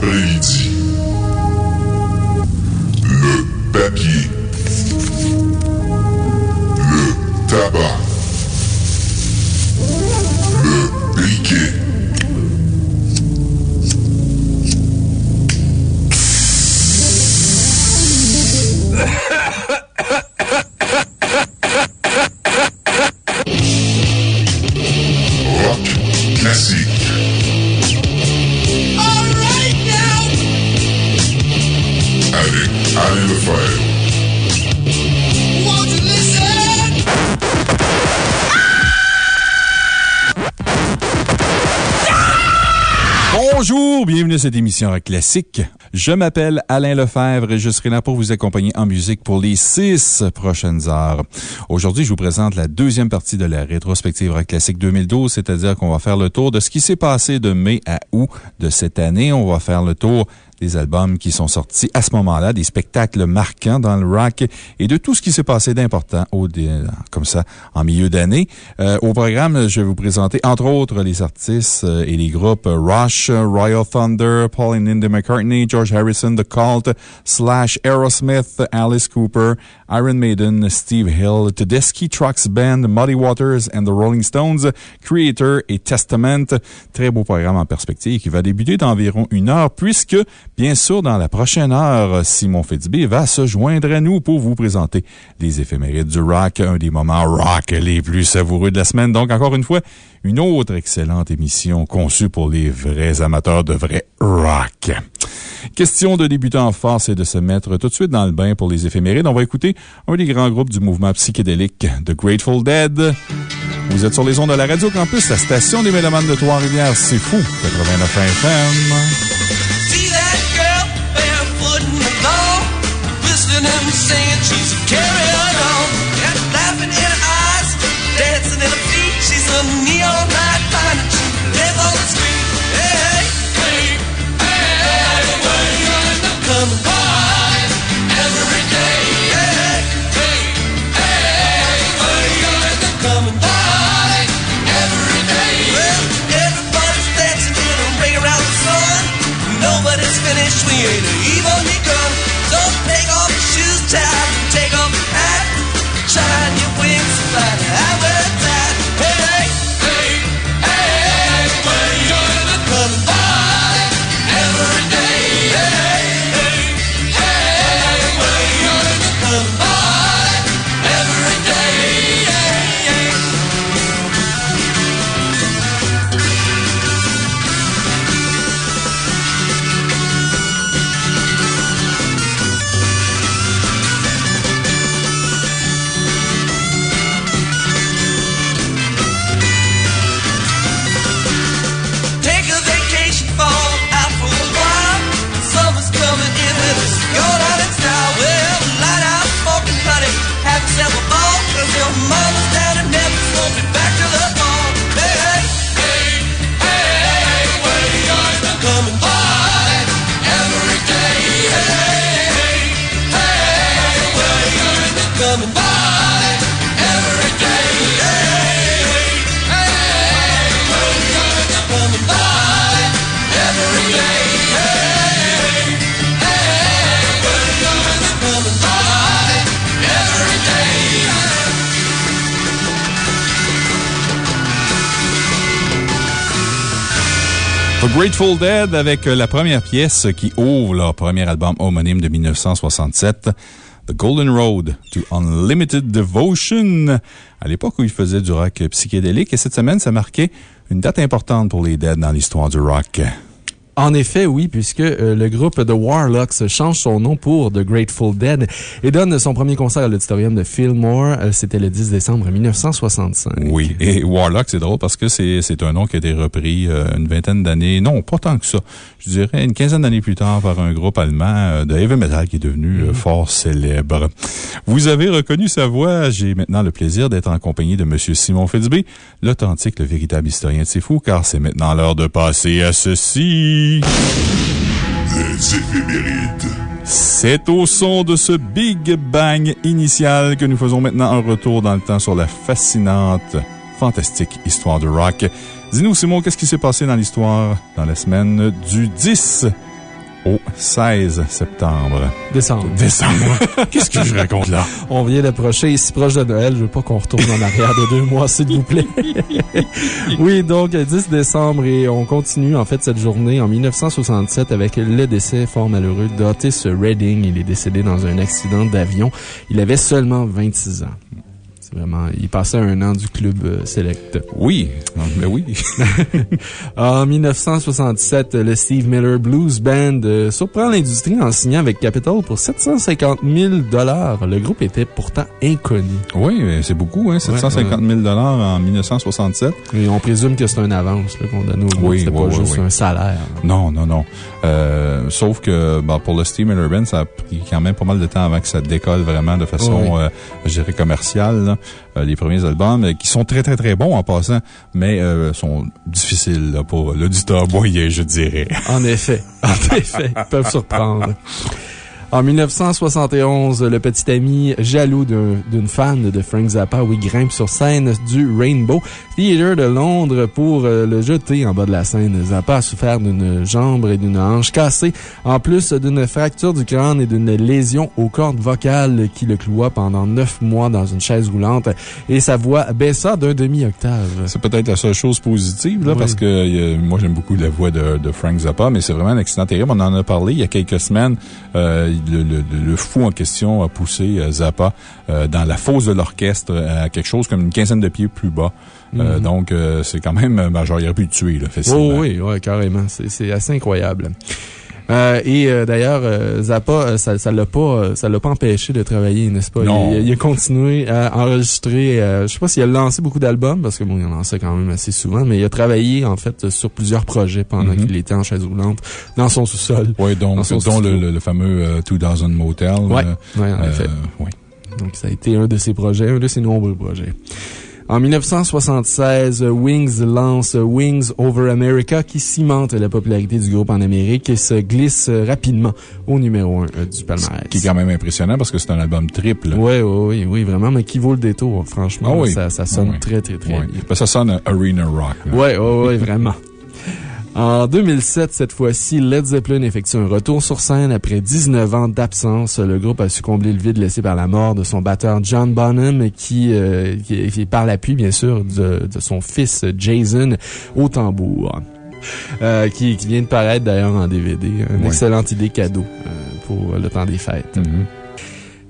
vendredi Je m'appelle Alain Lefebvre et je serai là pour vous accompagner en musique pour les six prochaines heures. Aujourd'hui, je vous présente la deuxième partie de la rétrospective Rock Classique 2012, c'est-à-dire qu'on va faire le tour de ce qui s'est passé de mai à août de cette année. On va faire le tour des albums qui sont sortis à ce moment-là, des spectacles marquants dans le rock et de tout ce qui s'est passé d'important comme ça, en milieu d'année. Euh, au programme, je vais vous présenter, entre autres, les artistes euh, et les groupes Rush, Royal Thunder, Paul and McCartney, George Harrison, The Cult, Slash, Aerosmith, Alice Cooper, Iron Maiden, Steve Hill, Tedeschi Trucks Band, Muddy Waters and the Rolling Stones, Creator et Testament. Très beau programme en perspective qui va débuter d'environ une heure puisque, bien sûr, dans la prochaine heure, Simon Fitzbé va se joindre à nous pour vous présenter les éphémérides du rock, un des moments rock les plus savoureux de la semaine. Donc, encore une fois, une autre excellente émission conçue pour les vrais amateurs de vrai rock. Question de débutant en force et de se mettre tout de suite dans le bain pour les éphémérides. On va écouter un des grands groupes du mouvement psychédélique, The Grateful Dead. Vous êtes sur les ondes de la Radio Campus, la station des Mélomanes de Trois-Rivières. C'est fou, 89 FM. sing. Grateful Dead avec la première pièce qui ouvre leur premier album homonyme de 1967. The Golden Road to Unlimited Devotion, à l'époque où ils faisaient du rock psychédélique. Et cette semaine, ça marquait une date importante pour les Dead dans l'histoire du rock. En effet, oui, puisque euh, le groupe The Warlocks change son nom pour The Grateful Dead et donne son premier concert à l'auditorium de Fillmore. Euh, C'était le 10 décembre 1965. Oui. Et Warlock, c'est drôle parce que c'est c'est un nom qui a été repris euh, une vingtaine d'années, non, pas tant que ça. Je dirais une quinzaine d'années plus tard par un groupe allemand de heavy metal qui est devenu euh, fort célèbre. Vous avez reconnu sa voix. J'ai maintenant le plaisir d'être en compagnie de M. Simon Fitzbé, l'authentique, le véritable historien de C'est Fou, car c'est maintenant l'heure de passer à ceci. Les éphémérides. C'est au son de ce Big Bang initial que nous faisons maintenant un retour dans le temps sur la fascinante, fantastique histoire de rock. Dis-nous, Simon, qu'est-ce qui s'est passé dans l'histoire dans la semaine du 10 au 16 septembre. Décembre. Décembre. Qu'est-ce que je raconte là? On vient d'approcher, si proche de Noël, je veux pas qu'on retourne en arrière de deux mois, s'il vous plaît. oui, donc, 10 décembre, et on continue, en fait, cette journée en 1967 avec le décès fort malheureux d'Otis Redding. Il est décédé dans un accident d'avion. Il avait seulement 26 ans. Vraiment, il passait un an du club euh, Select. Oui, mais oui. En 1967, le Steve Miller Blues Band euh, surprend l'industrie en signant avec Capitol pour 750 000 Le groupe était pourtant inconnu. oui, c'est beaucoup, hein, 750 000 en 1967. Et on présume que c'est une avance qu'on donne au groupe. Oui, C'était oui, pas oui, juste un salaire. Non, non, non. Euh, sauf que bah, pour le Steve Miller Band, ça a pris quand même pas mal de temps avant que ça décolle vraiment de façon, euh, je dirais, commerciale. là. Euh, les premiers albums, euh, qui sont très, très, très bons en passant, mais euh, sont difficiles là, pour l'auditeur moyen, je dirais. En effet. En effet. Ils peuvent surprendre. En 1971, le petit ami jaloux d'un- d'une fan de Frank Zappa, oui, grimpe sur scène du Rainbow Theatre de Londres pour euh, le jeter en bas de la scène. Zappa a souffert d'une jambe et d'une hanche cassée, en plus d'une fracture du crâne et d'une lésion aux cordes vocales qui le cloua pendant neuf mois dans une chaise roulante et sa voix baissa d'un demi-octave. C'est peut-être la seule chose positive, là, Oui. parce que euh, moi, j'aime beaucoup la voix de, de Frank Zappa, mais c'est vraiment un accident terrible. On en a parlé il y a quelques semaines. Euh, le, le- le fou en question a poussé euh, Zappa euh, dans la fosse de l'orchestre à quelque chose comme une quinzaine de pieds plus bas. Euh, donc, euh, c'est quand même majeur. Il aurait pu le tuer, là, facilement. Oh oui, oui, carrément. C'est assez incroyable. Euh, et euh, d'ailleurs, euh, Zappa, euh, ça ça l'a pas, euh, ça l'a pas empêché de travailler, n'est-ce pas? Non. Il, il a continué à enregistrer, euh, je sais pas s'il a lancé beaucoup d'albums, parce que bon, il en lançait quand même assez souvent, mais il a travaillé, en fait, sur plusieurs projets pendant Mhm. qu'il était en chaise roulante, dans son sous-sol. Oui, donc, dont le, le- le fameux euh, 2000 Motel. Ouais, euh, ouais, en effet. oui. Donc, ça a été un de ses projets, un de ses nombreux projets. En 1976, Wings lance Wings Over America qui cimente la popularité du groupe en Amérique et se glisse rapidement au numéro 1 du palmarès. Qui est quand même impressionnant parce que c'est un album triple. Oui, oui, oui, oui, vraiment, mais qui vaut le détour, franchement. Ah oui. ça, ça sonne oui. très, très, très bien. Ben, ça sonne euh, Arena Rock. Oui, oui, oui, vraiment. En 2007, cette fois-ci, Led Zeppelin effectue un retour sur scène après 19 ans d'absence. Le groupe a su combler le vide laissé par la mort de son batteur John Bonham, qui, euh, qui, qui est par l'appui, bien sûr, de, de son fils Jason au tambour. Euh, qui, qui vient de paraître d'ailleurs en DVD. Une Ouais. excellente idée cadeau euh, pour le temps des fêtes. Mhm.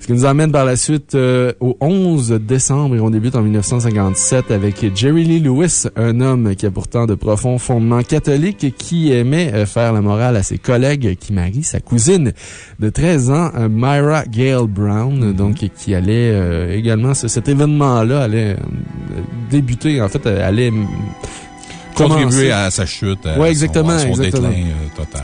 Ce qui nous amène par la suite euh, au 11 décembre et on débute en 1957 avec Jerry Lee Lewis, un homme qui a pourtant de profonds fondements catholiques et qui aimait euh, faire la morale à ses collègues qui marie sa cousine de 13 ans, euh, Myra Gale Brown, donc qui allait euh, également, ce- cet événement-là allait débuter, en fait, allait Contribuer à sa chute, à Ouais, son- exactement, à son, exactement. déclin euh, total.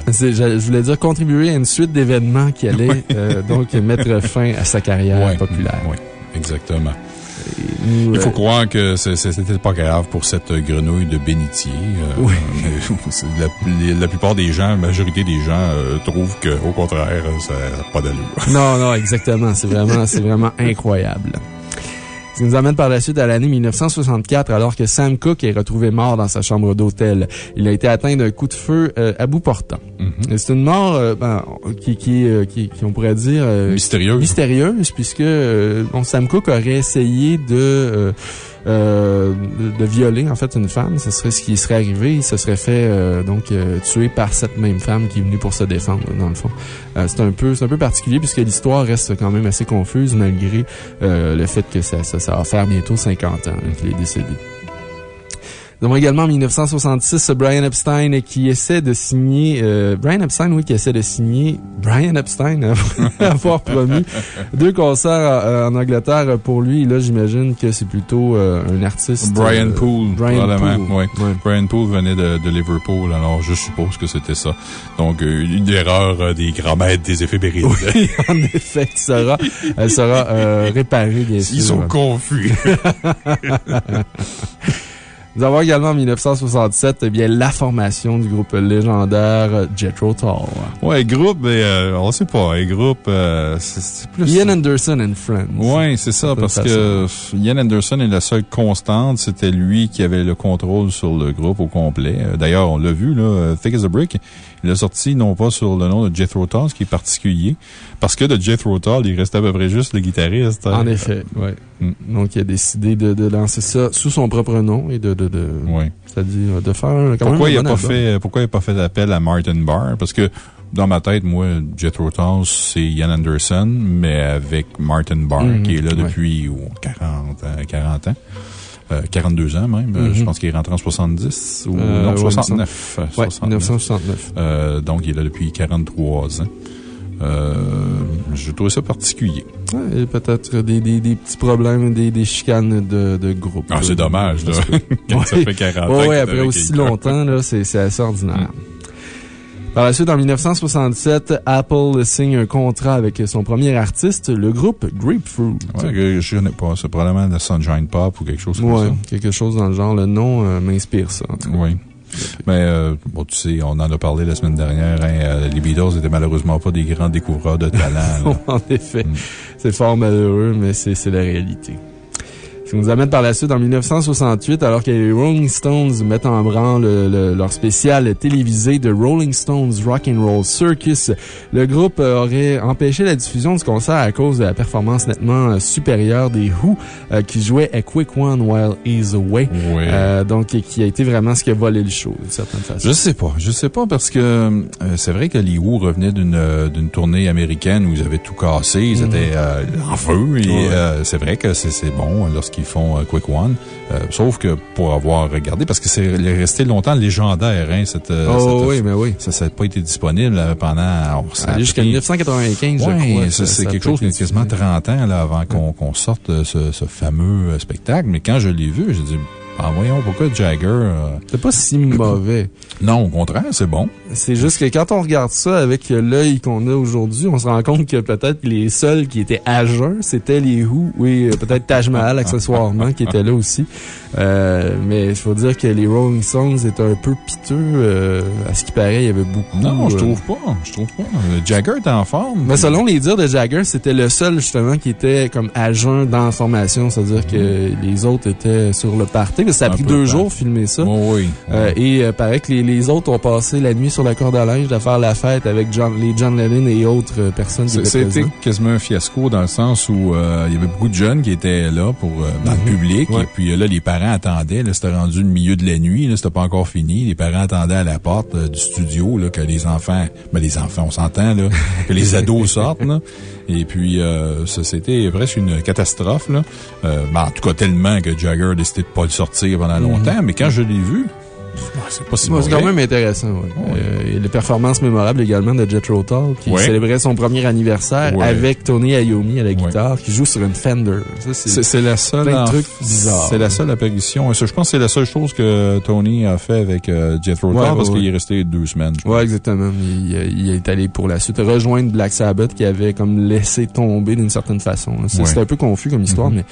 Je, voulais dire contribuer à une suite d'événements qui allaient euh, donc mettre fin à sa carrière Ouais. populaire. Oui, exactement. Nous, Il faut euh, croire que c'était pas grave pour cette grenouille de bénitier. euh, Oui. la, plupart des gens, la majorité des gens, euh, trouvent qu'au contraire, ça n'a pas d'allure. Non, non, exactement. C'est vraiment, c'est vraiment incroyable. Qui nous amène par la suite à l'année 1964, alors que Sam Cooke est retrouvé mort dans sa chambre d'hôtel. Il a été atteint d'un coup de feu euh, à bout portant. Et C'est une mort euh, ben, qui, qui, euh, qui, qui, on pourrait dire, euh, Mystérieux. mystérieuse, puisque bon, Sam Cooke aurait essayé de, euh, de, violer en fait une femme. Ce serait ce qui serait arrivé. Il se serait fait euh, donc euh, tuer par cette même femme qui est venue pour se défendre, dans le fond. Euh, c'est un peu, un peu particulier puisque l'histoire reste quand même assez confuse malgré euh, le fait que ça, ça, ça va faire bientôt 50 ans qu'il est décédé. Nous avons également en 1966 Brian Epstein qui essaie de signer, euh, Brian Epstein, oui, qui essaie de signer, Brian Epstein, avoir promis deux concerts euh, en Angleterre pour lui. Là, j'imagine que c'est plutôt euh, un artiste. Brian Poole, Brian probablement. Poole. ouais. Ouais. Brian Poole venait de, de Liverpool, alors je suppose que c'était ça. Donc, une erreur des grands maîtres des éphémérides. Oui, en effet, qui sera, elle sera euh, réparée, bien sûr. Ils sont confus. Nous avons également en 1967, eh bien, la formation du groupe légendaire Jethro Tull. Ouais, groupe, mais euh, on sait pas. Un groupe, euh, c'est plus. Ian Anderson and Friends. Oui, c'est ça, parce façon. que Ian Anderson est la seule constante. C'était lui qui avait le contrôle sur le groupe au complet. Euh, D'ailleurs, on l'a vu, là, euh, Thick as a Brick, il l'a sorti non pas sur le nom de Jethro Tull, ce qui est particulier, parce que de Jethro Tull, il restait à peu près juste le guitariste. En effet, oui. Mm. Donc, il a décidé de, de lancer ça sous son propre nom et de, de, de, Oui. c'est-à-dire de faire quand Pourquoi même il un n'a bon pas album. fait, pourquoi il a pas fait appel à Martin Barr? Parce que, dans ma tête, moi, Jethro Tull, c'est Ian Anderson, mais avec Martin Barr, Mhm, qui est là depuis oh, 40, ans- 40 ans. Euh, 42 ans même. Euh, Mhm. Je pense qu'il est rentré en 70 ou Euh, non, ouais, 69. euh, Ouais, 69. 1969. Euh, donc, il est là depuis 43 ans. Euh, je trouve ça particulier. Ouais, et peut-être des, des, des petits problèmes, des, des chicanes de, de groupe. Ah, c'est dommage, là. Quand ça fait 40 ans. Ouais, ouais, est après aussi longtemps, là, c'est c'est assez ordinaire. Par la suite, en 1967, Apple signe un contrat avec son premier artiste, le groupe Grapefruit. Ouais, je connais pas. C'est probablement de Sunshine Pop ou quelque chose comme Ouais, ça. quelque chose dans le genre. Le nom euh, m'inspire ça, en tout cas. Oui. Mais, euh, bon, tu sais, on en a parlé la semaine dernière. hein, euh, les Beatles étaient malheureusement pas des grands découvreurs de talent. en effet. Mm. C'est fort malheureux, mais c'est la réalité. Ce qui nous amène par la suite en 1968, alors que les Rolling Stones mettent en branle le- le- leur spécial télévisé de Rolling Stones Rock and Roll Circus. Le groupe aurait empêché la diffusion du concert à cause de la performance nettement supérieure des Who, euh, qui jouaient A Quick One While He's Away. Oui. Euh, donc, qui a été vraiment ce qui a volé le show, d'une certaine façon. Je sais pas. Je sais pas parce que euh, c'est vrai que les Who revenaient d'une tournée américaine où ils avaient tout cassé. Ils étaient euh, en feu. Et. Ouais. c'est vrai que c'est c'est bon lorsqu'ils font euh, Quick One. Euh, sauf que pour avoir regardé, parce que c'est resté longtemps légendaire, hein, cette. euh, oh cette- oui, mais oui. Ça n'a pas été disponible pendant. ça a Allé jusqu'à pris- 1995, je crois. c'est quelque chose qui a quasiment diffusé. 30 ans là, avant qu'on sorte ce, ce fameux spectacle. Mais quand je l'ai vu, j'ai dit, ah, voyons, pourquoi Jagger. euh, C'est pas si mauvais. Non, au contraire, c'est bon. C'est juste que quand on regarde ça avec l'œil qu'on a aujourd'hui, on se rend compte que peut-être les seuls qui étaient à jeun, c'était les Who et euh, peut-être Taj Mahal accessoirement qui était là aussi. Euh, mais il faut dire que les Rolling Stones étaient un peu piteux. euh, à ce qui paraît, il y avait beaucoup. Non, je euh, trouve pas. Je trouve pas. Jagger est en forme. Mais selon les dires de Jagger, c'était le seul justement qui était comme jeun dans la formation, c'est-à-dire que les autres étaient sur le party. Ça a Mm. Pris deux de jours filmer ça. Oui, oui. Euh, et euh, paraît que les, les autres ont passé la nuit sur la corde à linge à faire la fête avec John, les John Lennon et autres personnes qui C'était quasiment un fiasco dans le sens où euh, il y avait beaucoup de jeunes qui étaient là pour, euh, le public. Mhm. Ouais. Et puis là, les parents attendaient. Là, c'était rendu le milieu de la nuit. C'était pas encore fini. Les parents attendaient à la porte euh, du studio là, que les enfants, ben, les enfants, on s'entend, que les ados sortent. Là. Et puis, euh, ça, c'était presque une catastrophe. Là. Euh, ben, en tout cas, tellement que Jagger a décidé de pas le sortir pendant longtemps. Mais quand je l'ai vu, c'est pas si Ouais, c'est mauvais. quand même intéressant, ouais. Ouais. Euh, et les performances mémorables également de Jethro Tull, qui Ouais. célébrait son premier anniversaire avec Tony Iommi à la guitare, qui joue sur une Fender. C'est la seule. en-. C'est la seule apparition. Je pense que c'est la seule chose que Tony a fait avec euh, Tull Ouais, parce qu'il est resté deux semaines. Ouais, exactement. Il, il est allé pour la suite rejoindre Black Sabbath qui avait comme laissé tomber d'une certaine façon. c'est un peu confus comme histoire, Mhm. mais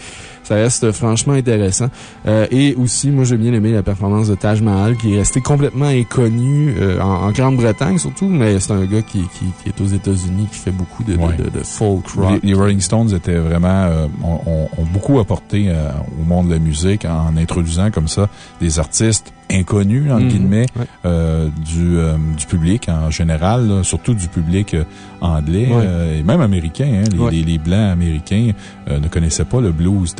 ça reste franchement intéressant. Euh, et aussi, moi, j'ai bien aimé la performance de Taj Mahal qui est resté complètement inconnu euh, en, en Grande-Bretagne surtout, mais c'est un gars qui, qui, qui est aux États-Unis qui fait beaucoup de, de- Ouais. de, de folk rock. Les, les Rolling Stones étaient vraiment, euh, ont, ont- beaucoup apporté euh, au monde de la musique en introduisant comme ça des artistes inconnus, entre Mhm. guillemets, Ouais. euh, du, euh, du public en général, là, surtout du public euh, anglais Ouais. euh, et même américain. hein. les, Ouais. les- les Blancs américains euh, ne connaissaient pas le blues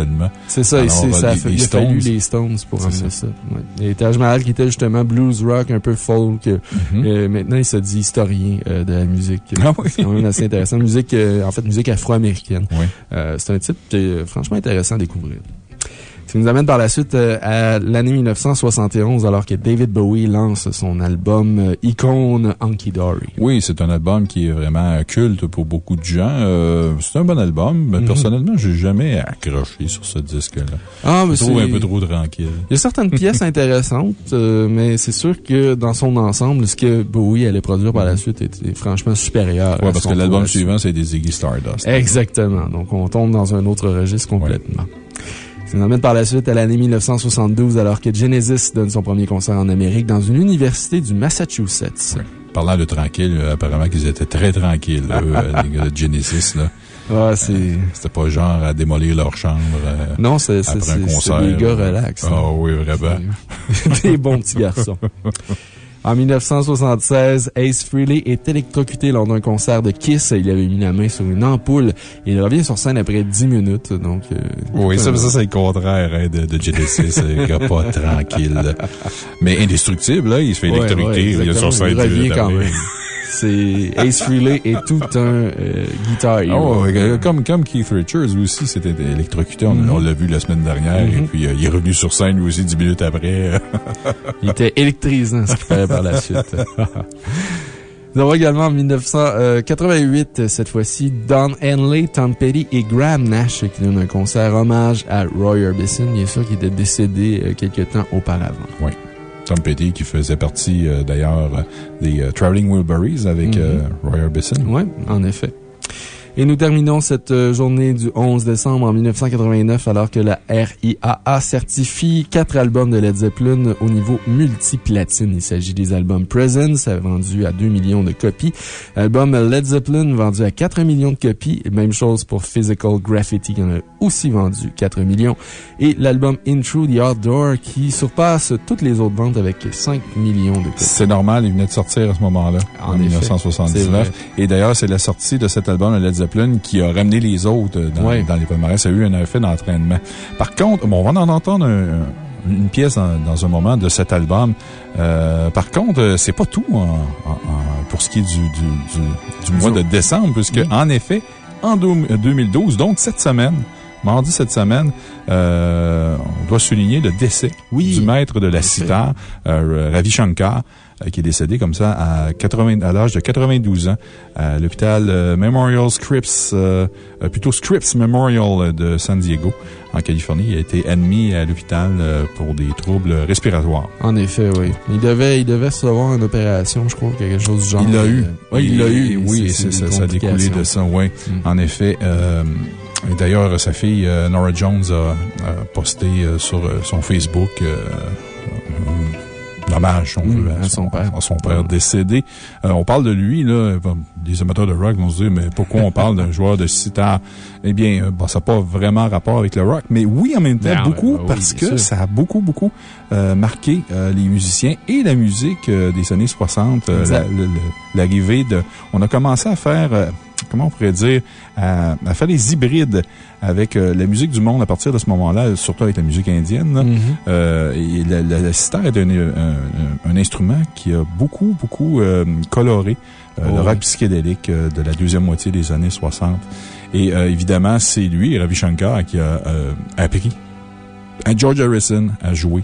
C'est ça, Alors, euh, ça a fait- il a fallu Stones. les Stones pour amener ça. Ouais. Et Taj Mahal qui était justement blues rock, un peu folk. euh, Mhm. Euh, maintenant, il se dit historien euh, de la musique. Ah oui. C'est quand même assez intéressant. Musique, euh, en fait, musique afro-américaine. Oui. Euh, c'est un type qui est franchement intéressant à découvrir. Ce qui nous amène par la suite euh, à l'année 1971, alors que David Bowie lance son album euh, Icône Hunky Dory. Oui, c'est un album qui est vraiment culte pour beaucoup de gens. Euh, c'est un bon album, mais Mhm. personnellement, j'ai jamais accroché sur ce disque-là. Ah, mais Je trouve un peu trop tranquille. Il y a certaines pièces intéressantes, euh, mais c'est sûr que dans son ensemble, ce que Bowie allait produire par la suite était franchement supérieur. Ouais, à parce ce que l'album suivant, c'est des Ziggy Stardust. Exactement. Donc, on tombe dans un autre registre complètement. Ça nous amène par la suite à l'année 1972, alors que Genesis donne son premier concert en Amérique dans une université du Massachusetts. Parlant de tranquille, euh, apparemment qu'ils étaient très tranquilles, eux, euh, les gars de Genesis. Là. Ah, c'est. C'était pas genre à démolir leur chambre. Non, c'est des gars relax. hein. Ah oui, vraiment. des bons petits garçons. En 1976, Ace Frehley est électrocuté lors d'un concert de Kiss. Il avait mis la main sur une ampoule et il revient sur scène après 10 minutes. Donc, euh, Oui, ça, euh, ça c'est le contraire hein, de, de Genesis. gars pas tranquille. Mais indestructible, là, il se fait électrocuter. ouais, il est sur scène. Il revient quand même. C'est Ace Frehley est tout un euh, guitar ouais, ouais, comme, comme Keith Richards aussi s'était électrocuté. On, Mhm. on l'a vu la semaine dernière. Et puis, euh, il est revenu sur scène lui aussi dix minutes après. Il était électrisant, ce qu'il fallait par la suite. Nous avons également en 1988, cette fois-ci, Don Henley, Tom Petty et Graham Nash qui donnent un concert hommage à Roy Orbison, bien sûr, qui était décédé euh, quelques temps auparavant. Tom Petty, qui faisait partie euh, d'ailleurs des euh, Traveling Wilburys avec Mhm. euh, Roy Orbison. Oui, en effet. Et nous terminons cette euh, journée du 11 décembre en 1989 alors que la RIAA certifie quatre albums de Led Zeppelin au niveau multiplatine. Il s'agit des albums Presence, vendu à 2 millions de copies. Album Led Zeppelin, vendu à 4 millions de copies. Même chose pour Physical Graffiti, qui en a aussi vendu 4 millions. Et l'album Intro the Outdoor, qui surpasse toutes les autres ventes avec 5 millions de copies. C'est normal, il venait de sortir à ce moment-là, En en, effet. 1979. Et d'ailleurs, c'est la sortie de cet album, le Led Zeppelin, qui a ramené les autres dans, Ouais. dans les palmarès. Ça a eu un effet d'entraînement. Par contre, bon, on va en entendre un- une pièce dans, dans un moment de cet album. Euh, par contre, euh, c'est pas tout en- en- en- pour ce qui est du, du, du- du mois de décembre, puisque, en effet, en deux- 2012, donc cette semaine, mardi cette semaine, euh, on doit souligner le décès Oui. du maître de la euh, Ravi Shankar, euh, qui est décédé comme ça à, 80 à l'âge de 92 ans à l'hôpital euh, Memorial Scripps, euh, euh, plutôt Scripps Memorial de San Diego, en Californie. Il a été admis à l'hôpital euh, pour des troubles respiratoires. En effet, oui. Il devait, il devait recevoir une opération, je crois, quelque chose du genre. Il l'a eu. Euh, Oui, il l'a eu. Oui, c'est ça, a découlé de ça, oui. Mm. En effet. euh, et D'ailleurs, sa fille, euh, Nora Jones, a, a posté euh, sur euh, son Facebook euh, hommage, si on veut, à son père. à son père décédé. Euh, on parle de lui, là. Les amateurs de rock vont se dire, mais pourquoi on parle d'un joueur de sitar? Eh bien, euh, bon, ça n'a pas vraiment rapport avec le rock, mais oui, en même temps, beaucoup, ben oui, parce que sûr. ça a beaucoup, beaucoup euh, marqué euh, les musiciens et la musique euh, des années 60. euh, Exact. la- le- le- L'arrivée de... On a commencé à faire... euh, comment on pourrait dire, à, à faire des hybrides avec euh, la musique du monde à partir de ce moment-là, surtout avec la musique indienne. Mhm. Euh, et la, la, la sitar est un, un- un instrument qui a beaucoup, beaucoup euh, coloré euh, Oh le oui. rock psychédélique euh, de la deuxième moitié des années 60. Et euh, évidemment, c'est lui, Ravi Shankar, qui a euh, appris à George Harrison à jouer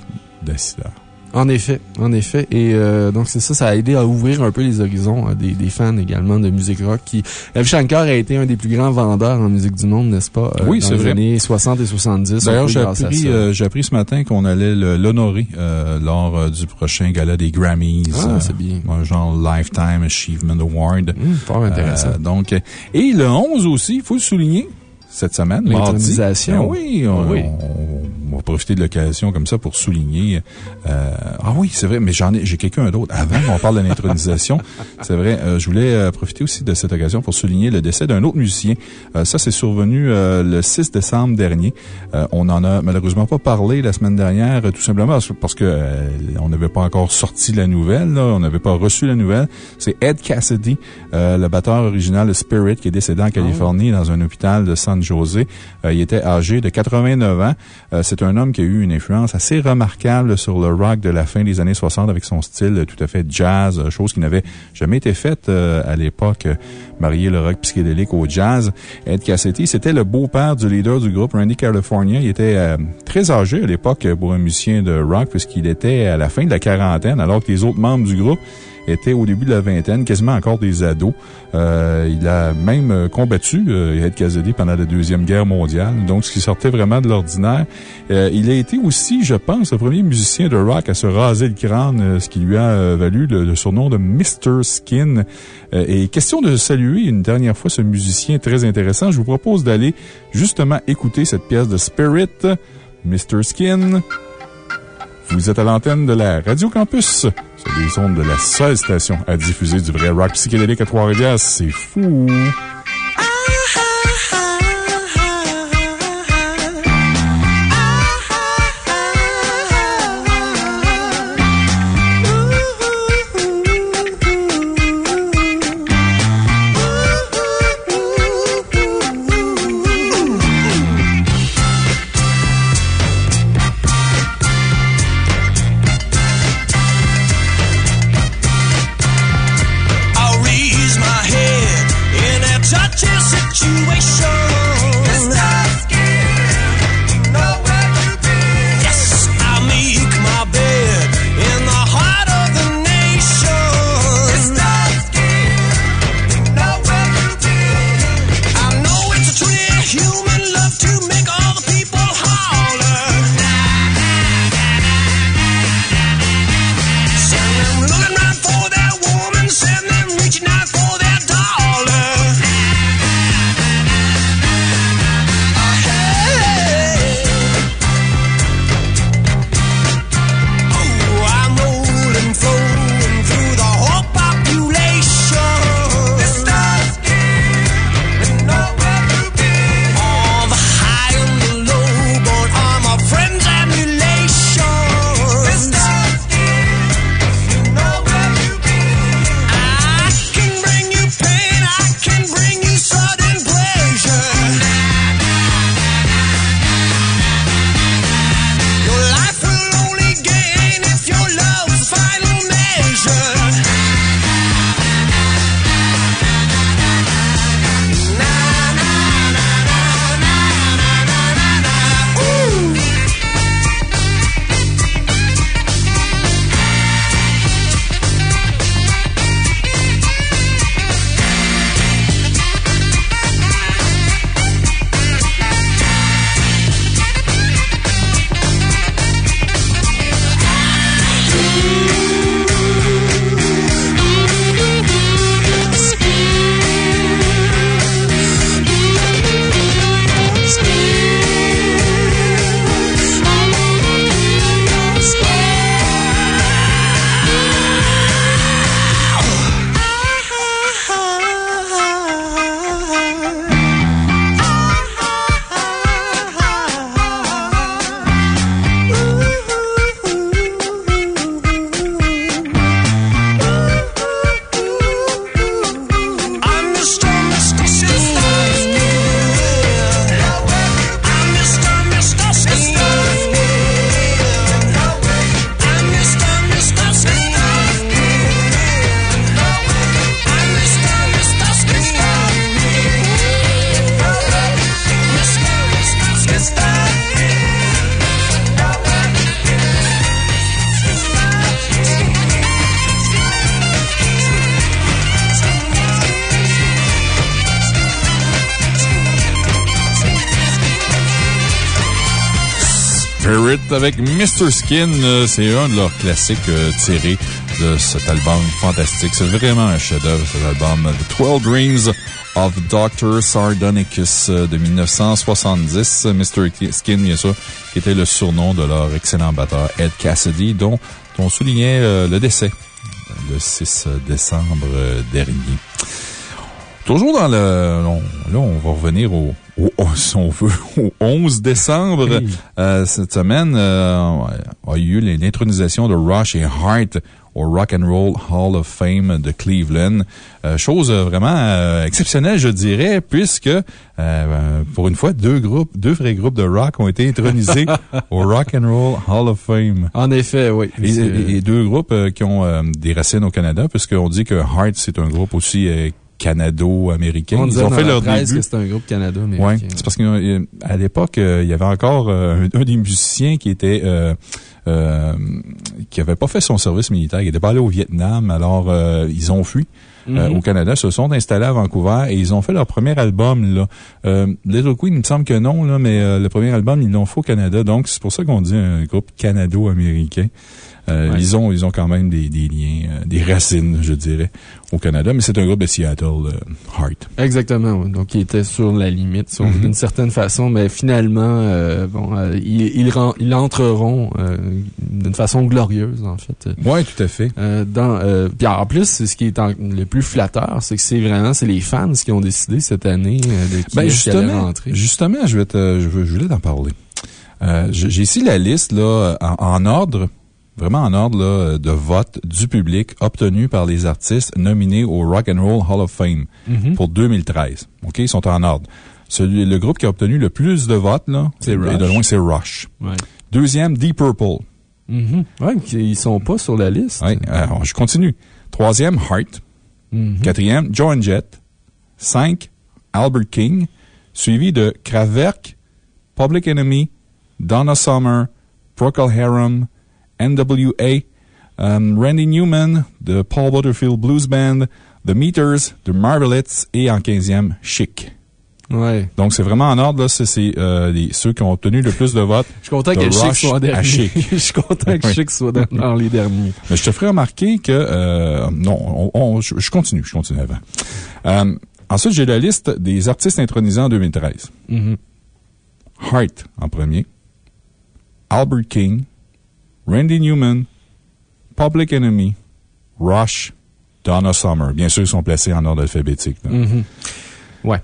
sitar. En effet, en effet. Et euh, donc, c'est ça, ça a aidé à ouvrir un peu les horizons euh, des, des fans également de musique rock. Qui, Ravi Shankar a été un des plus grands vendeurs en musique du monde, n'est-ce pas? euh, Oui, dans c'est les vrai. années 60 et 70. D'ailleurs, j'ai appris, euh, appris ce matin qu'on allait l'honorer euh, lors du prochain gala des Grammys. Ah, c'est bien. un genre Lifetime Achievement Award. Hum, fort intéressant. Donc, et le 11 aussi, il faut le souligner, cette semaine, mardi. L'intronisation. Ben oui, on, Ah oui. on- on va profiter de l'occasion comme ça pour souligner. euh, ah oui, c'est vrai, mais j'en ai, j'ai quelqu'un d'autre. Avant qu'on parle de l'intronisation, c'est vrai, euh, je voulais euh, profiter aussi de cette occasion pour souligner le décès d'un autre musicien. Euh, ça, c'est survenu le 6 décembre dernier. On n'en a malheureusement pas parlé la semaine dernière, tout simplement parce- que on n'avait pas encore sorti la nouvelle, là, on n'avait pas reçu la nouvelle. C'est Ed Cassidy, le batteur original de Spirit, qui est décédé en Californie dans un hôpital de San Jose. Euh, il était âgé de 89 ans. Euh, c'est un homme qui a eu une influence assez remarquable sur le rock de la fin des années 60 avec son style tout à fait jazz, euh, chose qui n'avait jamais été faite à l'époque, marier le rock psychédélique au jazz. Ed Cassidy, c'était le beau-père du leader du groupe, Randy California. Il était très âgé à l'époque pour un musicien de rock puisqu'il était à la fin de la quarantaine alors que les autres membres du groupe était au début de la vingtaine, quasiment encore des ados. Euh, il a même euh, combattu euh, Ed Cassidy pendant la Deuxième Guerre mondiale, donc ce qui sortait vraiment de l'ordinaire. Euh, il a été aussi, je pense, le premier musicien de rock à se raser le crâne, ce qui lui a valu le, surnom de Mr. Skin. Et question de saluer une dernière fois ce musicien très intéressant, je vous propose d'aller justement écouter cette pièce de Spirit Mr. Skin. Vous êtes à l'antenne de la Radio Campus, sur les ondes de la seule station à diffuser du vrai rock psychédélique à Trois-Rivières. C'est fou! Avec Mr. Skin. euh, C'est un de leurs classiques euh, tirés de cet album fantastique. C'est vraiment un chef-d'œuvre, cet album. The 12 Dreams of Dr. Sardonicus euh, de 1970. Mr. Skin, bien sûr, qui était le surnom de leur excellent batteur Ed Cassidy, dont on soulignait euh, le décès le 6 décembre euh, dernier. Toujours dans le. là, on va revenir au, au, si on veut, au 11 décembre. Oui. Euh, cette semaine, euh, a eu l'intronisation de Rush et Hart au Rock and Roll Hall of Fame de Cleveland. Euh, chose vraiment euh, exceptionnelle, je dirais, puisque, euh, pour une fois, deux groupes, deux vrais groupes de rock ont été intronisés au Rock and Roll Hall of Fame. En effet, oui. Et, et- et deux groupes qui ont des racines au Canada, puisqu'on dit que Heart, c'est un groupe aussi canado-américain. on Ils ont fait leur début. que c'était un groupe Canada, mais. Oui, c'est parce qu'à l'époque, euh, il y avait encore euh, un, un des musiciens qui était. euh, euh, qui avait pas fait son service militaire, qui n'était pas allé au Vietnam, alors euh, ils ont fui. euh, Mhm. au Canada, se sont installés à Vancouver et ils ont fait leur premier album. Là. Euh, Little Queen, il me semble que non, là, mais euh, le premier album, ils l'ont fait au Canada. Donc, c'est pour ça qu'on dit un groupe canado-américain. Euh, Ouais. ils, ont, ils ont quand même des, des liens, euh, des racines, je dirais, au Canada, mais c'est un groupe de Seattle, euh, Heart. Exactement, oui. Donc, il était sur la limite, Mhm. d'une certaine façon, mais finalement, euh, bon, euh, ils, ils, ils entreront euh, d'une façon glorieuse, en fait. Oui, tout à fait. euh, dans, euh, puis en plus, ce qui est en- le plus flatteur, c'est que c'est vraiment c'est les fans qui ont décidé cette année de qui, Ben, justement, rentrer. justement, je vais te, je veux- je voulais t'en parler. Euh, j'ai j'ai ici la liste, là, en, en ordre, vraiment en ordre, là, de vote du public obtenu par les artistes nominés au Rock and Roll Hall of Fame Mhm. pour 2013. OK? Ils sont en ordre. Celui, le groupe qui a obtenu le plus de votes, là, C'est et de loin, c'est Rush. Ouais. Deuxième, Deep Purple. Ouais, qui- ils sont pas sur la liste. Ouais, alors, je continue. Troisième, Heart. Mhm. Quatrième, Joan Jett. Cinq, Albert King. Suivi de Kraftwerk, Public Enemy, Donna Summer, Procol Harum, NWA, um, Randy Newman, de Paul Butterfield Blues Band, The Meters, The Marvelettes et en quinzième, Chic. Ouais. Donc, c'est vraiment en ordre, là. C'est euh, ceux qui ont obtenu le plus de votes. Je suis content que Chic soit dernier. Chic. Je suis content que Oui. Chic soit dans, les derniers. Mais je te ferai remarquer que, euh, non, on- on- je, je continue, je continue avant. Euh, ensuite, j'ai la liste des artistes intronisés en 2013. Mhm. Hart en premier, Albert King, Randy Newman, Public Enemy, Rush, Donna Summer. Bien sûr, ils sont placés en ordre alphabétique. là. Mhm. Ouais.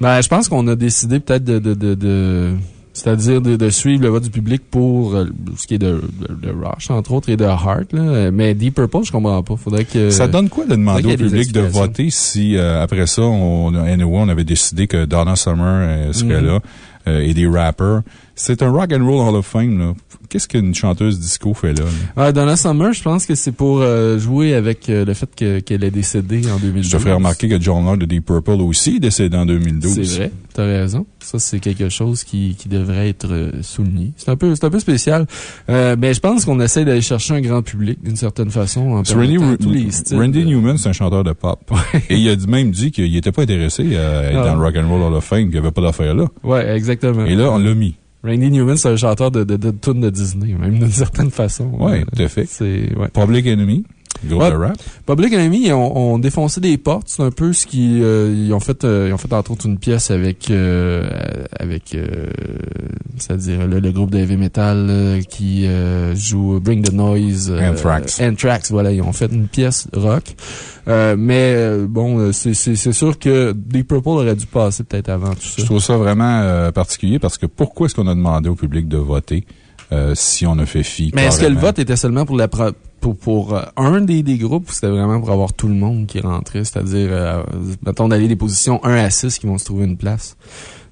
Ben, je pense qu'on a décidé peut-être de, de, de, de- c'est-à-dire de, de suivre le vote du public pour euh, ce qui est de, de, de Rush, entre autres, et de Heart, là. Mais Deep Purple, je comprends pas. Faudrait que. Ça donne quoi de demander au public de voter si, euh, après ça, on, anyway, on avait décidé que Donna Summer euh, serait Mhm. là et des rappers? C'est un rock and roll Hall of Fame. là. Qu'est-ce qu'une chanteuse disco fait là? là? Ah, Donna Summer, je pense que c'est pour euh, jouer avec euh, le fait que- qu'elle est décédée en 2012. Je te ferai remarquer que John Lord de Deep Purple aussi est décédé en 2012. C'est vrai, t'as raison. Ça, c'est quelque chose qui, qui devrait être euh, souligné. C'est un peu, c'est un peu spécial. Euh, mais je pense qu'on essaie d'aller chercher un grand public d'une certaine façon en C'est Randy, tous les styles. Randy Newman, c'est un chanteur de pop. Et il a même dit qu'il n'était pas intéressé à être Ah. dans le Rock and Roll Hall of Fame, qu'il n'y avait pas d'affaire là. Ouais, exactement. Et là, on l'a mis. Randy Newman, c'est un chanteur de, de, de tunes de Disney, même d'une certaine façon. Ouais, Euh, tout à fait. C'est, ouais. Public Enemy, groupe Ouais. de rap. Public Enemy, ils ont, ont défoncé des portes. C'est un peu ce qui, euh, ils ont fait, euh, ils ont fait entre autres une pièce avec, euh, avec, euh, c'est-à-dire le, le groupe de heavy metal qui euh, joue Bring the Noise. Anthrax. Anthrax, voilà, ils ont fait une pièce rock. Euh, mais bon, c'est sûr que Deep Purple aurait dû passer peut-être avant tout Je ça. trouve ça vraiment euh, particulier parce que pourquoi est-ce qu'on a demandé au public de voter euh, si on a fait fi? Mais est-ce que le vote était seulement pour la pour, pour euh, un des, des groupes ou c'était vraiment pour avoir tout le monde qui rentrait? C'est-à-dire, euh, mettons, d'aller des positions 1 à 6 qui vont se trouver une place.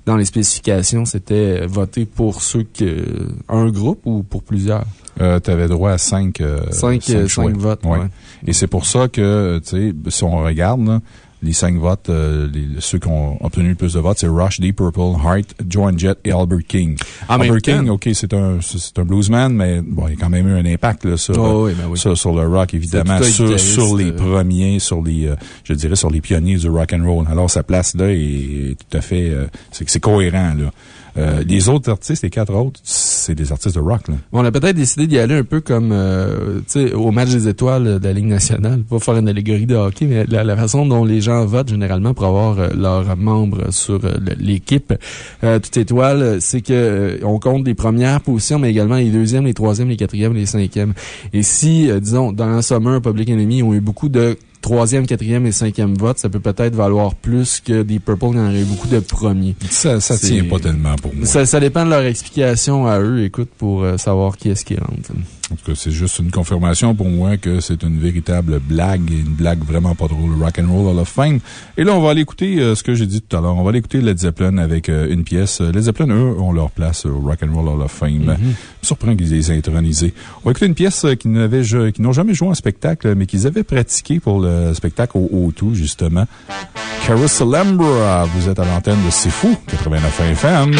Dans les spécifications, c'était euh, voter pour ceux que, un groupe ou pour plusieurs? Euh, tu avais droit à cinq, Cinq, cinq votes, Ouais. ouais. Et c'est pour ça que, tu sais, si on regarde, là, les cinq votes, euh, les- ceux qui ont obtenu le plus de votes, c'est Rush, Deep Purple, Heart, Joan Jett et Albert King. Albert King, temps- OK, c'est un, c'est un bluesman, mais bon, il a quand même eu un impact, là, sur, Oh, oui, ben oui. sur, sur le rock, évidemment, sur, sur les euh, premiers, sur les, euh, je dirais, sur les pionniers du rock and roll. Alors, sa place là est tout à fait, euh, c'est c'est cohérent, là. Euh, les autres artistes, les quatre autres, c'est des artistes de rock, là. On a peut-être décidé d'y aller un peu comme, euh, au match des étoiles de la Ligue nationale. Pas faire une allégorie de hockey, mais la, façon dont les gens votent généralement pour avoir euh, leurs membres sur l'équipe, toute étoile, c'est que on compte les premières positions, mais également les deuxièmes, les troisièmes, les quatrièmes, les cinquièmes. Et si, disons, dans le Summer, Public Enemy ont eu beaucoup de troisième, quatrième et cinquième votes, ça peut peut-être valoir plus que des Purple qui en aurait eu beaucoup de premiers. Ça, ça tient pas tellement pour moi. Ça, ça dépend de leur explication à eux, écoute, pour euh, savoir qui est-ce qui rentre. En tout cas, c'est juste une confirmation pour moi que c'est une véritable blague, et une blague vraiment pas drôle, le Rock and Roll Hall of Fame. Et là, on va aller écouter euh, ce que j'ai dit tout à l'heure. On va aller écouter Led Zeppelin avec euh, une pièce. Euh, Led Zeppelin, eux, ont leur place au Rock and Roll Hall of Fame. Me Surprend qu'ils les aient intronisés. On va écouter une pièce qu'ils qu'ils n'ont jamais joué en spectacle, mais qu'ils avaient pratiqué pour le spectacle au O2, justement. Carouselambra, vous êtes à l'antenne de C'est Fou, 89 FM.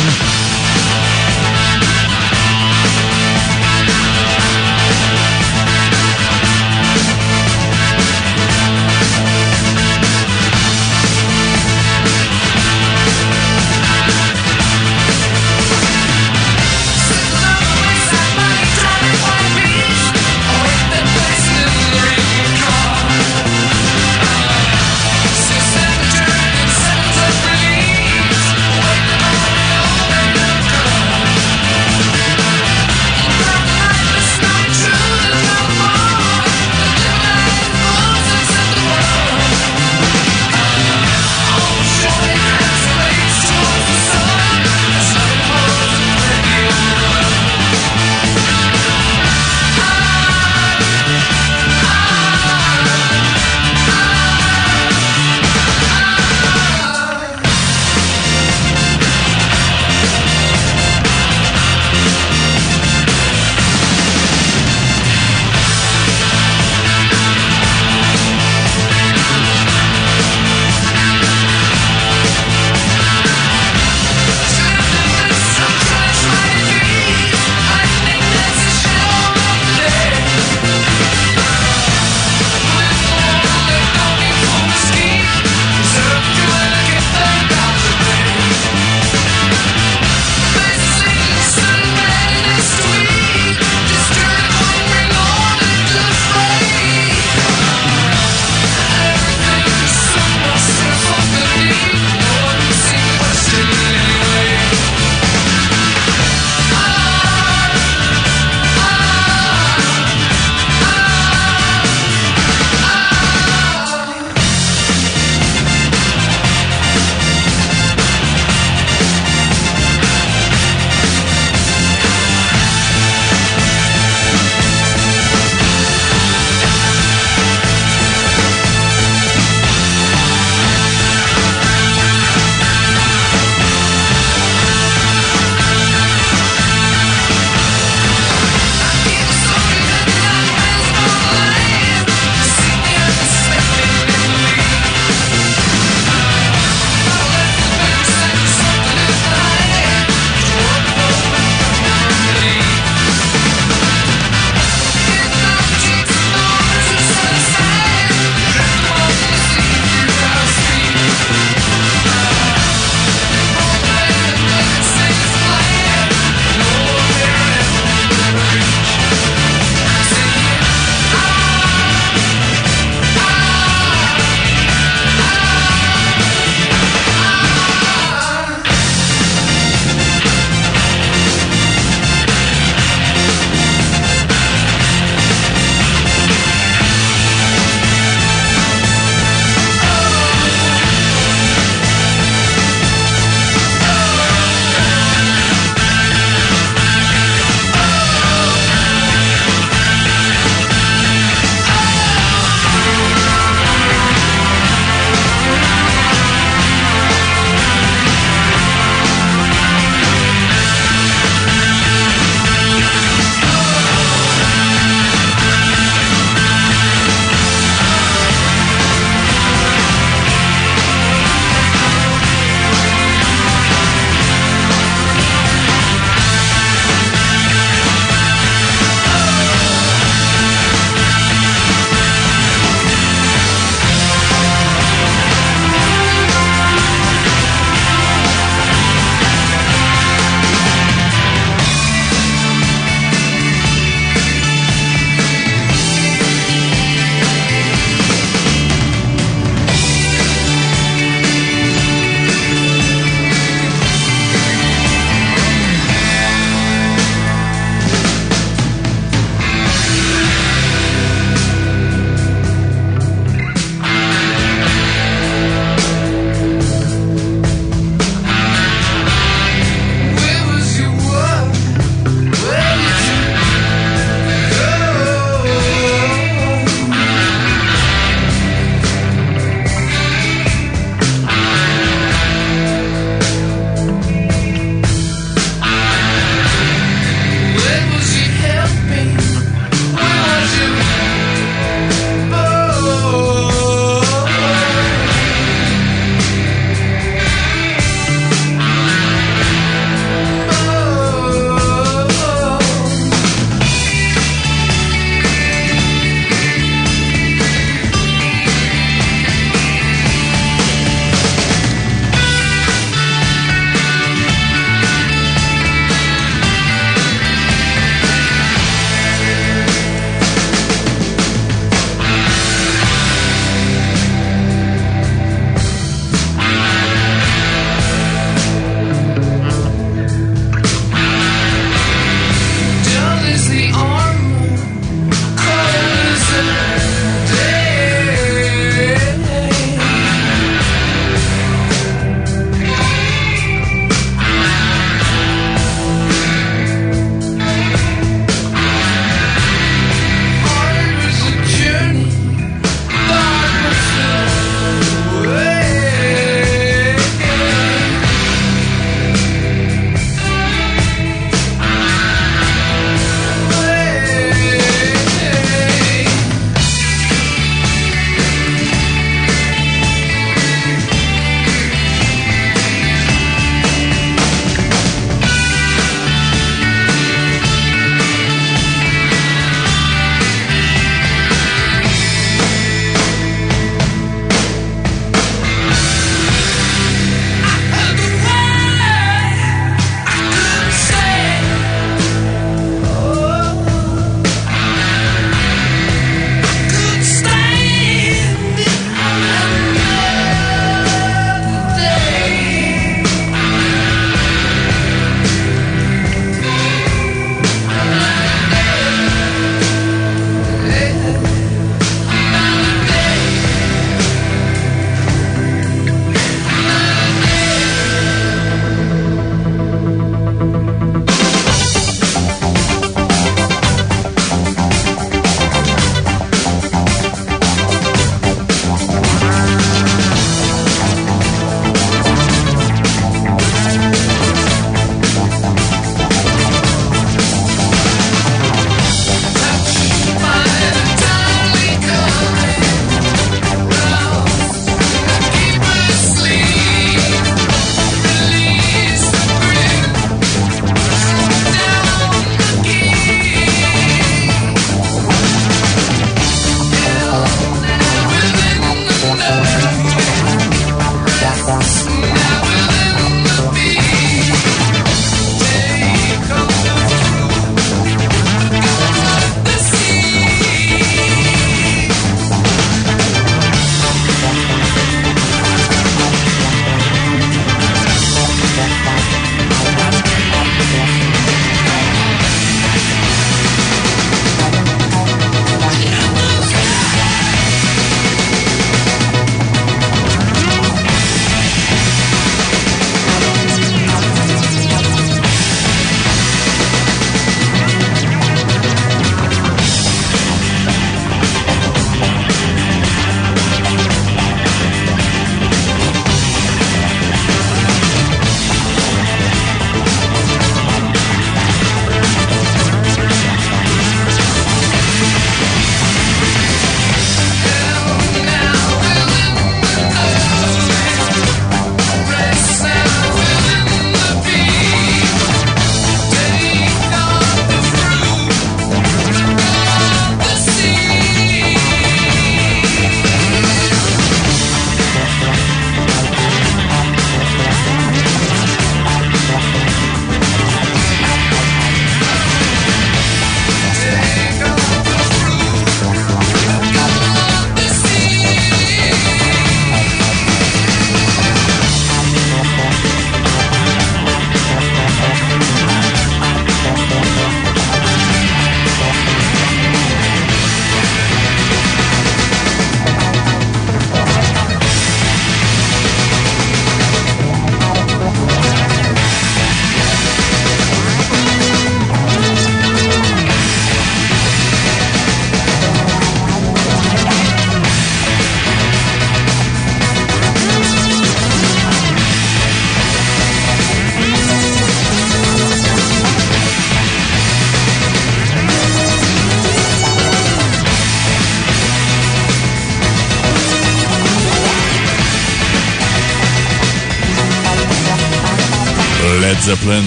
Zeppelin,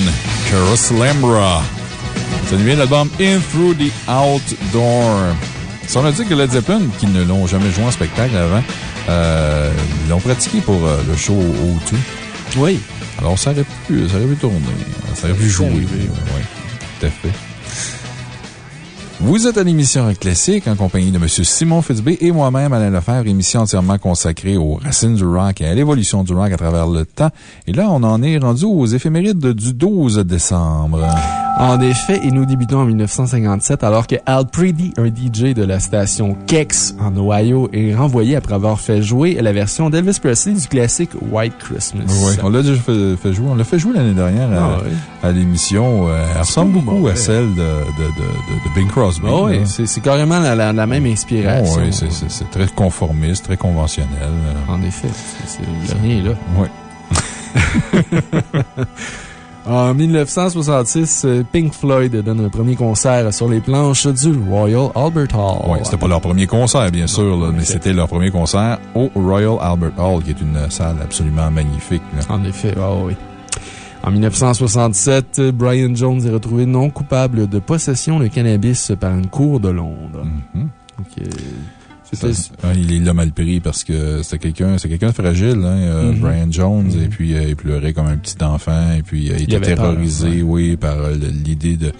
Carouselambra. Ça nous vient de l'album In Through the Outdoor. Si on a dit que Led Zeppelin, qui ne l'ont jamais joué en spectacle avant, euh, ils l'ont pratiqué pour euh, le show O2. Oui. Alors, ça aurait pu, ça aurait pu tourner. Ça aurait pu jouer. arriver. Oui, tout à fait. Vous êtes à l'émission Classique en compagnie de M. Simon Fitzbé et moi-même, Alain Lefebvre, émission entièrement consacrée aux racines du rock et à l'évolution du rock à travers le temps. Et là, on en est rendu aux éphémérides du 12 décembre. En effet, et nous débutons en 1957 alors que Al Preedy, un DJ de la station Kex en Ohio, est renvoyé après avoir fait jouer la version d'Elvis Presley du classique White Christmas. Oui, on l'a déjà fait, fait jouer. On l'a fait jouer l'année dernière à, oui. à l'émission. Elle ressemble beaucoup à celle de, de, de, de Bing Crosby. Ah oui, c'est carrément la, la- la même Oh, inspiration. oui, c'est- très conformiste, très conventionnel. euh. En effet, le est là. Oui. En 1966, euh, Pink Floyd donne un premier concert sur les planches du Royal Albert Hall. Oui, c'était pas leur premier concert, bien sûr, là, mais c'était leur premier concert au Royal Albert Hall, qui est une salle absolument magnifique. là. En effet, ah oui. En 1967, euh, Brian Jones est retrouvé non coupable de possession de cannabis par une cour de Londres. C'était- Ça, hein, il il l'a mal pris parce que c'était quelqu'un c'est quelqu'un de fragile, hein, euh, Mhm. Brian Jones, Mhm. et puis euh, il pleurait comme un petit enfant, et puis euh, il était peur, terrorisé, ouais. oui, par l'idée de,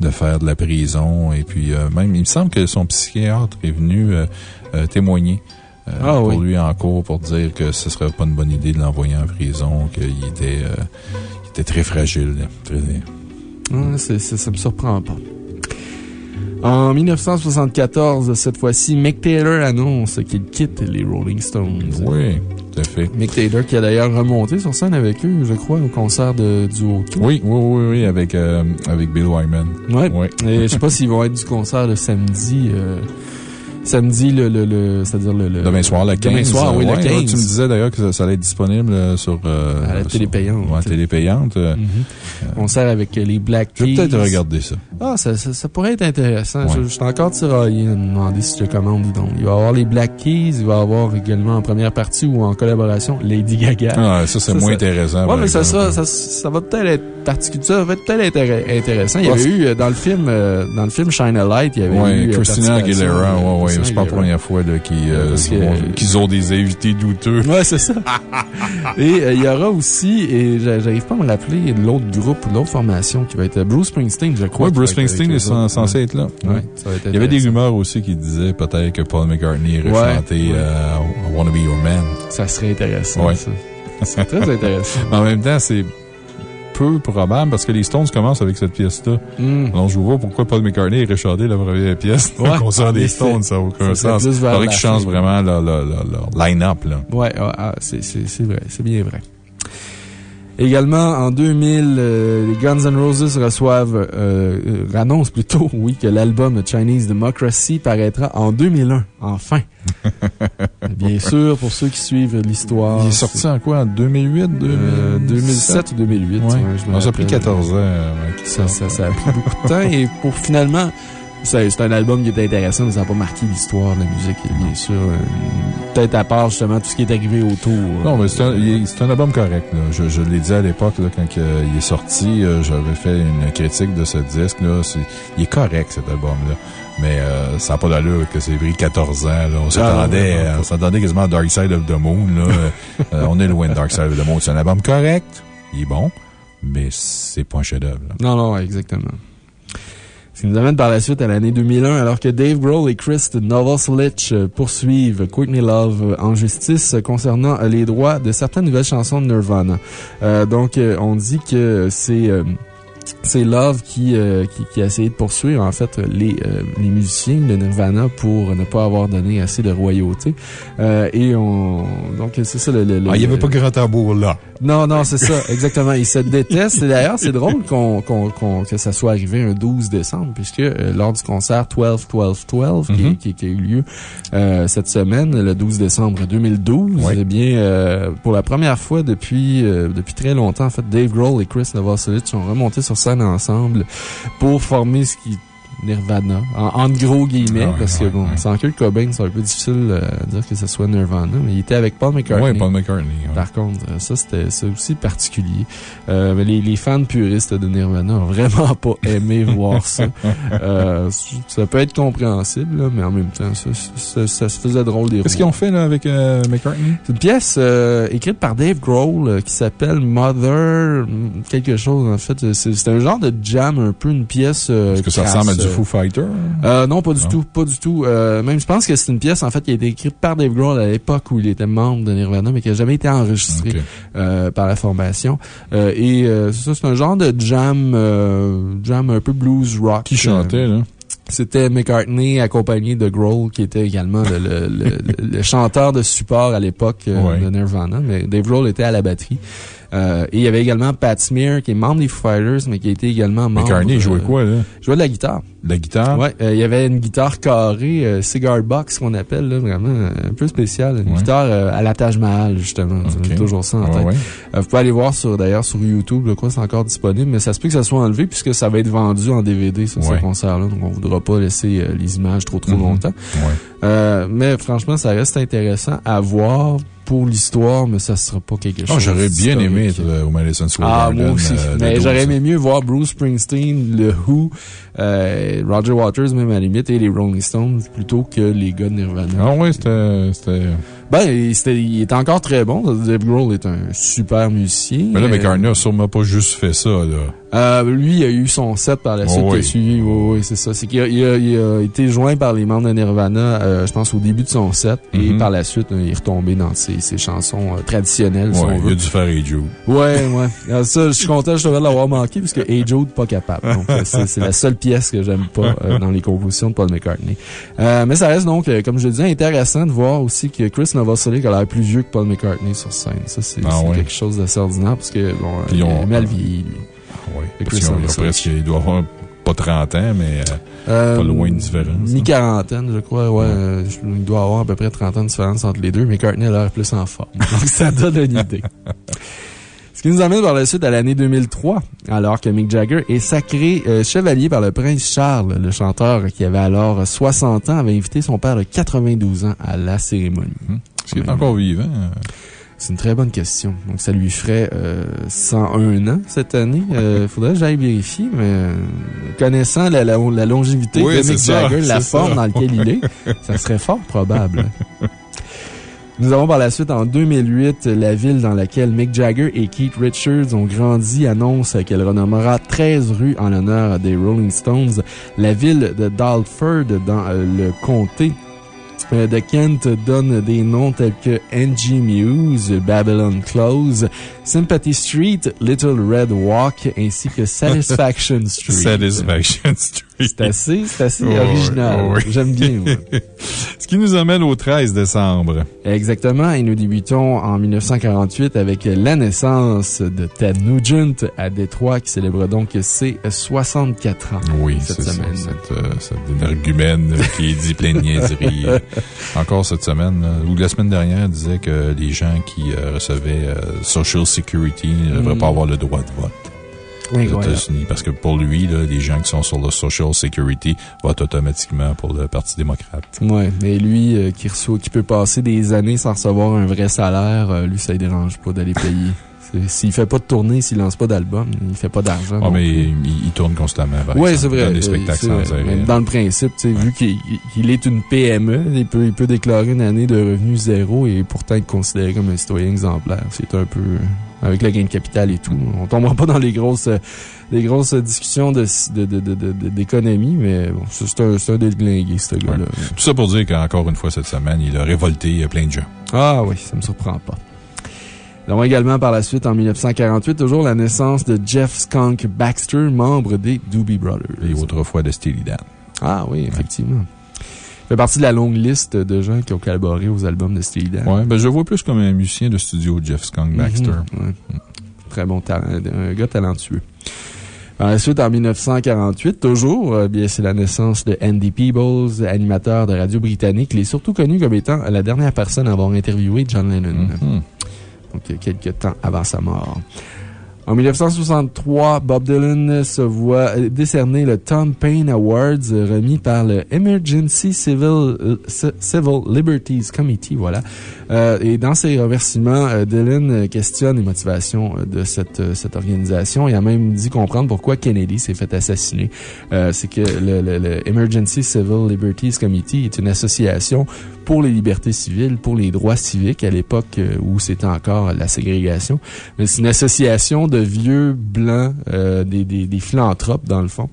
de faire de la prison, et puis même, il me semble que son psychiatre est venu témoigner. Ah pour oui. lui en cours pour dire que ce serait pas une bonne idée de l'envoyer en prison, qu'il était, il était très fragile. Très- c'est- c'est- ça me surprend pas. En 1974, cette fois-ci, Mick Taylor annonce qu'il quitte les Rolling Stones. Oui, tout à fait. Mick Taylor qui a d'ailleurs remonté sur scène avec eux, je crois, au concert de, du O2. Oui, oui, oui, oui, avec, euh, avec Bill Wyman. Ouais. Oui. Et je sais pas s'ils vont être du concert le samedi. euh, samedi, le, le, le- c'est-à-dire le, le- Demain soir, le 15. Demain soir, oui, Ouais, le là, 15. Tu me disais d'ailleurs que ça, ça allait être disponible euh, sur. euh, À la sur- télé payante. Ouais, télé payante. euh, Mhm. Concert avec les Black Je vais Keys. peut-être regarder ça. Ah, ça, ça, ça pourrait être intéressant. Ouais. Je, je suis encore tiraillé à me demander si je le commande ou non. Il va y avoir les Black Keys, il va y avoir également en première partie ou en collaboration Lady Gaga. Ah, ça, c'est moins ça- intéressant. Ouais, mais ça, sera, ça, ça va peut-être être particulier. Ça va peut-être être intéressant. Il y avait eu, euh, dans le film, euh, dans le film Shine a Light, il y avait Ouais, eu. euh, Christina Aguilera, ouais, ouais. C'est pas la première fois là, qu'ils euh, ont- des invités douteux. Ouais, c'est ça. et euh, il y aura aussi, et j'a- j'arrive pas à me rappeler, l'autre groupe, l'autre formation qui va être Bruce Springsteen, je crois. Ouais, Bruce Springsteen est censé être là. Ouais, Ouais. ça va être Il y avait des rumeurs aussi qui disaient peut-être que Paul McCartney aurait Ouais, chanté ouais. euh, I Wanna Be Your Man. Ça serait intéressant, ça. C'est très intéressant. Mais en même temps, c'est peu probable parce que les Stones commencent avec cette pièce-là. Hmm. Alors, je vois pourquoi Paul McCartney irait chanter la première pièce Ouais, en des. Stones. Ça n'a aucun sens. Il faudrait qu'ils changent vraiment leur, leur, leur- leur line-up, ouais, ah, c'est vrai, c'est bien vrai. Également, en 2000, euh, les Guns N' Roses reçoivent, euh, euh, annoncent plutôt, oui, que l'album Chinese Democracy paraîtra en 2001, enfin. Bien sûr, pour ceux qui suivent l'histoire. Il est sorti en quoi? En 2008? Euh, 2007 ou 2008. Ouais. ouais, je me ça a pris rappelle. 14 ans. euh, Ça, ça, ça a pris beaucoup de temps et pour finalement, c'est un album qui est intéressant, mais ça n'a pas marqué l'histoire de la musique, bien sûr. euh, Peut-être à part justement tout ce qui est arrivé autour. Non, mais c'est un, album correct. Là. Je, je l'ai dit à l'époque, là, quand il est sorti, euh, j'avais fait une critique de ce disque-là. C'est- Il est correct, cet album-là. Mais euh, ça n'a pas d'allure que c'est pris 14 ans. Là. On s'attendait on s'attendait quasiment à Dark Side of the Moon. Là. Euh, on est loin de Dark Side of the Moon. C'est un album correct. Il est bon, mais c'est pas un chef-d'œuvre. là. Non, non, exactement. Ce qui nous amène par la suite à l'année 2001, alors que Dave Grohl et Chris Novoselic euh, poursuivent Courtney Love euh, en justice concernant euh, les droits de certaines nouvelles chansons de Nirvana. Donc, on dit que c'est... c'est Love qui, euh, qui, qui a essayé de poursuivre, en fait, les, euh, les musiciens de Nirvana pour ne pas avoir donné assez de royauté. Euh, et on, donc, c'est ça le, le- le- Ah, il n'y avait pas grand tambour là. non, non, c'est ça, exactement. Ils se détestent. Et d'ailleurs, c'est drôle qu'on, qu'on, qu'on- que ça soit arrivé un 12 décembre, puisque euh, lors du concert 12-12-12, qui, Mhm. qui, qui a eu lieu euh, cette semaine, le 12 décembre 2012, Oui. eh bien, euh, pour la première fois depuis, euh, depuis très longtemps, en fait, Dave Grohl et Chris Novoselic sont remontés sur scène ensemble pour former ce qui Nirvana. En, gros guillemets, Ah ouais, parce que ouais, bon, ouais. sans Kurt Cobain, c'est un peu difficile euh, de dire que ce soit Nirvana, mais il était avec Paul McCartney. Oui, Paul McCartney. ouais. Par contre, euh, ça, c'était c'est aussi particulier. Euh, mais les, les fans puristes de Nirvana ont vraiment pas aimé voir ça. Euh, ça peut être compréhensible, là, mais en même temps, ça, ça, ça se faisait drôle des Qu'est-ce qu'ils ont fait là, avec euh, McCartney? C'est une pièce euh, écrite par Dave Grohl qui s'appelle Mother mm, quelque chose, en fait. C'est un genre de jam, un peu une pièce... euh, Est-ce que ça ressemble à du Foo Fighter? euh, non, pas du Non. tout, pas du tout. Euh, même, je pense que c'est une pièce, en fait, qui a été écrite par Dave Grohl à l'époque où il était membre de Nirvana, mais qui n'a jamais été enregistrée euh, par la formation. Euh, et euh, ça, c'est un genre de jam, euh, jam un peu blues rock. Qui chantait, là? C'était McCartney accompagné de Grohl, qui était également le, le- le- le chanteur de support à l'époque euh, Ouais. de Nirvana. Mais Dave Grohl était à la batterie. Euh, et il y avait également Pat Smear, qui est membre des Foo Fighters, mais qui a été également membre... Il jouait euh, quoi, là? Il jouait de la guitare. De la guitare? Ouais, euh, il y avait une guitare carrée, cigar box qu'on appelle, là, vraiment un peu spéciale. Une Ouais. guitare à la Taj Mahal, justement. Ok. J'ai toujours ça en Ouais, tête. ouais. Vous pouvez aller voir sur, d'ailleurs, sur YouTube, là, quoi, c'est encore disponible, mais ça se peut que ça soit enlevé puisque ça va être vendu en DVD, ça, Ouais. ce concert-là. Donc, on voudra pas laisser les images trop, trop Mhm. longtemps. Ouais. Euh, mais franchement, ça reste intéressant à voir pour l'histoire, mais ça sera pas quelque chose. Ah, j'aurais bien aimé être euh, au Madison Square Ah, Garden. moi aussi. euh, mais 12. j'aurais aimé mieux voir Bruce Springsteen, le Who, euh, Roger Waters, même à la limite, et les Rolling Stones, plutôt que les gars de Nirvana. Ah, ouais, c'était. Ben, il, c'était- il est encore très bon. Dave Grohl est un super musicien. Mais là, Euh, McCartney a sûrement pas juste fait ça, là. euh, lui, il a eu son set par la Oh, suite qui a oui. suivi. Oui, oui, c'est ça. C'est qu'il a, il a- il a été joint par les membres de Nirvana, euh, je pense, au début de son set. Et Mhm. par la suite, il est retombé dans ses, ses chansons euh, traditionnelles, si Ouais, on il a dû faire Hey Jude. Ouais, ouais. Alors ça, je suis content, je devrais l'avoir manqué, parce que Hey Jude, pas capable. Donc, c'est la seule pièce que j'aime pas dans les compositions de Paul McCartney. Euh, mais ça reste donc, comme je le disais, intéressant de voir aussi que Chris Novoselic a l'air plus vieux que Paul McCartney sur scène. Ça, c'est Ah ouais. quelque chose d'assez ordinaire, parce que, bon, Puis il on- est mal vieilli, lui. Ah. Et Parce a- presque, il doit avoir pas 30 ans, mais euh, Euh, Pas loin de différence, hein. Mi-quarantaine, je crois. Ouais, Ouais. euh, il doit avoir à peu près 30 ans de différence entre les deux. McCartney a l'air plus en forme. Donc, ça donne une idée. Ce qui nous amène par la suite à l'année 2003, alors que Mick Jagger est sacré euh, chevalier par le prince Charles, le chanteur qui avait alors 60 ans, avait invité son père de 92 ans à la cérémonie. Est-ce qu'il est encore vivant? euh, C'est une très bonne question. Donc, ça lui ferait euh, 101 ans cette année. Il faudrait que j'aille vérifier, mais euh, connaissant la, la, la longévité Oui, de Mick ça, Jagger, la forme ça. dans laquelle il est, ça serait fort probable. Nous avons par la suite, en 2008, la ville dans laquelle Mick Jagger et Keith Richards ont grandi annonce qu'elle renommera 13 rues en l'honneur des Rolling Stones. La ville de Dalford, dans euh, le comté euh, de Kent donne des noms tels que NG Muse, Babylon Close, Sympathy Street, Little Red Walk, ainsi que Satisfaction Street. Satisfaction Street. C'est assez, c'est assez original. J'aime bien. moi. Ce qui nous amène au 13 décembre. Exactement, et nous débutons en 1948 avec la naissance de Ted Nugent à Détroit, qui célèbre donc ses 64 ans. Oui, Cette c'est ça. semaine. Cette, euh, cette qui dit plein de niaiseries. Encore cette semaine, euh, ou la semaine dernière, disait que les gens qui euh, recevaient euh, Social Security ne devraient Mm. pas avoir le droit de vote aux Incroyable. États-Unis. Parce que pour lui, là, les gens qui sont sur le Social Security votent automatiquement pour le Parti démocrate. Ouais, mais lui, euh, qui reçoit, qui peut passer des années sans recevoir un vrai salaire, euh, lui, ça ne dérange pas d'aller payer. S'il fait pas de tournée, s'il lance pas d'album, il fait pas d'argent. Ah, mais plus. il, il tourne constamment. Oui, c'est Il vrai. donne des euh, spectacles sans arrêt. Dans le principe, tu sais, vu qu'il est une PME, il peut, il peut déclarer une année de revenus zéro et pourtant être considéré comme un citoyen exemplaire. C'est un peu, euh, avec le gain de capital et tout. On tombera pas dans les grosses, euh, les grosses discussions de, de, de, de- de- d'économie, mais bon, c'est un, un déglingué, ce gars-là. Tout ça pour dire qu'encore une fois cette semaine, il a révolté euh, plein de gens. Ah oui, ça me surprend pas. Nous avons également par la suite, en 1948, toujours la naissance de Jeff Skunk Baxter, membre des Doobie Brothers. Et autrefois de Steely Dan. Ah oui, effectivement. Il fait partie de la longue liste de gens qui ont collaboré aux albums de Steely Dan. Ouais, ben je vois plus comme un musicien de studio, Jeff Skunk Baxter. Mhm, ouais. Très bon talent, un gars talentueux. Par la suite, en 1948, toujours, euh, bien, c'est la naissance de Andy Peebles, animateur de radio britannique. Il est surtout connu comme étant la dernière personne à avoir interviewé John Lennon. Mhm. Donc euh, quelques temps avant sa mort. En 1963, Bob Dylan se voit décerner le Tom Paine Awards remis par le Emergency Civil, Civil Liberties Committee. Voilà. Euh, et dans ses remerciements, euh, Dylan questionne les motivations de cette, organisation et a même dit comprendre pourquoi Kennedy s'est fait assassiner. Euh, C'est que le Emergency Civil Liberties Committee est une association pour les libertés civiles, pour les droits civiques à l'époque euh, où c'était encore la ségrégation. Mais c'est une association de vieux blancs, euh, des, des, des philanthropes dans le fond.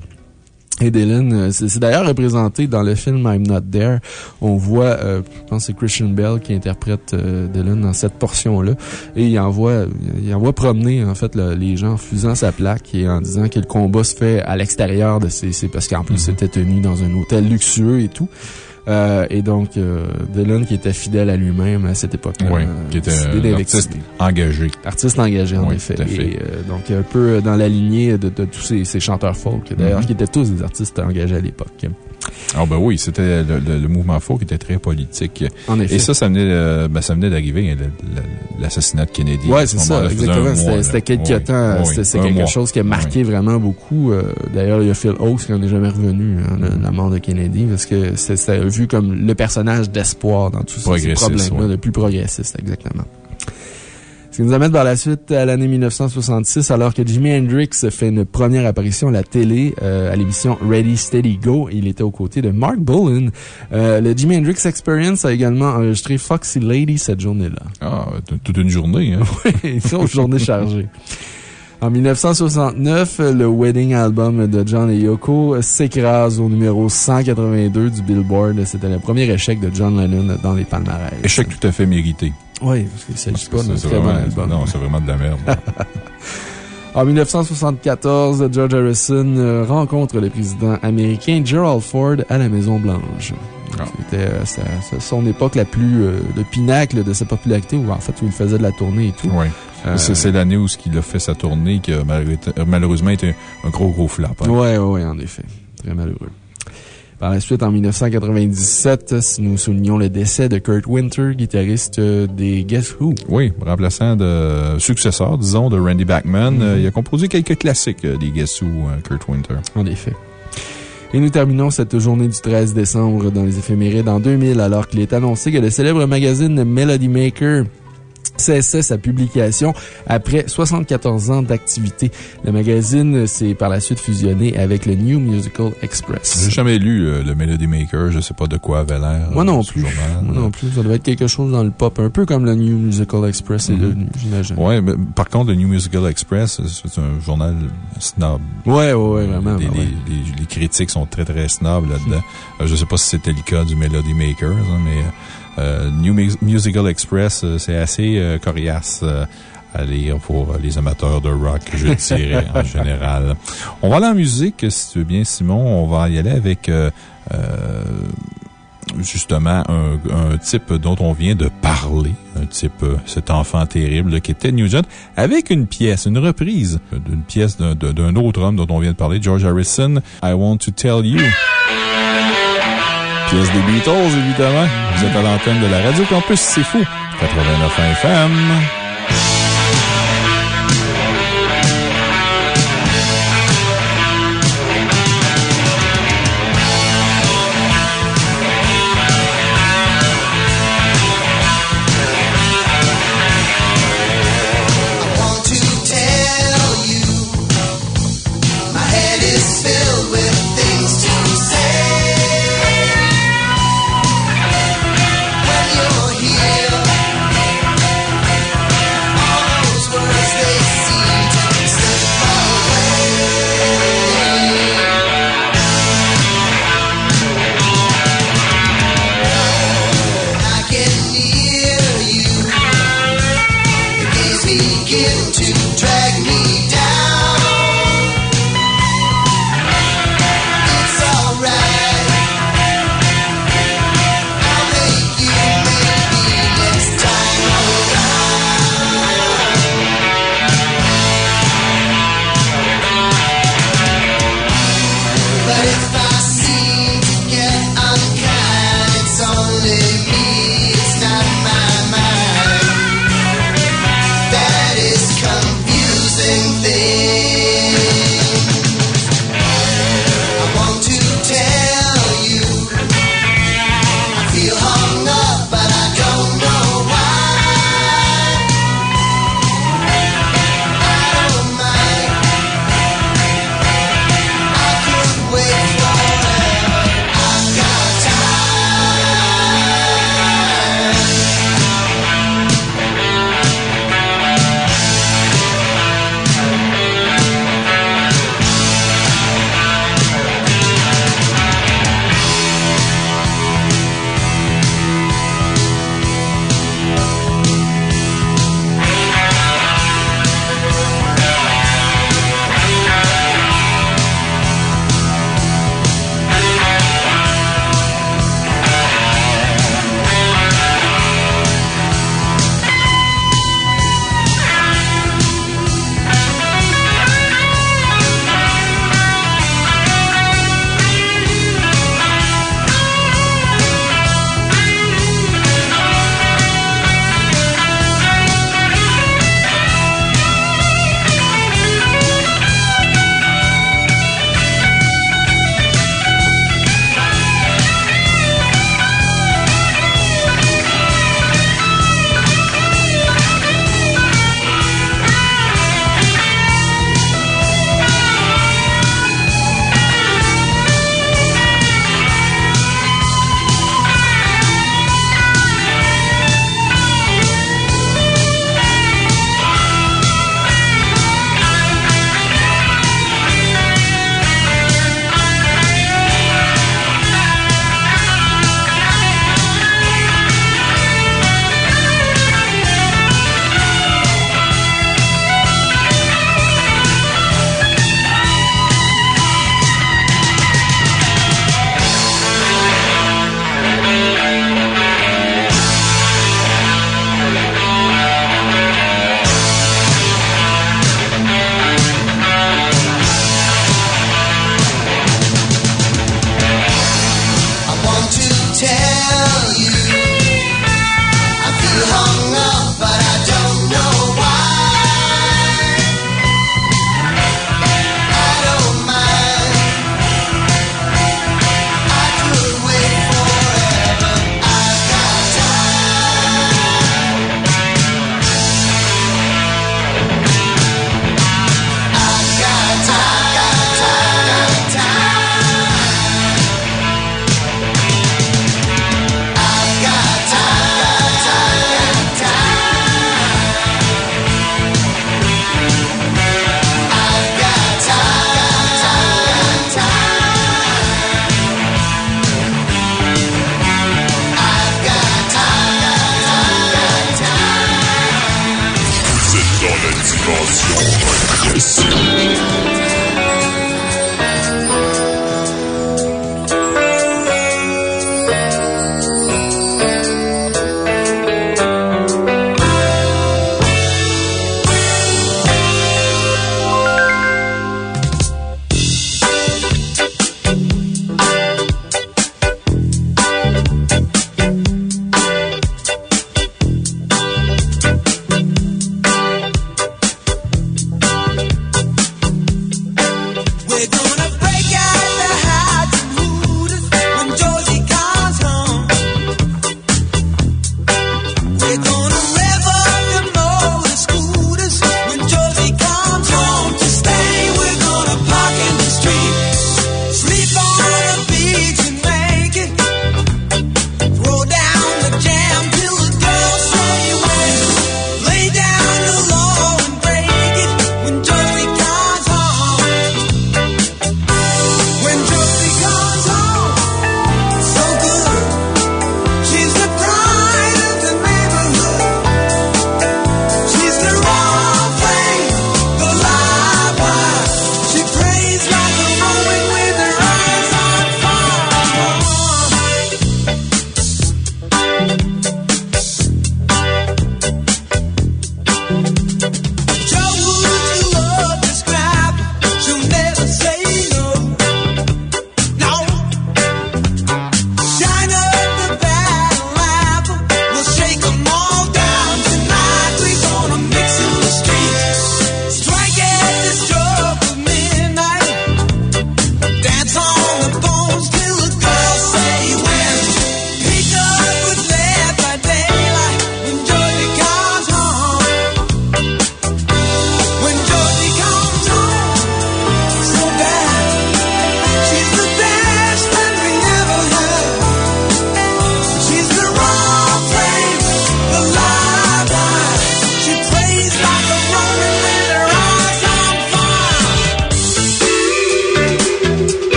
Et Dylan, euh, c'est d'ailleurs représenté dans le film I'm Not There. On voit, euh, je pense que c'est Christian Bell qui interprète euh, Dylan dans cette portion-là. Et il envoie, il envoie promener, en fait, les gens en fusant sa plaque et en disant que le combat se fait à l'extérieur de ces, parce qu'en plus, mm-hmm. c'était tenu dans un hôtel luxueux et tout. Euh, et donc, euh, Dylan qui était fidèle à lui-même à cette époque-là. Oui, qui était un artiste engagé. Artiste engagé, en effet. Et, euh, donc, un peu dans la lignée de, tous ces, ces, chanteurs folk, d'ailleurs, mm-hmm. qui étaient tous des artistes engagés à l'époque. Ah, ben oui, c'était le, mouvement faux qui était très politique. En effet. Et ça, ça venait, euh, ben, ça venait d'arriver, l'assassinat de Kennedy. Oui, c'est ça, exactement. C'était quelques temps, c'était quelque chose qui a marqué vraiment beaucoup. Euh, d'ailleurs, il y a Phil Oakes qui n'en est jamais revenu, hein, la, mort de Kennedy, parce que c'était vu comme le personnage d'espoir dans tous ces problèmes-là, le plus progressiste, exactement. Ce qui nous amène par la suite à l'année 1966, alors que Jimi Hendrix fait une première apparition à la télé, euh, à l'émission Ready, Steady, Go. Il était aux côtés de Mark Bolan. Euh, le Jimi Hendrix Experience a également enregistré Foxy Lady cette journée-là. Ah, toute une journée, hein? oui, une journée chargée. En 1969, le wedding album de John et Yoko s'écrase au numéro 182 du Billboard. C'était le premier échec de John Lennon dans les palmarès. Échec tout à fait mérité. Oui, parce qu'il ne s'agit pas d'un très bon album. Non, c'est vraiment de la merde. En 1974, George Harrison euh, rencontre le président américain Gerald Ford à la Maison-Blanche. Ah. C'était euh, son époque la plus, euh, le pinacle de sa popularité, où en fait, où il faisait de la tournée et tout. Oui. C'est l'année où il a fait sa tournée qui a malheureusement été un gros, gros flop. Oui, hein. oui, oui, en effet. Très malheureux. Par la suite, en 1997, si nous soulignons le décès de Kurt Winter, guitariste des Guess Who? Oui, remplaçant de successeur, disons, de Randy Bachman. Mm-hmm. il a composé quelques classiques euh, des Guess Who, euh, Kurt Winter. En effet. Et nous terminons cette journée du 13 décembre dans les éphémérides en 2000, alors qu'il est annoncé que le célèbre magazine Melody Maker cessait sa publication après 74 ans d'activité. Le magazine s'est par la suite fusionné avec le New Musical Express. J'ai jamais lu euh, le Melody Maker. Je sais pas de quoi avait l'air. Moi non euh, plus. Moi non plus. Ça devait être quelque chose dans le pop, un peu comme le New Musical Express est mhm. devenu, j'imagine. Ouais, mais par contre, le New Musical Express, c'est un journal snob. Ouais, ouais, vraiment. Les, les, critiques sont très, très snob là-dedans. Euh, je sais pas si c'était le cas du Melody Maker, hein, mais euh, New Musical Express, euh, c'est assez euh, coriace à lire pour les amateurs de rock, je dirais, en général. On va aller en musique, si tu veux bien, Simon. On va y aller avec justement un, type dont on vient de parler, un type, cet enfant terrible qui était Nugent, avec une pièce, une reprise d'une pièce d'un autre homme dont on vient de parler, George Harrison, I Want to Tell You. Pièce des Beatles, évidemment. Vous êtes à l'antenne de la Radio Campus, c'est fou. 89 FM.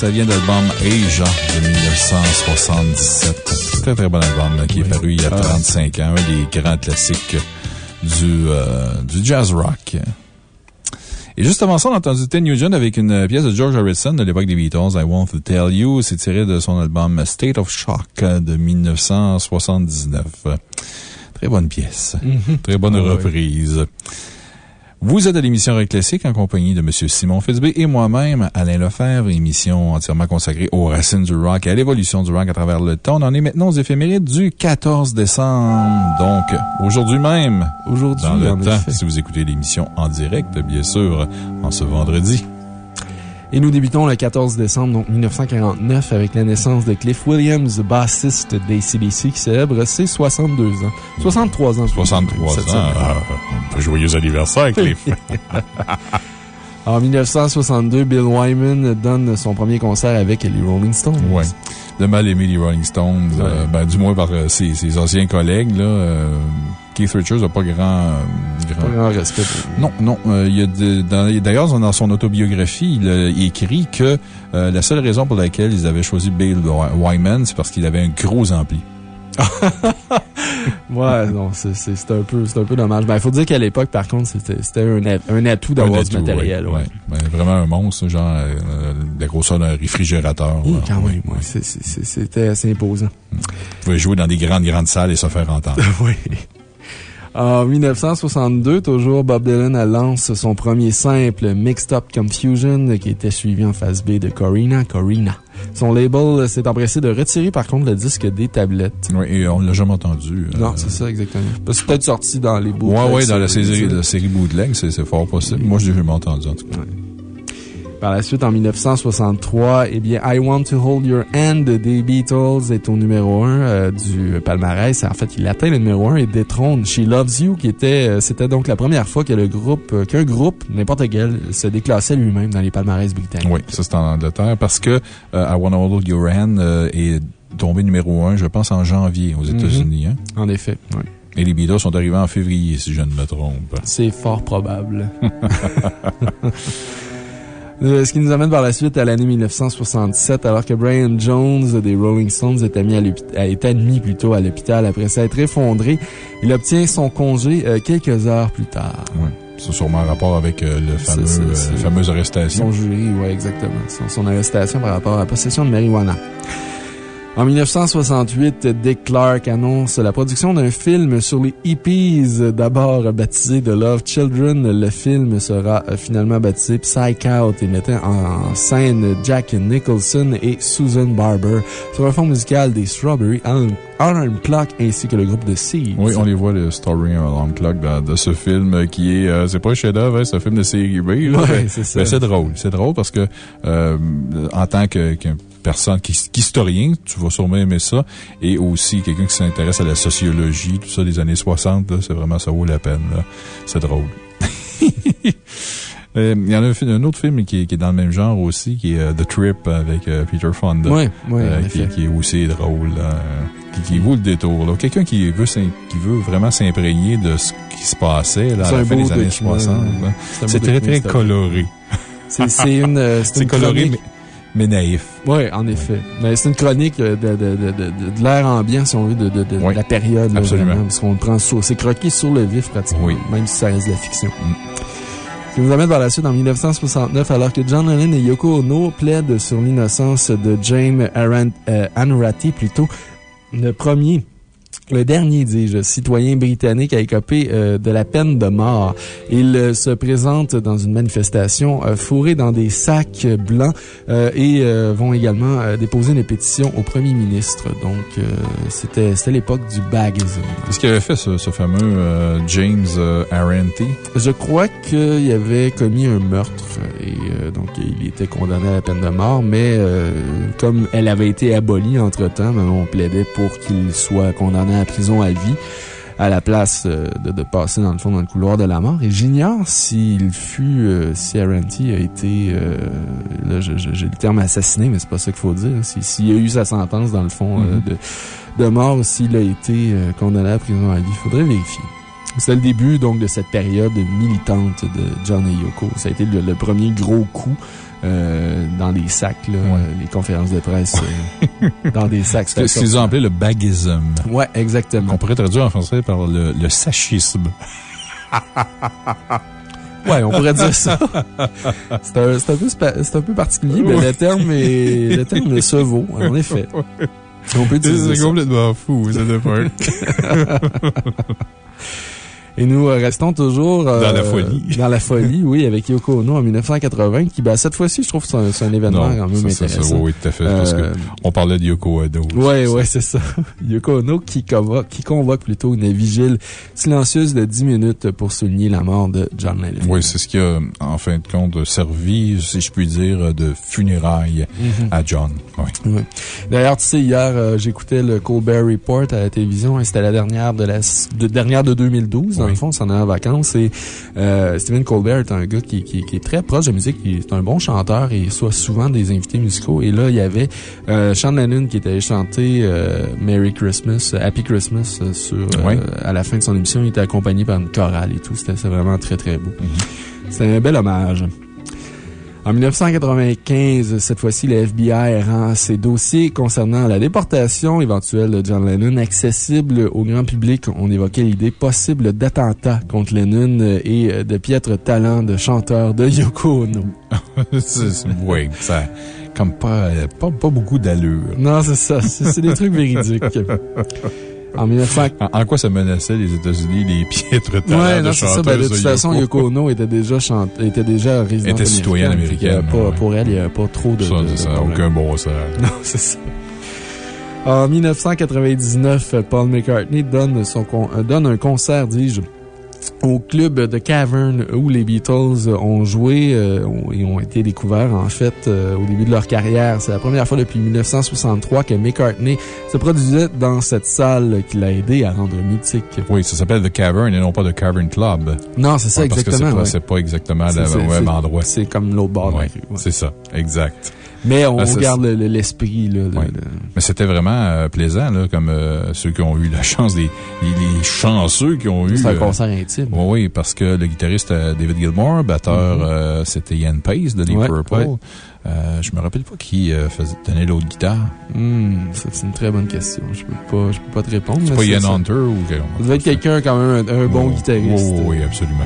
Ça vient de l'album Asia de 1977. Très très bon album qui est paru il y a 35 ans, un des grands classiques du, euh, du jazz rock. Et juste avant ça, on a entendu Ted Nugent avec une pièce de George Harrison de l'époque des Beatles, I Want to Tell You. C'est tiré de son album State of Shock de 1979. Très bonne pièce. Très bonne reprise. Vous êtes à l'émission Rock Classique en compagnie de M. Simon Fitzbé et moi-même, Alain Lefebvre, émission entièrement consacrée aux racines du rock et à l'évolution du rock à travers le temps. On en est maintenant aux éphémérides du 14 décembre. Donc, aujourd'hui même, Aujourd'hui, dans le temps, effet. si vous écoutez l'émission en direct, bien sûr, en ce vendredi. Et nous débutons le 14 décembre donc 1949 avec la naissance de Cliff Williams, bassiste d'ACDC, qui célèbre ses 62 ans. 63 ans. 63 cette ans. Joyeux anniversaire, Cliff. En 1962, Bill Wyman donne son premier concert avec les Rolling Stones. Ouais. De mal aimer les Rolling Stones, euh, ben, du moins par euh, ses, ses anciens collègues, là. euh, Keith Richards n'a pas grand, grand- Pas grand respect. Non, non. euh, dans- D'ailleurs, dans son autobiographie, il, écrit que euh, la seule raison pour laquelle ils avaient choisi Bill Wy- Wyman, c'est parce qu'il avait un gros ampli. Ouais, non, c'est un, peu- un peu dommage. Ben, il faut dire qu'à l'époque, par contre, c'était un, un atout d'avoir du matériel. ouais, Ouais. ouais. Ben, vraiment un monstre, genre euh, la grosseur d'un réfrigérateur. Là. quand même, ouais, c'était assez imposant. Vous pouvez jouer dans des grandes, grandes salles et se faire entendre. Oui. En 1962, toujours, Bob Dylan lance son premier simple, Mixed Up Confusion, qui était suivi en phase B de Corina, Corina. Son label s'est empressé de retirer, par contre, le disque des tablettes. Oui, et on l'a jamais entendu. euh, Non, c'est ça, exactement. Parce que C'est peut-être sorti dans les bouts. Ouais, ouais, dans la série, la série Bootleg, c'est c'est fort possible. Moi, je l'ai jamais entendu, en tout cas. Par la suite, en 1963, eh bien, I Want to Hold Your Hand des Beatles est au numéro 1 du palmarès. En fait, il atteint le numéro 1 et détrône She Loves You, qui était, euh, c'était donc la première fois que le groupe, euh, qu'un groupe, n'importe quel, se déclassait lui-même dans les palmarès britanniques. Oui, ça c'est en Angleterre parce que euh, I Wanna Hold Your Hand euh, est tombé numéro un, je pense, en janvier aux États-Unis. hein? En effet, oui. Et les Beatles sont arrivés en février, si je ne me trompe. C'est fort probable. Euh, Ce qui nous amène par la suite à l'année 1967, alors que Brian Jones des Rolling Stones est admis, à été admis plutôt à l'hôpital après s'être effondré. Il obtient son congé euh, quelques heures plus tard. Ouais. C'est sûrement en rapport avec euh, le fameux, la fameuse arrestation. Son jury, oui, exactement. Son, son arrestation par rapport à la possession de marijuana. En 1968, Dick Clark annonce la production d'un film sur les hippies, d'abord baptisé The Love Children. Le film sera euh, finalement baptisé Psych Out et mettant en scène Jack Nicholson et Susan Barber sur un fond musical des Strawberry Alarm Clock ainsi que le groupe de Seeds. Oui, on les voit, le Story Alarm Clock, dans- de ce film qui est, euh, c'est pas un chef-d'œuvre, hein, c'est un film de série B. Ouais, c'est ça. c'est drôle. C'est drôle parce que, euh, en tant que, personne qui, qu'historien, tu vas sûrement aimer ça. Et aussi, quelqu'un qui s'intéresse à la sociologie, tout ça des années 60, là, c'est vraiment, ça vaut la peine. C'est drôle. Euh, Il y en a un, autre film qui est, qui est dans le même genre aussi, qui est euh, The Trip avec euh, Peter Fonda. Oui, oui, Euh, en qui, qui est aussi drôle, là, euh, qui, qui vaut le détour. Quelqu'un qui veut, qui veut vraiment s'imprégner de ce qui se passait là, à la fin des années document. 60. là. C'est très, très coloré. C'est une, une coloré, mais. Mais naïf. Oui, en effet. Mais c'est une chronique de, de, de, de, l'air ambiant, si on veut, de, de, de Oui, la période. là, absolument. vraiment, parce qu'on le prend sur. C'est croqué sur le vif, pratiquement. Oui. Même si ça reste de la fiction. Mm. Qui nous amène par la suite en 1969, alors que John Lennon et Yoko Ono plaident sur l'innocence de James Aran- euh, plutôt, le premier le dernier, dis-je, citoyen britannique a écopé euh, de la peine de mort. Il euh, se présente dans une manifestation euh, fourré dans des sacs blancs euh, et euh, vont également déposer une pétition au premier ministre. Donc, euh, c'était l'époque du bagisme. Qu'est-ce qu'il avait fait, ce, ce fameux euh, James Arenty? Je crois qu'il avait commis un meurtre et euh, donc il était condamné à la peine de mort, mais euh, comme elle avait été abolie entre-temps, ben, on plaidait pour qu'il soit condamné à la prison à vie à la place euh, de, de passer dans le fond dans le couloir de la mort. Et j'ignore s'il fut, euh, si Arenty a été, euh, là j'ai le terme assassiné, mais c'est pas ça qu'il faut dire. Si- S'il a eu sa sentence dans le fond euh, Mhm. de, de mort, s'il a été condamné à la prison à vie, il faudrait vérifier. C'est le début donc de cette période militante de John et Yoko. Ça a été le, le premier gros coup euh, dans des sacs, là, euh, les conférences de presse euh, dans des sacs. C'est ce qu'ils ont appelé le baguisme. Ouais, exactement. On pourrait traduire en français par le, le sachisme. Ouais, on pourrait dire ça. C'est un, c'est un c'est un peu particulier, mais le terme, est, le terme se vaut, en effet. On peut ça. complètement fou, ça devrait Et nous euh, restons toujours euh, Dans la folie. Dans la folie, oui, avec Yoko Ono en 1980, qui, ben, cette fois-ci, je trouve que c'est un, événement quand même c'est ça, intéressant. ça, oui, tout à fait. Parce Euh, que on parlait de Yoko Ono. Ouais, ouais, c'est ça. Yoko Ono qui convoque, qui convoque plutôt une vigile silencieuse de 10 minutes pour souligner la mort de John Lennon. Oui, c'est ce qui a, en fin de compte, servi, si je puis dire, de funérailles Mhm. à John. Oui. Oui. D'ailleurs, tu sais, hier, euh, j'écoutais le Colbert Report à la télévision et c'était la dernière de la de, dernière de 2012. Dans Oui. Le fond, on s'en est en vacances et euh, Stephen Colbert est un gars qui, qui, qui est très proche de la musique. Il est un bon chanteur et il reçoit souvent des invités musicaux. Et là, il y avait euh, Sean Lennon qui était allé chanter euh, Merry Christmas, Happy Christmas sur, Oui. à la fin de son émission. Il était accompagné par une chorale et tout. C'était vraiment très, très beau. Mhm. C'était un bel hommage. En 1995, cette fois-ci, le FBI rend ses dossiers concernant la déportation éventuelle de John Lennon accessibles au grand public. On évoquait l'idée possible d'attentat contre Lennon et de piètre talent de chanteur de Yoko Ono. Oui, ça, comme pas, pas, pas beaucoup d'allure. Non, c'est ça. C'est des trucs véridiques. En 1900... En, en quoi ça menaçait les États-Unis, les piètres talents Ouais, de non, c'est ça. chanteuses Ben, de toute façon, Yoko? Ono était déjà, chante... était déjà résidente Était citoyenne avait américaine, pas- ouais. Pour elle, il n'y avait pas trop de. Ça, de- de ça aucun bon sens. Non, c'est ça. En 1999, Paul McCartney donne, son con- euh, donne un concert, dis-je, au club de Cavern où les Beatles ont joué euh, ont- et ont été découverts, en fait, euh, au début de leur carrière. C'est la première fois depuis 1963 que McCartney se produisait dans cette salle qui l'a aidé à rendre mythique. Oui, ça s'appelle The Cavern et non pas The Cavern Club. Non, c'est ça, Ouais, parce que exactement. c'est pas, ouais. pas exactement le même endroit. C'est comme l'autre bord ouais. C'est ça, exact. Mais on Ah, ça, garde le- le- l'esprit, là. le- le- Mais c'était vraiment euh, plaisant, là, comme euh, ceux qui ont eu la chance, les, les, les chanceux qui ont eu. C'est un euh, concert intime. Oui, oui, parce que le guitariste David Gilmour, batteur, euh, c'était Ian Pace de Deep Mm-hmm. Ouais, Purple. ouais. Euh, je me rappelle pas qui euh, faisait, tenait l'autre guitare. Hmm, c'est une très bonne question. Je peux pas, je peux pas te répondre. C'est pas Ian. Hunter ou quelque Ça devait être quelqu'un quand même, un, un bon Oh, guitariste. oh, oui, absolument.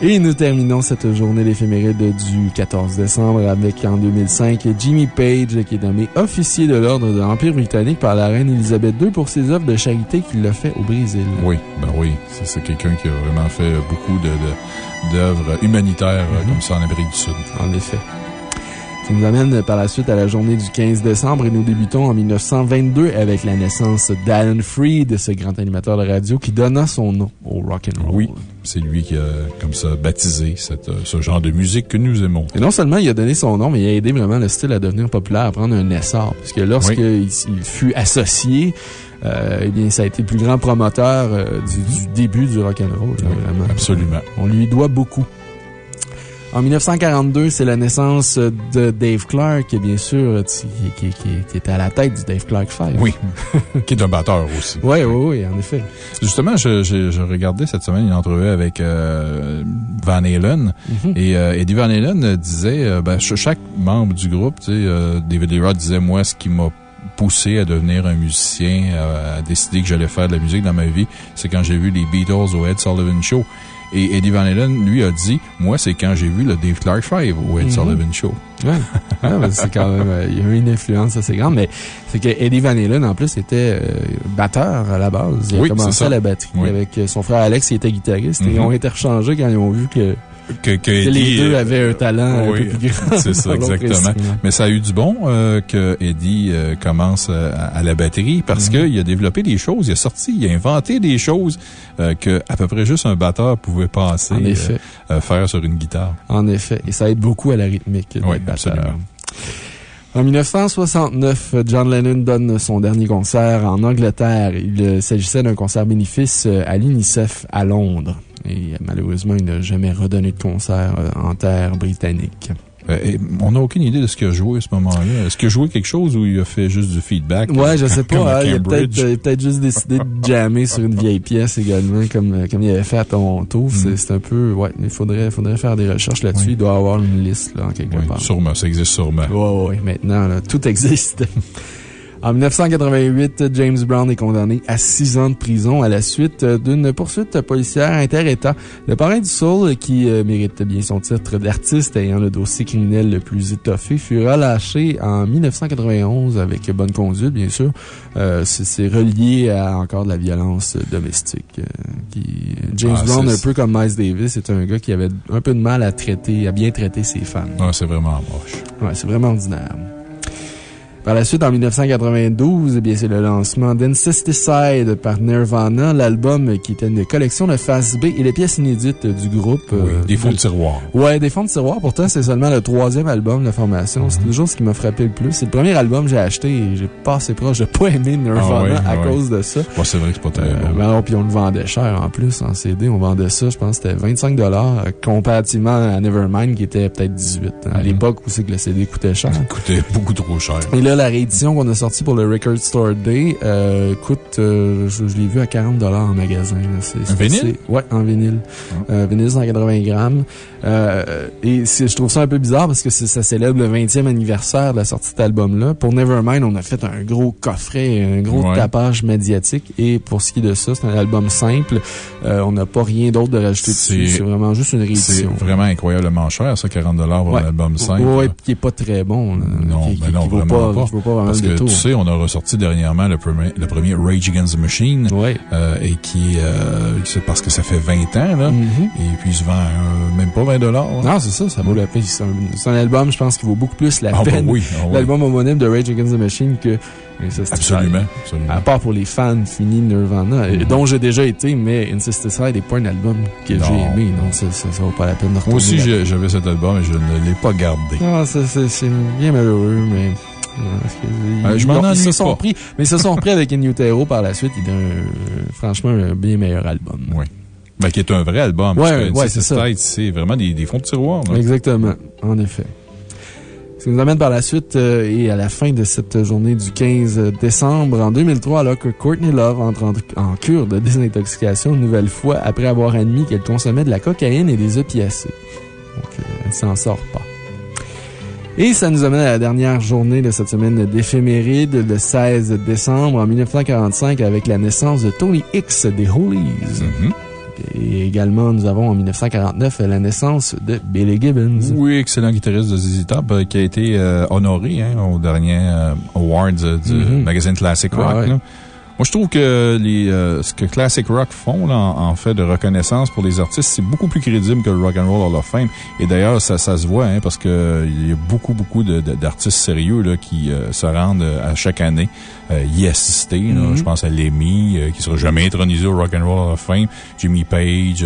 Et nous terminons cette journée d'éphéméride du 14 décembre avec, en 2005, Jimmy Page, qui est nommé officier de l'Ordre de l'Empire britannique par la reine Elisabeth II pour ses œuvres de charité qu'il a fait au Brésil. Oui, ben oui. C'est quelqu'un qui a vraiment fait beaucoup de, de- d'œuvres humanitaires Mm-hmm. comme ça en Amérique du Sud. En effet. Ça nous amène par la suite à la journée du 15 décembre et nous débutons en 1922 avec la naissance d'Alan Freed, ce grand animateur de radio qui donna son nom au rock and roll. Oui, c'est lui qui a comme ça baptisé cette, euh, ce genre de musique que nous aimons. Et non seulement il a donné son nom, mais il a aidé vraiment le style à devenir populaire, à prendre un essor. Puisque lorsqu'il il fut associé, euh, eh bien, ça a été le plus grand promoteur euh, du, du début du rock'n'roll. là, vraiment. Absolument. On lui doit beaucoup. En 1942, c'est la naissance de Dave Clark, bien sûr, qui, qui, qui, était à la tête du Dave Clark 5. Oui, qui est un batteur aussi. Oui, oui, oui, en effet. Justement, je, je, je regardais cette semaine une entrevue avec euh, Van Halen. Mhm. Et euh, Eddie Van Halen disait, euh, ben, ch- chaque membre du groupe, tu sais, euh, David Lee Roth disait, moi, ce qui m'a poussé à devenir un musicien, euh, à décider que j'allais faire de la musique dans ma vie, c'est quand j'ai vu les Beatles au Ed Sullivan Show. Et Eddie Van Halen, lui, a dit, moi, c'est quand j'ai vu le Dave Clark 5 au Ed Mhm. Sullivan Show. Ouais. Ouais, ben, c'est quand même, euh, il y a eu une influence assez grande, mais c'est que Eddie Van Halen, en plus, était euh, batteur à la base. Il a Oui, c'est commencé à la batterie Oui. avec euh, son frère Alex, qui était guitariste, et Mhm. ils ont été rechangés quand ils ont vu que, Que, que que les Eddie, deux euh, avaient un talent oui, un peu plus grand. c'est ça, exactement. Mais ça a eu du bon euh, que Eddie euh, commence euh, à, à la batterie parce Mhm. qu'il a développé des choses, il a sorti, il a inventé des choses euh, que à peu près juste un batteur pouvait penser En effet. euh, euh, faire sur une guitare. En effet. Et ça aide beaucoup à la rythmique. Oui, absolument. En 1969, John Lennon donne son dernier concert en Angleterre. Il s'agissait d'un concert bénéfice à l'UNICEF à Londres. Et euh, malheureusement, il n'a jamais redonné de concert euh, en terre britannique. Euh, et on n'a aucune idée de ce qu'il a joué à ce moment-là. Est-ce qu'il a joué quelque chose ou il a fait juste du feedback? Ouais, je sais pas. hein, il a peut-être euh, juste décidé de jammer sur une vieille pièce également, comme, euh, comme il avait fait à Toronto. C'est c'est un peu. Ouais, il faudrait, faudrait faire des recherches là-dessus. Oui. Il doit avoir une liste, là, en quelque Oui, part. sûrement, ça existe sûrement. Ouais, ouais, maintenant, là, tout existe. En 1988, James Brown est condamné à six ans de prison à la suite euh, d'une poursuite policière inter-État. Le parrain du Soul, qui euh, mérite bien son titre d'artiste ayant le dossier criminel le plus étoffé, fut relâché en 1991 avec bonne conduite, bien sûr. Euh, C'est relié à encore de la violence domestique. euh, qui, James Ah, Brown, un peu comme Miles Davis, est un gars qui avait un peu de mal à traiter, à bien traiter ses femmes. Non, c'est vraiment moche. Ouais, c'est vraiment ordinaire. Par la suite, en 1992, eh bien, c'est le lancement d'Incesticide par Nirvana, l'album qui était une collection de faces B et les pièces inédites du groupe. Oui, euh, des fonds de tiroir. Ouais, des fonds de tiroir. Pourtant, c'est seulement le troisième album de la formation. C'est toujours ce qui m'a frappé le plus. C'est le premier album que j'ai acheté et j'ai pas assez proche de pas aimer Nirvana Ah ouais, à ouais. cause de ça. Ouais, c'est vrai que c'est pas très Euh, ben alors, puis on le vendait cher en plus en CD. On vendait ça, je pense que c'était 25 euh, comparativement à Nevermind qui était peut-être 18 hein, à Mhm. l'époque où c'est que le CD coûtait cher. Ça coûtait beaucoup trop cher. Et là, la réédition qu'on a sortie pour le Record Store Day euh, coûte, euh, je, je l'ai vu à 40 en magasin. C'est- Un vinyle? Ouais, en vinyle. Euh, vinyle 180 grammes. Euh, et c'est- je trouve ça un peu bizarre parce que c'est- ça célèbre le 20e anniversaire de la sortie de cet album-là. Pour Nevermind, on a fait un gros coffret, un gros Ouais. tapage médiatique. Et pour ce qui est de ça, c'est un album simple. Euh, on n'a pas rien d'autre de rajouter dessus. C'est- C'est vraiment juste une C'est réédition. vraiment incroyablement cher, ça, 40 pour Ouais. un album simple. Là. qui est pas très bon. là. Non, qui, ben non, qui vraiment pas, pas. qui pas vraiment Parce que détour. tu sais, on a ressorti dernièrement le premier, le premier Rage Against the Machine. Ouais. euh, et qui, euh, c'est parce que ça fait 20 ans, là. Mhm. Et puis, il se vend même pas 20 dollars. Non, c'est ça, ça vaut la peine. C'est un, album, je pense, qui vaut beaucoup plus la Ah, bah peine. oui, ah oui. L'album homonyme de Rage Against the Machine que. Incesticide. Absolument. absolument. À part pour les fans finis de Nirvana, et Mhm. dont j'ai déjà été, mais Incesticide n'est pas un album que j'ai aimé, donc ça, ça, ça vaut pas la peine de retourner. Moi aussi, j'avais cet album et je ne l'ai pas gardé. Non, ça, c'est bien malheureux, mais. ils- Euh, je m'en ennuie ils se sont pas. repris, mais ils se sont repris avec In Utero par la suite. Il est un, franchement un bien meilleur album. Oui. Ben, qui est un vrai album. Que ouais, c'est ça. C'est vraiment des, des fonds de tiroir. là. Exactement, en effet. Ce qui nous amène par la suite euh, et à la fin de cette journée du 15 décembre en 2003, alors que Courtney Love entre en, en cure de désintoxication une nouvelle fois après avoir admis qu'elle consommait de la cocaïne et des opiacés. Donc, euh, elle s'en sort pas. Et ça nous amène à la dernière journée de cette semaine d'éphéméride, le 16 décembre en 1945, avec la naissance de Tony Hicks des Hollies. Mhm. Et également, nous avons en 1949 la naissance de Billy Gibbons. Oui, excellent guitariste de ZZ Top euh, qui a été euh, honoré hein, aux derniers euh, awards euh, du Mhm. magazine Classic Rock. Ah ouais. Moi, je trouve que les, euh, ce que Classic Rock font là, en, en fait de reconnaissance pour les artistes, c'est beaucoup plus crédible que le Rock and Roll Hall of Fame. Et d'ailleurs, ça, ça se voit hein, parce que euh, y a beaucoup, beaucoup d'artistes sérieux là, qui euh, se rendent à chaque année euh, y assister. Mhm. Je pense à Lemmy, euh, qui sera jamais intronisé au Rock and Roll Hall of Fame, Jimmy Page.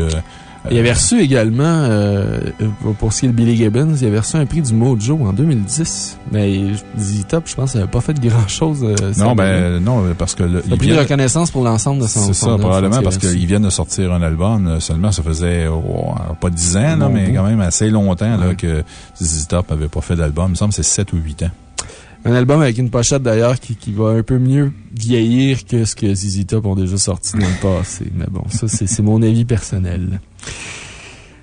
Euh, Il avait reçu également, euh, euh, pour ce qui est de Billy Gibbons, il avait reçu un prix du Mojo en 2010. Mais ZZ Top, je pense, n'avait pas fait grand chose. Non, ben, non, parce que le, il prix de reconnaissance pour l'ensemble de son C'est ça, probablement parce qu'il a qu'ils viennent de sortir un album. euh, Seulement, ça faisait oh, pas 10 ans, là, mais bout. quand même assez longtemps là, Ouais. que ZZ Top n'avait pas fait d'album. Il me semble que c'est 7 ou 8 ans. Un album avec une pochette d'ailleurs qui, qui va un peu mieux vieillir que ce que ZZ Top ont déjà sorti dans le passé. Mais bon, ça, c'est mon avis personnel.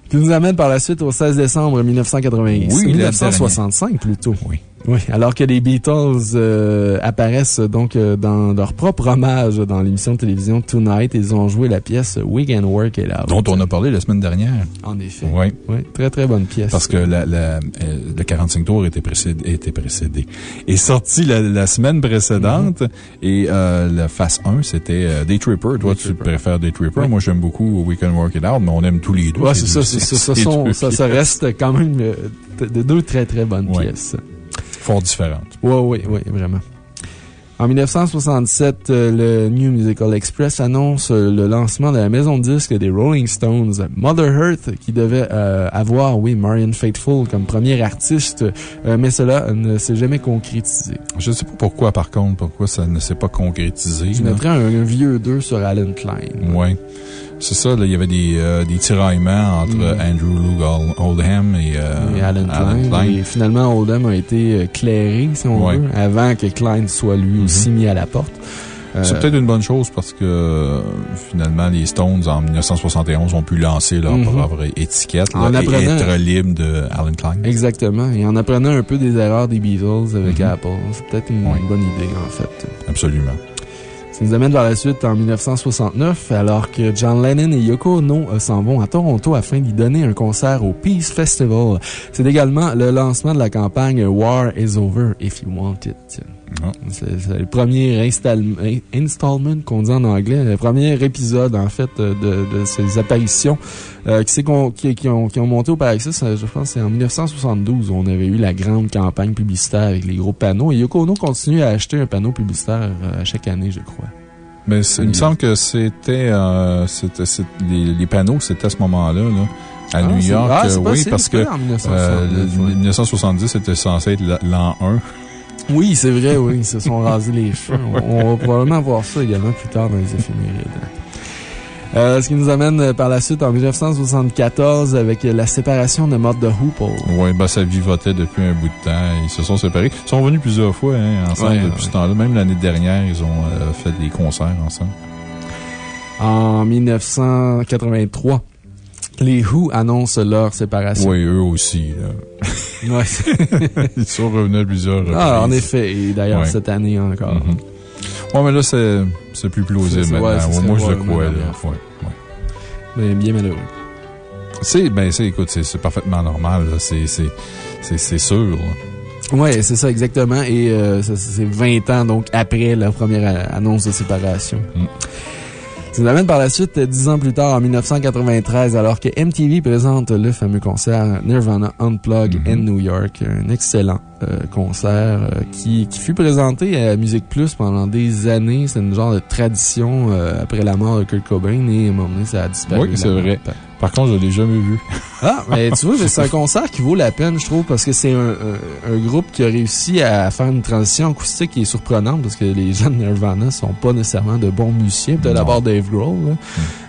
Qui nous amène par la suite au 16 décembre 1986. Oui, la 1965 plutôt. Oui. Oui, alors que les Beatles euh, apparaissent donc euh, dans leur propre hommage dans l'émission de télévision Tonight, ils ont joué la pièce We Can Work It Out. Dont on a parlé la semaine dernière. En effet. Oui. Oui, très très bonne pièce. Parce que la, la, euh, le 45 tours était précédé, était précédé. Est sorti la, la semaine précédente et euh, la phase 1, c'était Day Tripper. Toi, Day tu Tripper. préfères Day Tripper. Oui. Moi, j'aime beaucoup We Can Work It Out, mais on aime tous les deux. Ouais, ces c'est ça, ça. Reste quand même de de deux très très bonnes pièces. Fort différentes. Oui, oui, oui, vraiment. En 1967, euh, le New Musical Express annonce euh, le lancement de la maison de disques des Rolling Stones, Mother Earth, qui devait euh, avoir, oui, Marion Faithfull comme premier artiste, euh, mais cela ne s'est jamais concrétisé. Je ne sais pas pourquoi, par contre, pourquoi ça ne s'est pas concrétisé. Je là. mettrais un, un vieux 2 sur Alan Klein. Ouais. C'est ça, là, il y avait des, euh, des tiraillements entre Mm. Andrew Ol- Oldham et, euh, Et Alan, Klein. Et finalement, Oldham a été euh, clairé, si on Ouais. veut, avant que Klein soit lui aussi mis à la porte. Euh, C'est peut-être une bonne chose parce que finalement, les Stones, en 1971, ont pu lancer leur Mhm. propre étiquette En là, et être libre de Alan Klein. Exactement. Et en apprenant un peu des erreurs des Beatles avec Mhm. Apple, c'est peut-être une bonne idée, en fait. Absolument. Ça nous amène vers la suite en 1969, alors que John Lennon et Yoko Ono euh, s'en vont à Toronto afin d'y donner un concert au Peace Festival. C'est également le lancement de la campagne War is Over if you want it. C'est le premier install- in- installment qu'on dit en anglais, le premier épisode, en fait, de, de ces apparitions euh, qui, ont, qui ont monté au Paroxysme. euh, Je pense c'est en 1972 où on avait eu la grande campagne publicitaire avec les gros panneaux. Et Yoko Ono continue à acheter un panneau publicitaire euh, à chaque année, je crois. Mais c'est- il me semble que c'était, euh, les, les panneaux, c'était à ce moment-là, là, à Ah, New York. ah, oui, parce que pas en euh, 1969, le- ouais. 1970 c'était censé être la- l'an 1. Oui, c'est vrai, oui. Ils se sont rasés les cheveux. On, va probablement voir ça également plus tard dans les éphémérides. Euh, ce qui nous amène euh, par la suite en 1974 avec la séparation de Mott de Hoople. Oui, ben, ça vivotait depuis un bout de temps. Ils se sont séparés. Ils sont venus plusieurs fois hein, ensemble Ouais, depuis ouais. ce temps-là. Même l'année dernière, ils ont euh, fait des concerts ensemble. En 1983, les Who annoncent leur séparation. Oui, eux aussi. là. Ouais. Ils sont revenus à plusieurs reprises. ah, en effet. Et d'ailleurs, Ouais. cette année encore. Mhm. Ouais, mais là, c'est plus plausible ouais, Moi, je le crois. là. Mais bien malheureux. C'est, ben, écoute, c'est parfaitement normal. C'est sûr. là. Ouais, c'est ça, exactement. Et euh, c'est 20 ans, donc, après la première annonce de séparation. Mm. Ça nous amène par la suite, euh, dix ans plus tard, en 1993, alors que MTV présente le fameux concert Nirvana Unplugged Mhm. in New York. Un excellent euh, concert euh, qui, qui fut présenté à Musique Plus pendant des années. C'est une genre de tradition euh, après la mort de Kurt Cobain et à un moment donné, ça a disparu. Oui, c'est vrai. mort. Par contre, je l'ai jamais vu. Ah, mais tu vois, c'est un concert qui vaut la peine, je trouve, parce que c'est un, un, un groupe qui a réussi à faire une transition acoustique qui est surprenante, parce que les gens de Nirvana sont pas nécessairement de bons musiciens, peut-être d'abord Dave Grohl, là.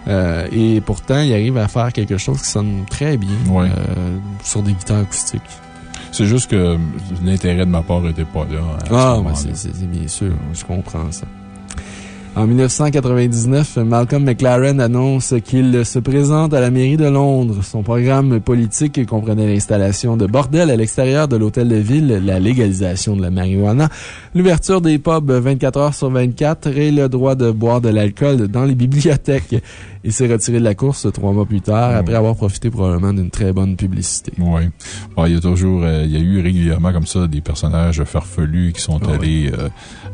Euh, et pourtant, ils arrivent à faire quelque chose qui sonne très bien Ouais. euh, sur des guitares acoustiques. C'est juste que l'intérêt de ma part n'était pas là. à ce Ah, c'est c'est- c'est bien sûr, je comprends ça. En 1999, Malcolm McLaren annonce qu'il se présente à la mairie de Londres. Son programme politique comprenait l'installation de bordels à l'extérieur de l'hôtel de ville, la légalisation de la marijuana, l'ouverture des pubs 24 heures sur 24 et le droit de boire de l'alcool dans les bibliothèques. Il s'est retiré de la course trois mois plus tard, après avoir profité probablement d'une très bonne publicité. Oui. Il y a toujours, euh, il y a eu régulièrement comme ça des personnages farfelus qui sont Ah allés euh,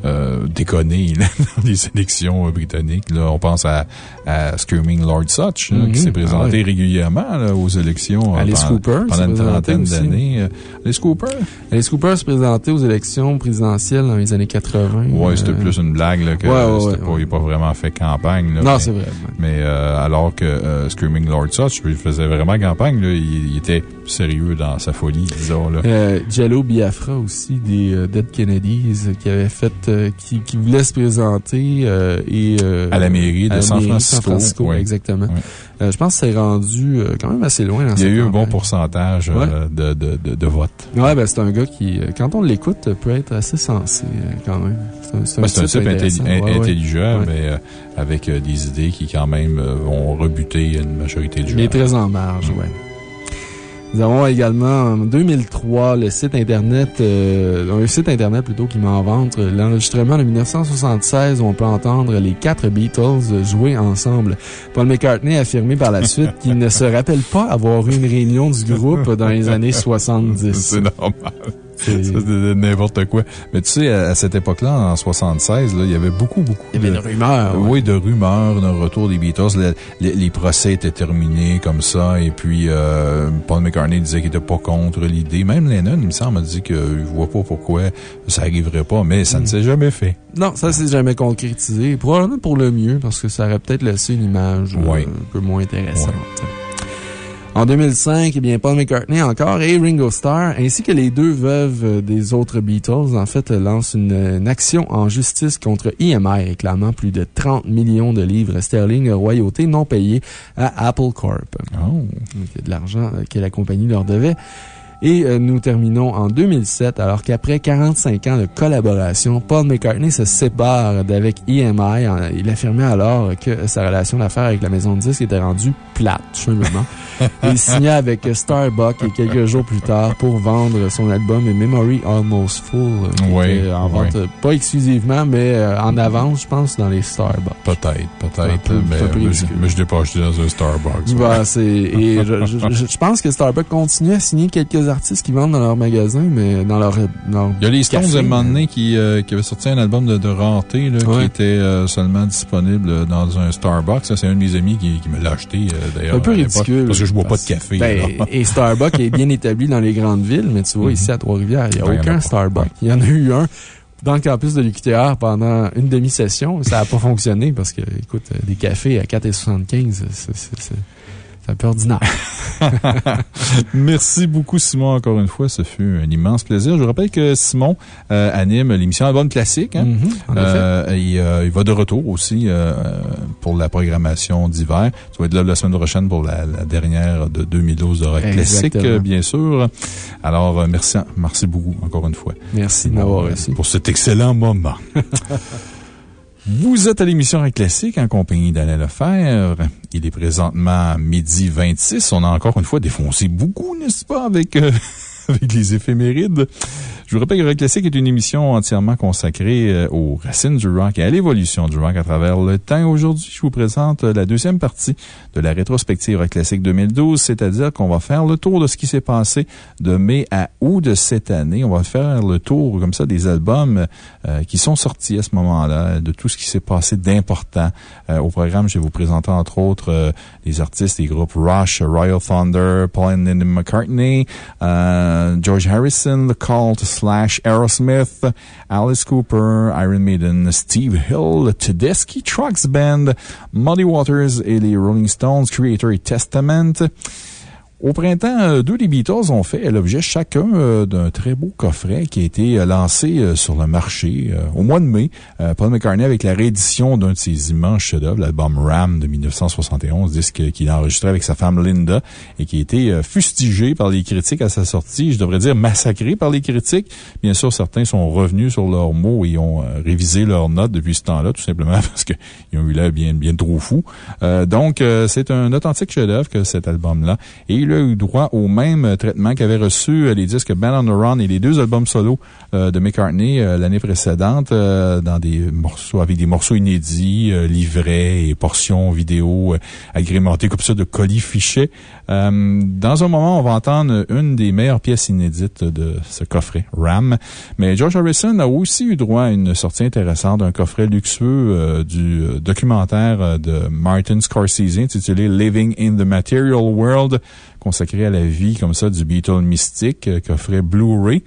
euh, déconner là, dans les élections britanniques. Là, on pense à, à Screaming Lord Such, là, Mhm. qui s'est Ah présenté ouais. régulièrement là, aux élections Alice pendant, Cooper pendant une trentaine d'années. Alice Cooper? Alice Cooper se présentait aux élections présidentielles dans les années 80. Ouais, c'était plus une blague là, que c'était pas, il n'a pas vraiment fait campagne. Non, c'est vrai. Mais alors que euh, Screaming Lord Such, il faisait vraiment campagne. Là, il, il était sérieux dans sa folie, disons. Là. Euh, Jello Biafra aussi, des euh, Dead Kennedys, euh, qui avait fait, euh, qui, qui voulait se présenter euh, et. euh, À la mairie de à San mairie Francisco, San Francisco, ouais. exactement. Euh, je pense que c'est rendu euh, quand même assez loin dans Il y a eu un bon pourcentage euh, de, de, de, de vote. Ouais, ben c'est un gars qui, euh, quand on l'écoute, peut être assez sensé euh, quand même. C'est un, Ben, type Ouais, intelligent, Ouais. mais euh, avec euh, des idées qui, quand même, euh, vont rebuter une majorité de gens. Il est très en marge, ouais. Nous avons également, en 2003, le site Internet, euh, un site Internet plutôt qui m'en vante l'enregistrement de 1976 où on peut entendre les quatre Beatles jouer ensemble. Paul McCartney a affirmé par la suite qu'il ne se rappelle pas avoir eu une réunion du groupe dans les années 70. C'est normal. N'importe quoi. Mais tu sais, à, à cette époque-là, en 76, là, il y avait beaucoup, beaucoup Il y avait de, rumeurs. ouais. Oui, de rumeurs d'un retour des Beatles. Le- les, les procès étaient terminés comme ça. Et puis, euh, Paul McCartney disait qu'il était pas contre l'idée. Même Lennon, il me semble, a dit qu'il voit pas pourquoi ça arriverait pas, mais ça ne s'est jamais fait. Non, ça s'est jamais concrétisé. Probablement pour le mieux, parce que ça aurait peut-être laissé une image euh, un peu moins intéressante. En 2005, eh bien, Paul McCartney encore et Ringo Starr, ainsi que les deux veuves euh, des autres Beatles, en fait, lancent une, une action en justice contre EMI réclamant plus de 30 millions de livres sterling royautés non payées à Apple Corp. Oh. Donc, de l'argent euh, que la compagnie leur devait. Et euh, nous terminons en 2007, alors qu'après 45 ans de collaboration, Paul McCartney se sépare d'avec EMI. Il affirmait alors que sa relation d'affaires avec la maison de disques était rendue plate, tout simplement. Il signa avec Starbucks et quelques jours plus tard pour vendre son album Memory Almost Full, euh, Oui, en vente, oui. euh, pas exclusivement, mais euh, en avance, je pense, dans les Starbucks. Peut-être, peut-être. peu- Mais, peu mais je- ridicule. mais je l'ai pas acheté dans un Starbucks. Bah, et je, je- je- je pense que Starbucks continue à signer quelques artistes qui vendent dans leur magasin, mais dans leur, leur Il y a les Stones, à un moment donné, qui, euh, qui avaient sorti un album de, de rareté, là, qui était euh, seulement disponible dans un Starbucks. C'est un de mes amis qui, qui me l'a acheté, euh, d'ailleurs. un peu ridicule. Parce que je bois pas de café. Ben, et Starbucks est bien établi dans les grandes villes, mais tu vois, ici à Trois-Rivières, il n'y a Ben, a aucun. Starbucks. Il y en a eu un dans le campus de l'UQTR pendant une demi-session. Ça n'a pas fonctionné parce que, écoute, euh, des cafés à 4,75, c'est- c'est un peu ordinaire. Merci beaucoup, Simon, encore une fois. Ce fut un immense plaisir. Je vous rappelle que Simon euh, anime l'émission Album Classique. hein. Mhm. Euh, et, euh, il va de retour aussi pour la programmation d'hiver. Tu vas être là la semaine prochaine pour la, la dernière de 2012 de Rock Classique, bien sûr. Alors, merci, merci beaucoup, encore une fois. Merci de m'avoir. Pour cet excellent moment. Vous êtes à l'émission Rock Classique en compagnie d'Alain Lefebvre. Il est présentement midi 26. On a encore une fois défoncé beaucoup, n'est-ce pas, avec, euh, avec les éphémérides. Je vous rappelle que Rock Classique est une émission entièrement consacrée euh, aux racines du rock et à l'évolution du rock à travers le temps. Aujourd'hui, je vous présente euh, la deuxième partie de la rétrospective Rock Classique 2012, c'est-à-dire qu'on va faire le tour de ce qui s'est passé de mai à août de cette année. On va faire le tour, comme ça, des albums euh, qui sont sortis à ce moment-là, de tout ce qui s'est passé d'important. Au programme, je vais vous présenter, entre autres, les artistes des groupes Rush, Royal Thunder, Paul McCartney, Uh, George Harrison, The Cult, Slash, Aerosmith, Alice Cooper, Iron Maiden, Steve Hill, Tedeschi Trucks Band, Muddy Waters et les Rolling Stones, Creator et Testament. Au printemps, euh, deux des ont fait l'objet chacun euh, d'un très beau coffret qui a été euh, lancé sur le marché au mois de mai. Paul McCartney avec la réédition d'un de ses immenses chefs-d'œuvre, l'album Ram de 1971, disque qu'il a enregistré avec sa femme Linda et qui a été fustigé par les critiques à sa sortie. Je devrais dire massacré par les critiques. Bien sûr, certains sont revenus sur leurs mots et ont révisé leurs notes depuis ce temps-là, tout simplement parce qu'ils ont eu l'air bien, bien trop fous. Donc, c'est un authentique chef-d'œuvre que cet album-là. Il a eu droit au même traitement qu'avaient reçu euh, les disques Band on the Run et les deux albums solo euh, de McCartney euh, l'année précédente, euh, dans des morceaux, avec des morceaux inédits, euh, livrets et portions vidéo euh, agrémentées comme ça de colis fichés. Euh, dans un moment, on va entendre une des meilleures pièces inédites de ce coffret, Ram. Mais George Harrison a aussi eu droit à une sortie intéressante, un coffret luxueux euh, du euh, documentaire euh, de Martin Scorsese intitulé Living in the Material World, consacré à la vie comme ça du Beatle mystique, euh, coffret Blu-ray.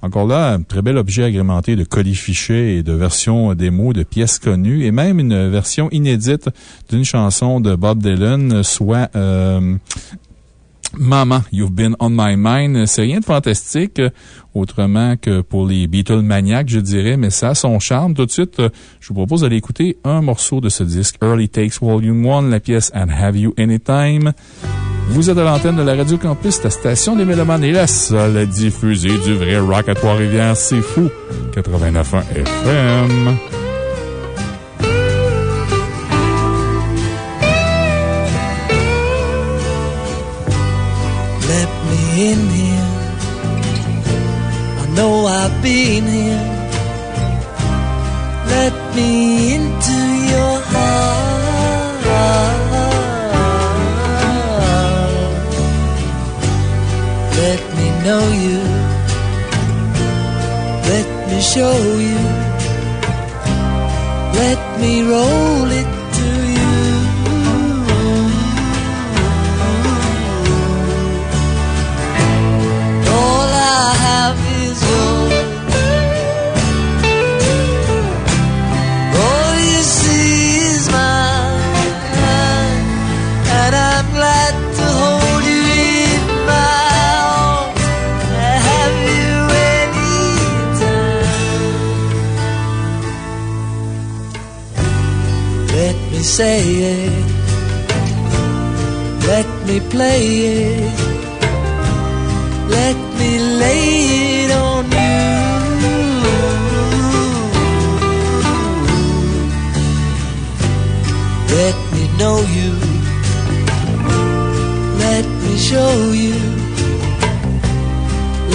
Encore là, un très bel objet agrémenté de colis et de versions démo de pièces connues et même une version inédite d'une chanson de Bob Dylan, soit euh, Mama, You've Been on My Mind. C'est rien de fantastique, euh, autrement que pour les Beatles maniaques, je dirais, mais ça a son charme. Tout de suite, euh, je vous propose d'aller écouter un morceau de ce disque, Early Takes Volume 1, la pièce And Have You Anytime. Vous êtes à l'antenne de la Radio Campus, la station des Mélomanes et la seule à diffuser du vrai rock à Trois-Rivières. C'est fou! 89.1 FM. Let me in here. I know I've been here. Let me show you. Let me roll say it. Let me play it. Let me lay it on you. Let me know you. Let me show you.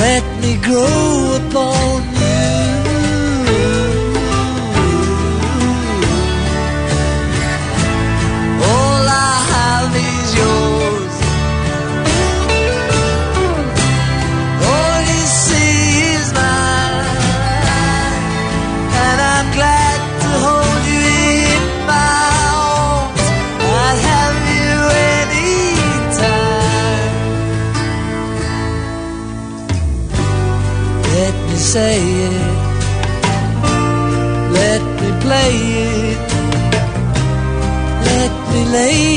Let me grow upon say it. Let me play it. Let me lay it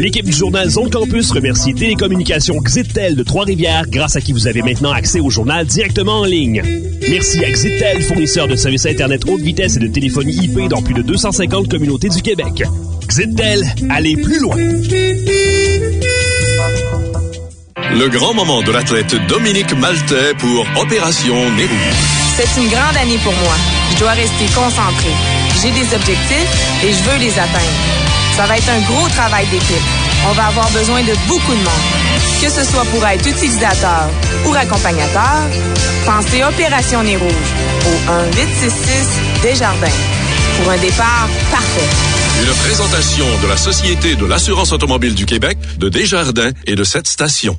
L'équipe du journal Zone Campus remercie Télécommunications Xitel de Trois-Rivières, grâce à qui vous avez maintenant accès au journal directement en ligne. Merci à Xitel, fournisseur de services Internet haute vitesse et de téléphonie IP dans plus de 250 communautés du Québec. Xitel, allez plus loin! Le grand moment de l'athlète Dominique Maltais pour Opération Nez Rouge. C'est une grande année pour moi. Je dois rester concentré. J'ai des objectifs et je veux les atteindre. Ça va être un gros travail d'équipe. On va avoir besoin de beaucoup de monde. Que ce soit pour être utilisateur ou accompagnateur, pensez Opération Nez Rouge au 1-866 Desjardins pour un départ parfait. Une présentation de la Société de l'assurance automobile du Québec, de Desjardins et de cette station.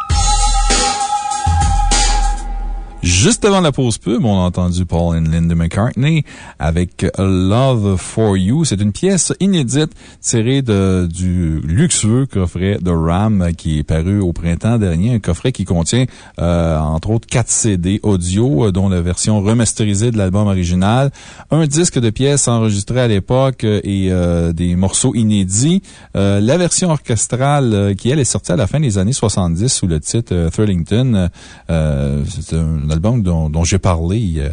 Juste avant la pause pub, on a entendu Paul and Linda McCartney avec A Love for You. C'est une pièce inédite tirée du luxueux coffret de Ram qui est paru au printemps dernier. Un coffret qui contient, euh, entre autres, 4 CD audio, dont la version remasterisée de l'album original, un disque de pièces enregistrées à l'époque euh, et euh, des morceaux inédits. La version orchestrale qui, elle, est sortie à la fin des années 70 sous le titre Thurlington. Album dont, j'ai parlé il y a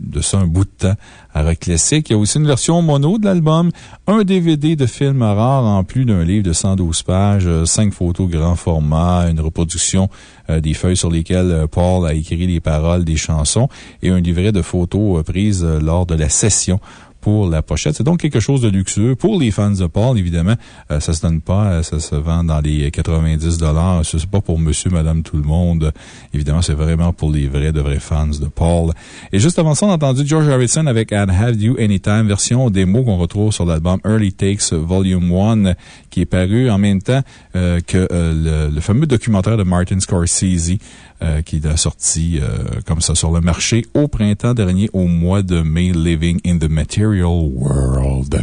de ça un bout de temps à Rock Classic. Il y a aussi une version mono de l'album, un DVD de film rare en plus d'un livre de 112 pages, euh, cinq photos grand format, une reproduction euh, des feuilles sur lesquelles euh, Paul a écrit les paroles des chansons et un livret de photos prises lors de la session pour la pochette. C'est donc quelque chose de luxueux. Pour les fans de Paul, évidemment, euh, ça se donne pas, euh, ça se vend dans les 90 dollars. Ce n'est pas pour monsieur, madame, tout le monde. Évidemment, c'est vraiment pour les vrais, de vrais fans de Paul. Et juste avant ça, on a entendu George Harrison avec I'd Have You Anytime, version démo qu'on retrouve sur l'album Early Takes Volume 1, qui est paru en même temps euh, que euh, le, le fameux documentaire de Martin Scorsese, euh, qui est sorti euh, comme ça sur le marché au printemps dernier, au mois de mai, Living in the Material World.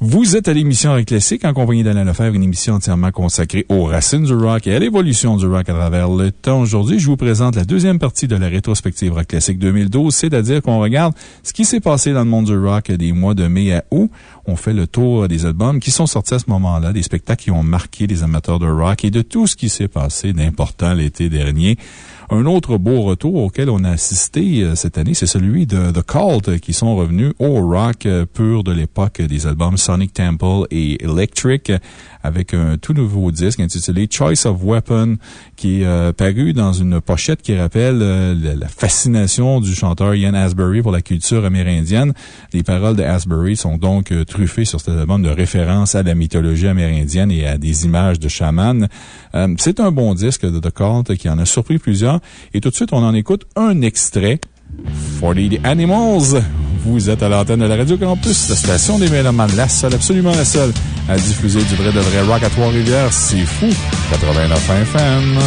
Vous êtes à l'émission Rock Classique en compagnie d'Alain Lefebvre, une émission entièrement consacrée aux racines du rock et à l'évolution du rock à travers le temps. Aujourd'hui, je vous présente la deuxième partie de la rétrospective Rock Classique 2012, c'est-à-dire qu'on regarde ce qui s'est passé dans le monde du rock des mois de mai à août. On fait le tour des albums qui sont sortis à ce moment-là, des spectacles qui ont marqué les amateurs de rock et de tout ce qui s'est passé d'important l'été dernier. Un autre beau retour auquel on a assisté euh, cette année, c'est celui de The Cult euh, qui sont revenus au rock euh, pur de l'époque des albums Sonic Temple et Electric avec un tout nouveau disque intitulé Choice of Weapon qui est paru dans une pochette qui rappelle la, fascination du chanteur Ian Asbury pour la culture amérindienne. Les paroles de Asbury sont donc truffées sur cet album de référence à la mythologie amérindienne et à des images de chamans. C'est un bon disque de The Cult qui en a surpris plusieurs. Et tout de suite, on en écoute un extrait. For the Animals. Vous êtes à l'antenne de la Radio Campus, la station des Mélomanes, la seule, absolument la seule, à diffuser du vrai de vrai rock à Trois-Rivières. C'est fou. 89 FM.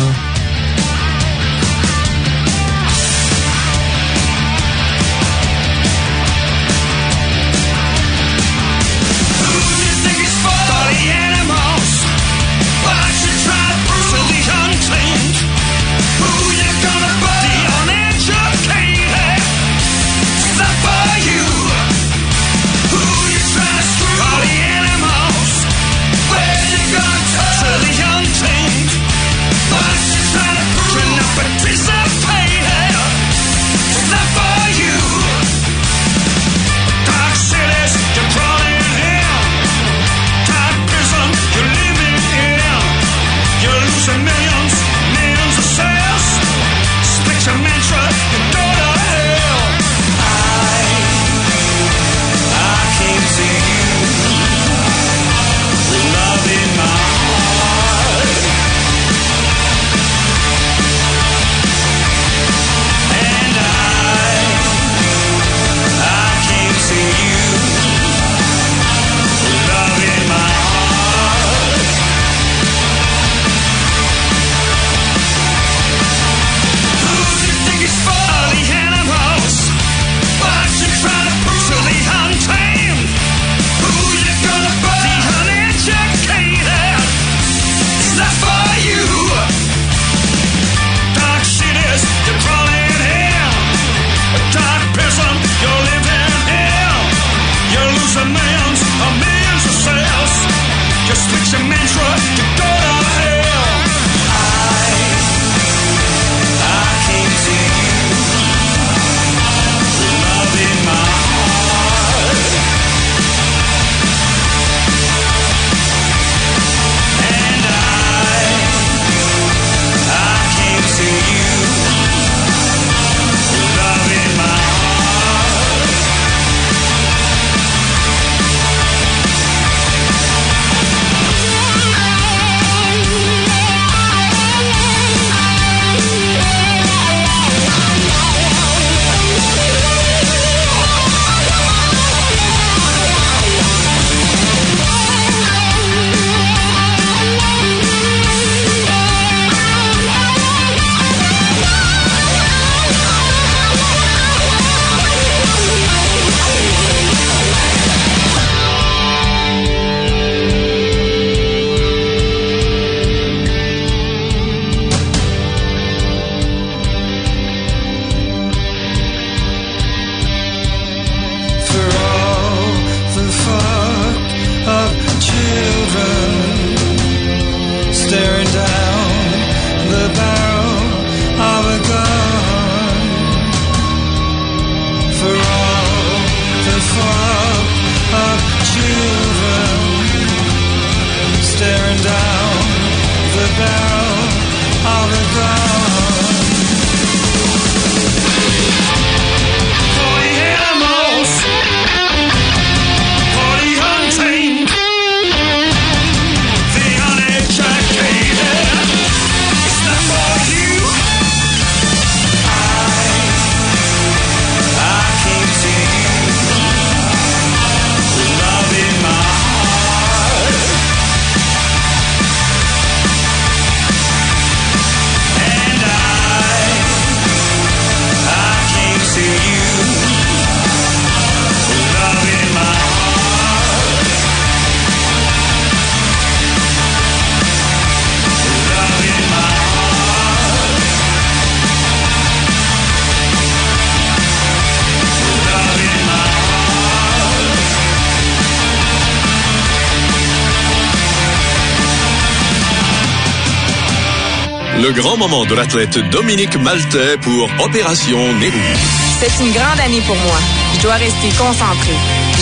Le grand moment de l'athlète Dominique Maltais pour Opération Nez Rouge. C'est une grande année pour moi. Je dois rester concentré.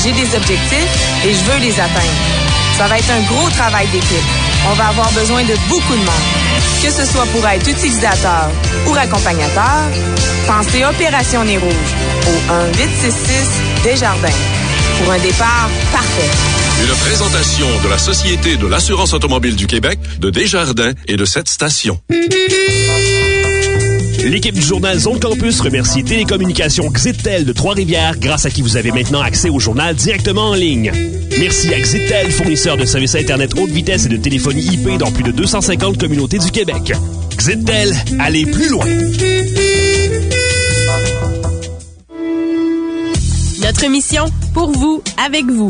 J'ai des objectifs et je veux les atteindre. Ça va être un gros travail d'équipe. On va avoir besoin de beaucoup de monde. Que ce soit pour être utilisateur ou accompagnateur, pensez Opération Nez Rouge au 1-866 Desjardins. Pour un départ parfait. Une présentation de la Société de l'assurance automobile du Québec, de Desjardins et de cette station. L'équipe du journal Zone Campus remercie Télécommunications Xitel de Trois-Rivières, grâce à qui vous avez maintenant accès au journal directement en ligne. Merci à Xitel, fournisseur de services Internet haute vitesse et de téléphonie IP dans plus de 250 communautés du Québec. Xitel, allez plus loin! Notre mission, pour vous, avec vous.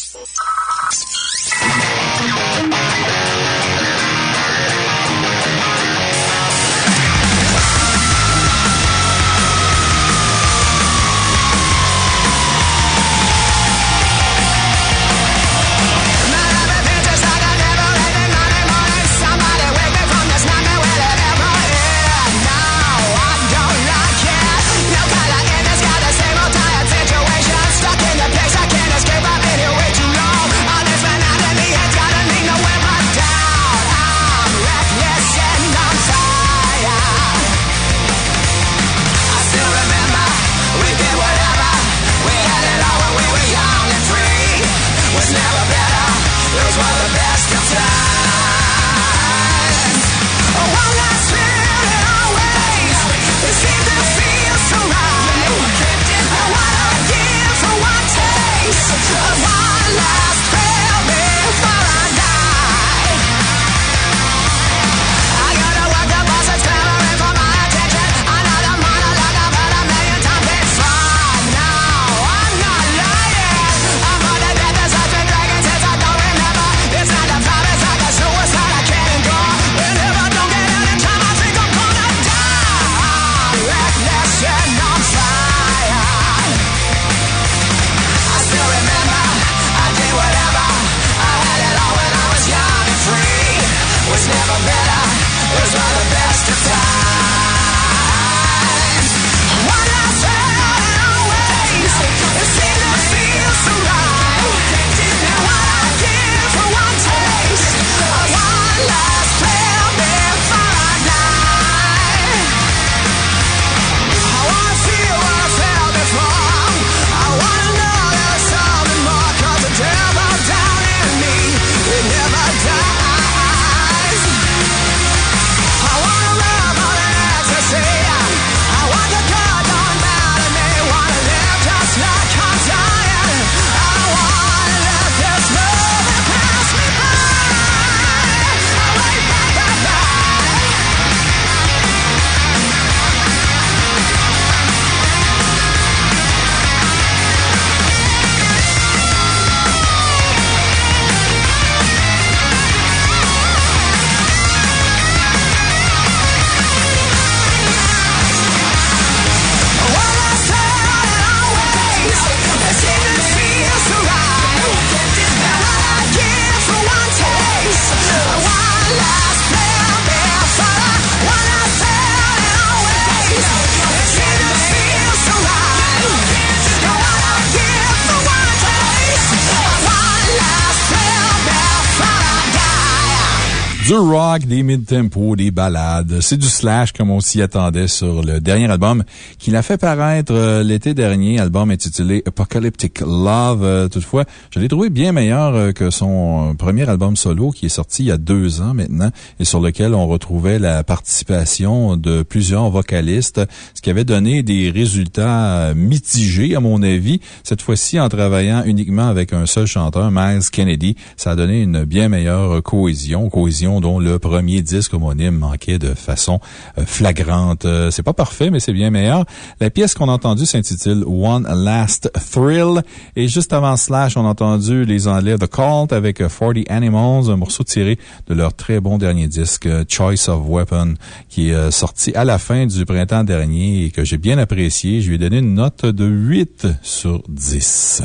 Des mid-tempo, des ballades. C'est du slash comme on s'y attendait sur le dernier album qu'il a fait paraître euh, l'été dernier, album intitulé Apocalyptic Love. Euh, toutefois, je l'ai trouvé bien meilleur euh, que son premier album solo qui est sorti il y a deux ans maintenant et sur lequel on retrouvait la participation de plusieurs vocalistes, ce qui avait donné des résultats mitigés à mon avis. Cette fois-ci, en travaillant uniquement avec un seul chanteur, Miles Kennedy, ça a donné une bien meilleure cohésion, cohésion dont le premier disque homonyme manquait de façon flagrante. C'est pas parfait, mais c'est bien meilleur. La pièce qu'on a entendue s'intitule One Last Thrill. Et juste avant Slash, on a entendu les Anglais The Cult avec 40 Animals, un morceau tiré de leur très bon dernier disque, Choice of Weapon, qui est euh, sorti à la fin du printemps dernier et que j'ai bien apprécié. Je lui ai donné une note de 8 sur 10.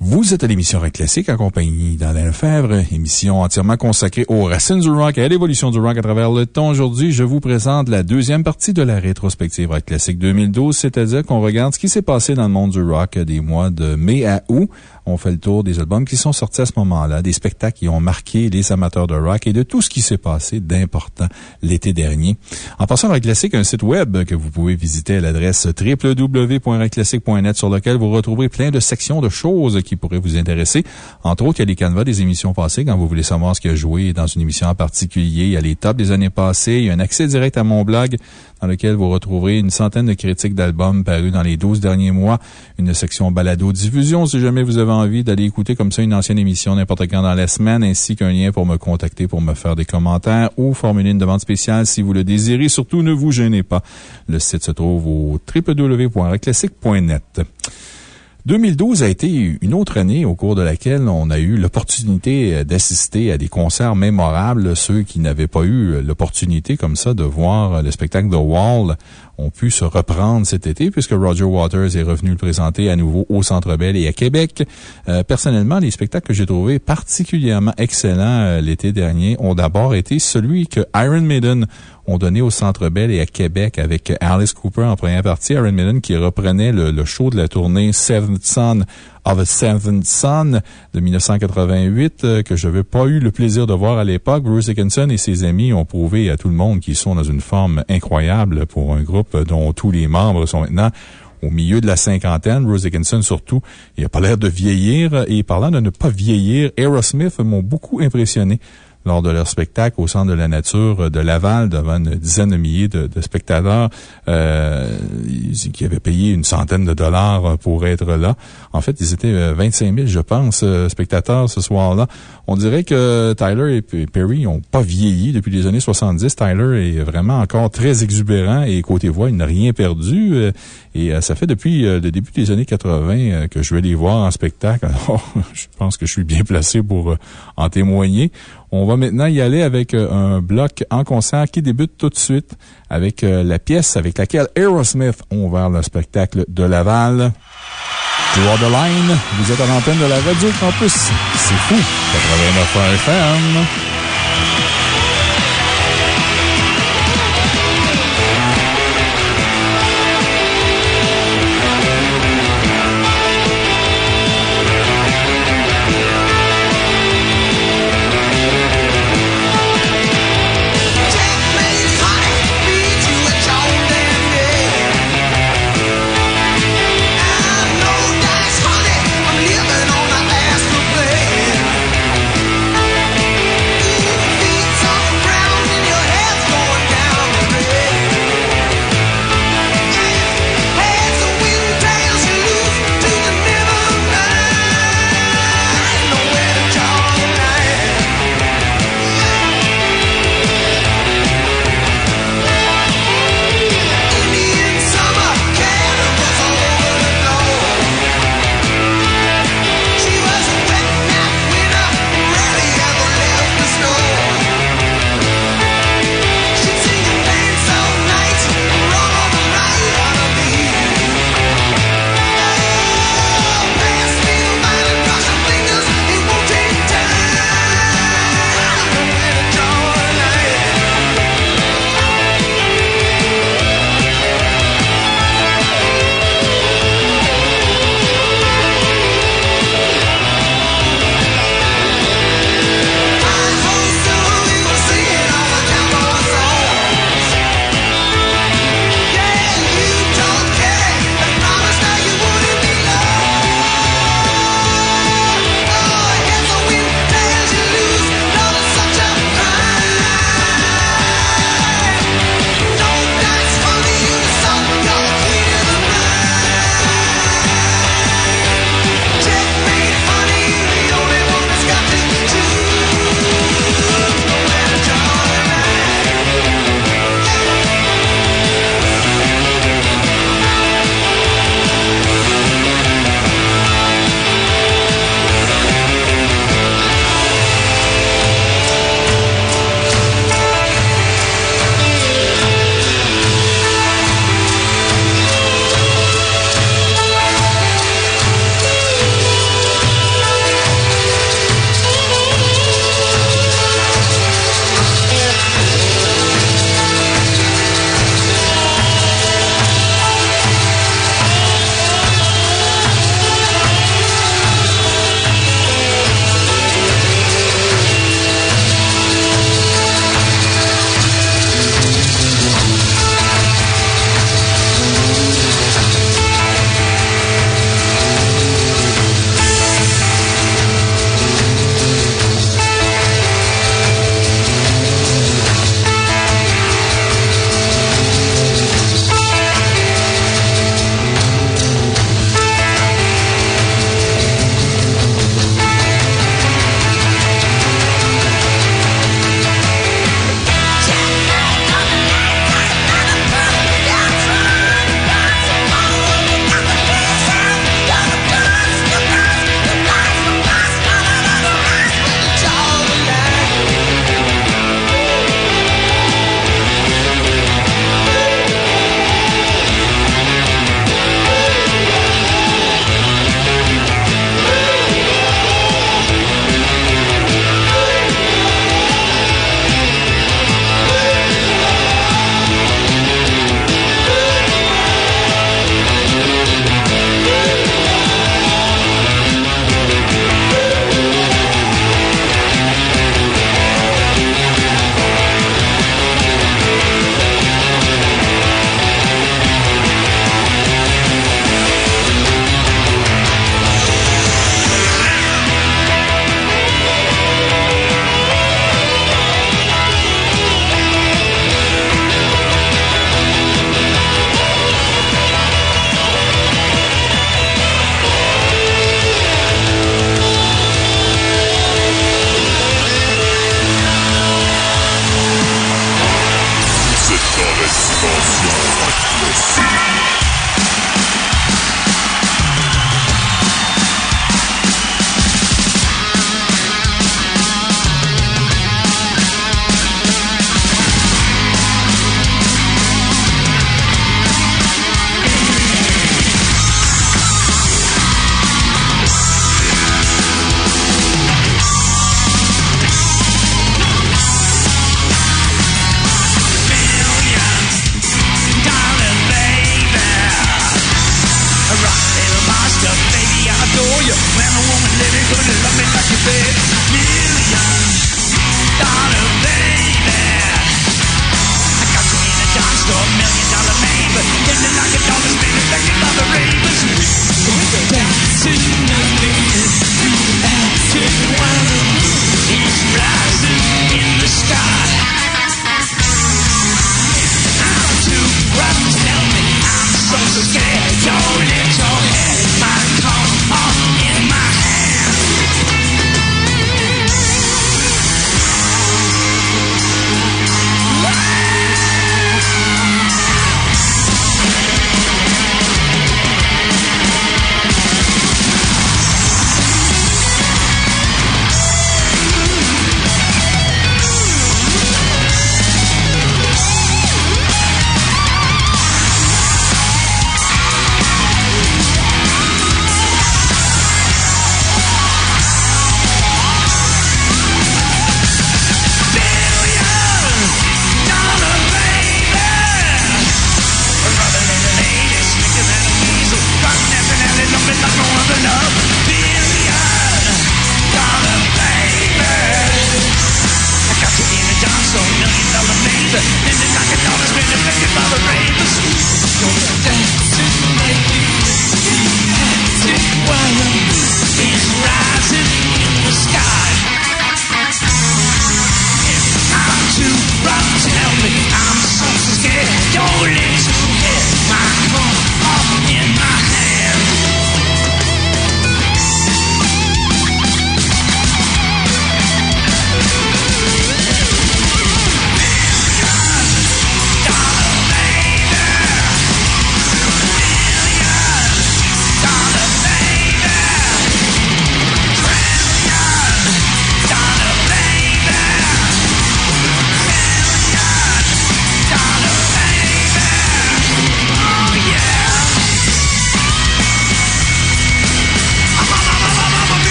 Vous êtes à l'émission Rock Classique en compagnie d'Alain Lefebvre, émission entièrement consacrée aux racines du rock et à l'évolution du rock à travers le temps. Aujourd'hui, je vous présente la deuxième partie de la rétrospective Rock Classique 2012, c'est-à-dire qu'on regarde ce qui s'est passé dans le monde du rock des mois de mai à août. On fait le tour des albums qui sont sortis à ce moment-là, des spectacles qui ont marqué les amateurs de rock et de tout ce qui s'est passé d'important l'été dernier. En passant, Rock Classique, un site web que vous pouvez visiter à l'adresse www.rockclassique.net sur lequel vous retrouverez plein de sections de choses qui pourraient vous intéresser. Entre autres, il y a les canevas des émissions passées quand vous voulez savoir ce qui a joué dans une émission en particulier. Il y a les tops des années passées. Il y a un accès direct à mon blog dans lequel vous retrouverez une centaine de critiques d'albums parus dans les 12 derniers mois, une section balado-diffusion si jamais vous avez envie d'aller écouter comme ça une ancienne émission n'importe quand dans la semaine, ainsi qu'un lien pour me contacter pour me faire des commentaires ou formuler une demande spéciale si vous le désirez. Surtout, ne vous gênez pas. Le site se trouve au www.reclassique.net. 2012 a été une autre année au cours de laquelle on a eu l'opportunité d'assister à des concerts mémorables. Ceux qui n'avaient pas eu l'opportunité comme ça de voir le spectacle de Wall ont pu se reprendre cet été puisque Roger Waters est revenu le présenter à nouveau au Centre Bell et à Québec. Euh, personnellement, les spectacles que j'ai trouvés particulièrement excellents euh, l'été dernier ont d'abord été celui que Iron Maiden ont donné au Centre Bell et à Québec avec Alice Cooper en première partie. Iron Maiden qui reprenait le, le show de la tournée Seventh Son of a Seventh Son de 1988 euh, que je n'avais pas eu le plaisir de voir à l'époque. Bruce Dickinson et ses amis ont prouvé à tout le monde qu'ils sont dans une forme incroyable pour un groupe dont tous les membres sont maintenant au milieu de la cinquantaine. Bruce Dickinson, surtout, il n'a pas l'air de vieillir. Et parlant de ne pas vieillir, Aerosmith m'ont beaucoup impressionné lors de leur spectacle au Centre de la Nature de Laval devant une dizaine de milliers de, spectateurs euh, qui avaient payé une centaine de dollars pour être là. En fait, ils étaient 25 000, je pense, euh, spectateurs ce soir-là. On dirait que Tyler et Perry n'ont pas vieilli depuis les années 70. Tyler est vraiment encore très exubérant et côté voix, il n'a rien perdu. Euh, et ça fait depuis le début des années 80 que je vais les voir en spectacle. Alors, je pense que je suis bien placé pour en témoigner. On va maintenant y aller avec un bloc en concert qui débute tout de suite avec la pièce avec laquelle Aerosmith ont ouvert le spectacle de Laval. Draw the line. Vous êtes à l'antenne de la Radio Campus. C'est fou. 89 FM.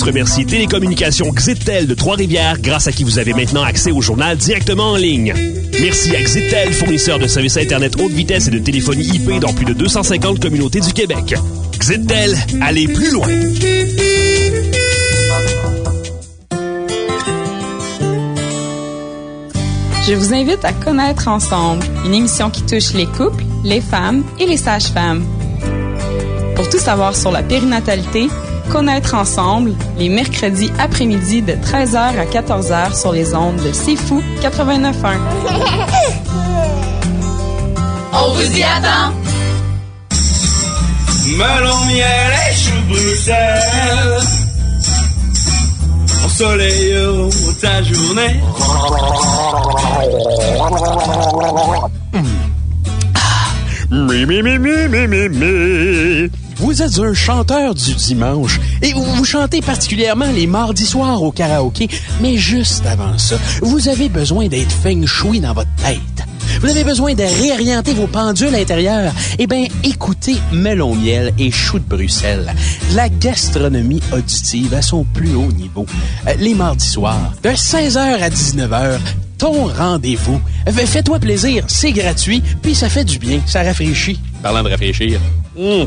Campus remercie Télécommunications Xitel de Trois-Rivières, grâce à qui vous avez maintenant accès au journal directement en ligne. Merci à Xitel, fournisseur de services Internet haute vitesse et de téléphonie IP dans plus de 250 communautés du Québec. Xitel, allez plus loin! Je vous invite à Connaître ensemble, une émission qui touche les couples, les femmes et les sages-femmes. Pour tout savoir sur la périnatalité, Connaître ensemble, les mercredis après-midi de 13h à 14h sur les ondes de C'est Fou 89.1. On vous y attend. Melon, miel et chou Bruxelles. Ensoleille ta journée. Mi, mi, mi, mi, mi, mi, mi. Vous êtes un chanteur du dimanche et vous, chantez particulièrement les mardis soirs au karaoké, mais juste avant ça, vous avez besoin d'être feng shui dans votre tête. Vous avez besoin de réorienter vos pendules intérieures. Eh bien, écoutez Melon Miel et Chou de Bruxelles. La gastronomie auditive à son plus haut niveau. Euh, les mardis soirs, de 16h à 19h, ton rendez-vous. Euh, Fais-toi plaisir, c'est gratuit, puis ça fait du bien, ça rafraîchit. Parlant de rafraîchir. Mmh.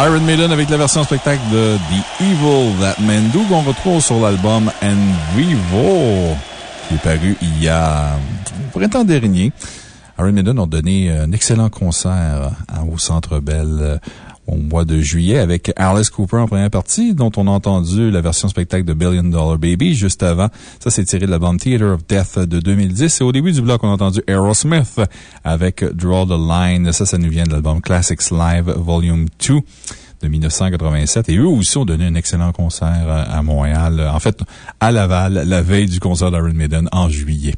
Iron Maiden avec la version spectacle de The Evil That Men Do qu'on retrouve sur l'album En Vivo qui est paru il y a au printemps dernier. Iron Maiden ont donné un excellent concert au Centre Bell au mois de juillet avec Alice Cooper en première partie, dont on a entendu la version spectacle de Billion Dollar Baby juste avant. Ça, c'est tiré de l'album Theater of Death de 2010. Et au début du bloc, on a entendu Aerosmith avec Draw the Line. Ça, ça nous vient de l'album Classics Live Volume 2 de 1987. Et eux aussi ont donné un excellent concert à Montréal. En fait, à Laval, la veille du concert d'Iron Maiden en juillet.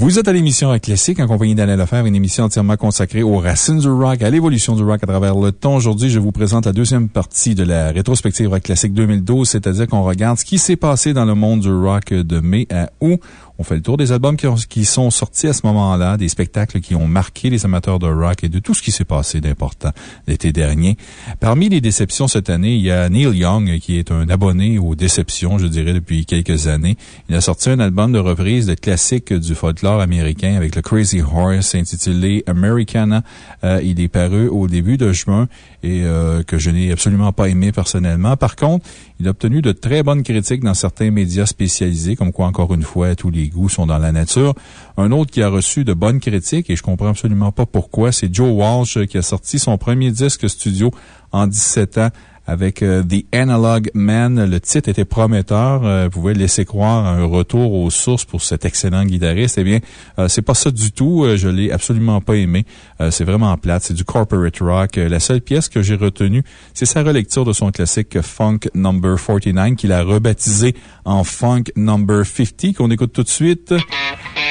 Vous êtes à l'émission Classique en compagnie d'Alain Lefebvre, une émission entièrement consacrée aux racines du rock, à l'évolution du rock à travers le temps. Aujourd'hui, je vous présente la deuxième partie de la rétrospective Rock Classique 2012, c'est-à-dire qu'on regarde ce qui s'est passé dans le monde du rock de mai à août. On fait le tour des albums qui, ont- qui sont sortis à ce moment-là, des spectacles qui ont marqué les amateurs de rock et de tout ce qui s'est passé d'important l'été dernier. Parmi les déceptions cette année, il y a Neil Young, qui est un abonné aux déceptions, je dirais, depuis quelques années. Il a sorti un album de reprise de classiques du folklore américain avec le Crazy Horse intitulé Americana. Euh, il est paru au début de juin et euh, que je n'ai absolument pas aimé personnellement. Par contre, il a obtenu de très bonnes critiques dans certains médias spécialisés, comme quoi, encore une fois, tous les goûts sont dans la nature. Un autre qui a reçu de bonnes critiques, et je comprends absolument pas pourquoi, c'est Joe Walsh, qui a sorti son premier disque studio en 17 ans avec euh, The Analog Man. Le titre était prometteur. Euh, pouvez laisser croire un retour aux sources pour cet excellent guitariste. Eh bien, euh, c'est pas ça du tout. Euh, je l'ai absolument pas aimé. C'est vraiment plate. C'est du corporate rock. La seule pièce que j'ai retenue, c'est sa relecture de son classique Funk Number 49 qu'il a rebaptisé en Funk Number 50 qu'on écoute tout de suite.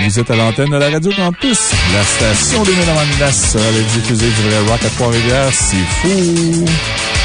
Vous êtes à l'antenne de la Radio Campus, la station des Mélomanes de la diffusée du vrai rock à Trois-Rivières. C'est fou!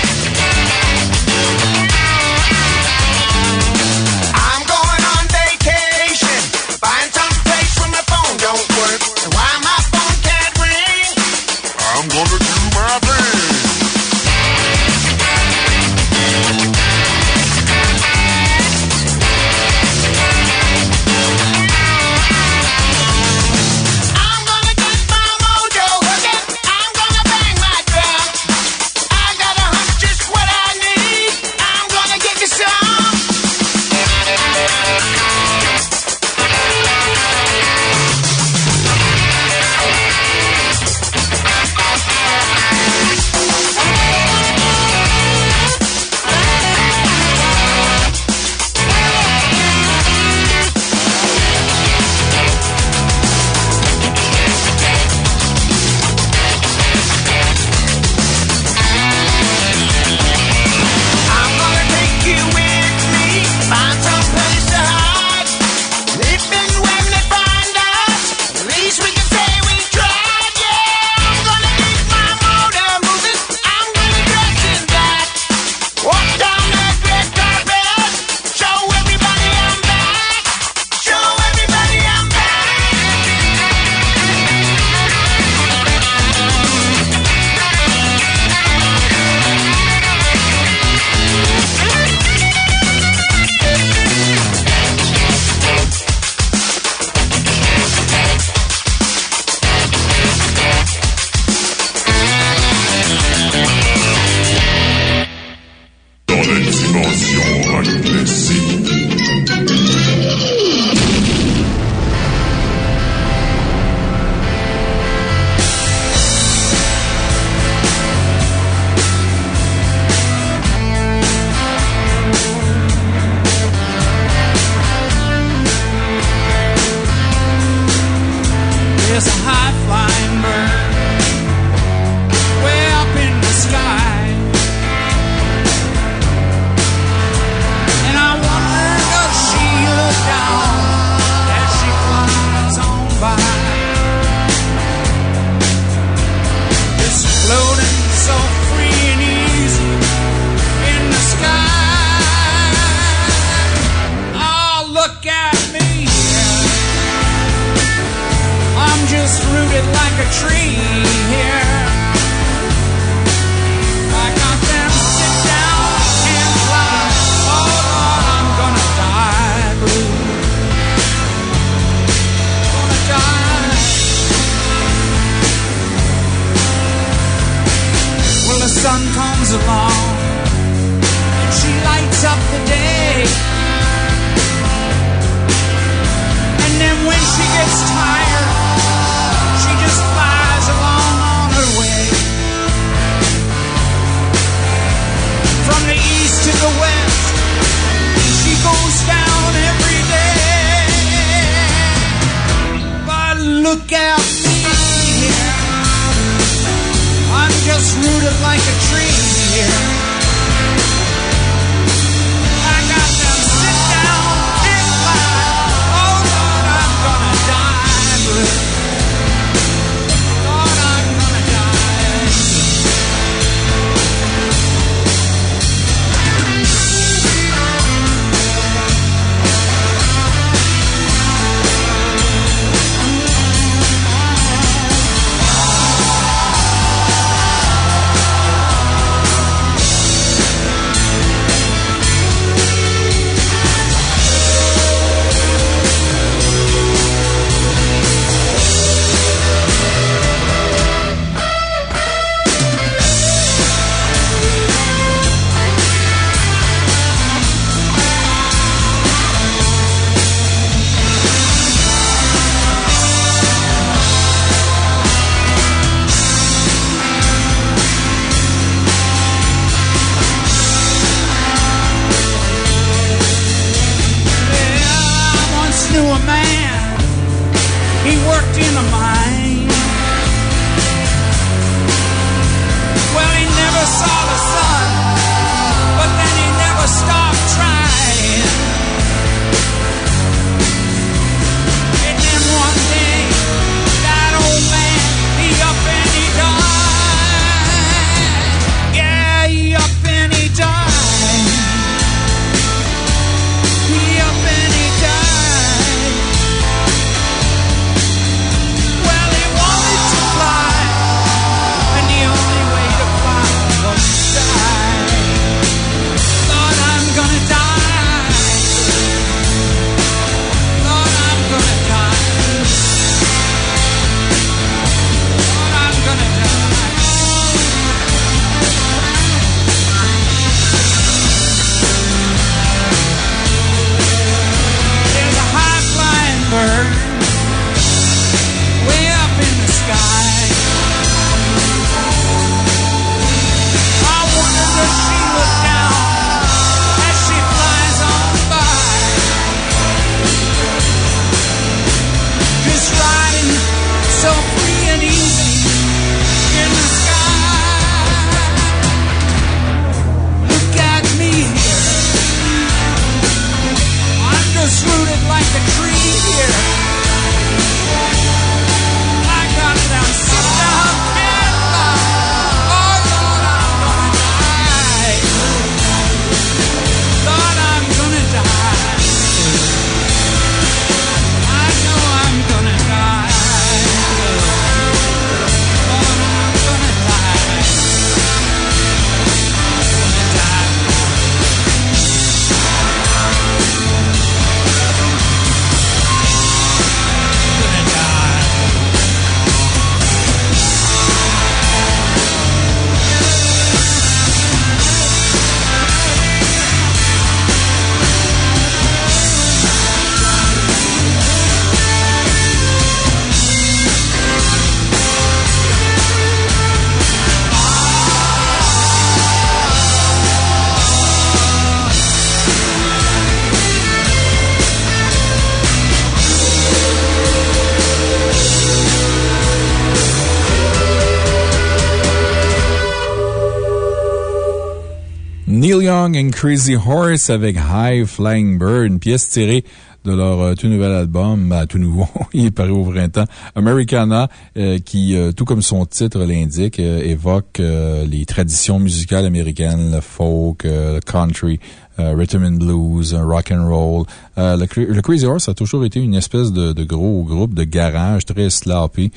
Young and Crazy Horse avec High Flying Bird, une pièce tirée de leur euh, tout nouvel album, ben, tout nouveau, il est paru au printemps, Americana, euh, qui, euh, tout comme son titre l'indique, évoque les traditions musicales américaines, le folk, le country, euh, rhythm and blues, rock and roll. Le, Cra- le Crazy Horse a toujours été une espèce de, de gros groupe de garage très sloppy,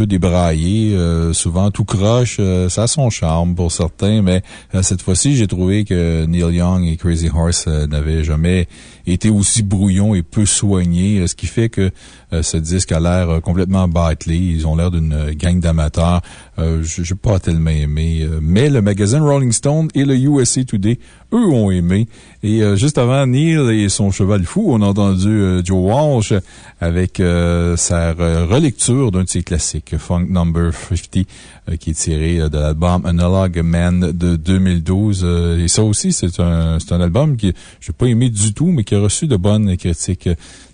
peu débraillé, euh, souvent tout croche. euh, ça a son charme pour certains, mais euh, cette fois-ci, j'ai trouvé que Neil Young et Crazy Horse n'avaient jamais été aussi brouillons et peu soignés, ce qui fait que ce disque a l'air complètement bâclé. Ils ont l'air d'une gang d'amateurs. Euh, je n'ai pas tellement aimé, euh, mais le magazine Rolling Stone et le USA Today, eux, ont aimé. Et euh, juste avant Neil et son cheval fou, on a entendu Joe Walsh avec sa re- relecture d'un de ses classiques, Funk Number 50, euh, qui est tiré de l'album Analog Man de 2012. Euh, et ça aussi, c'est un, un album que j'ai pas aimé du tout, mais qui a reçu de bonnes critiques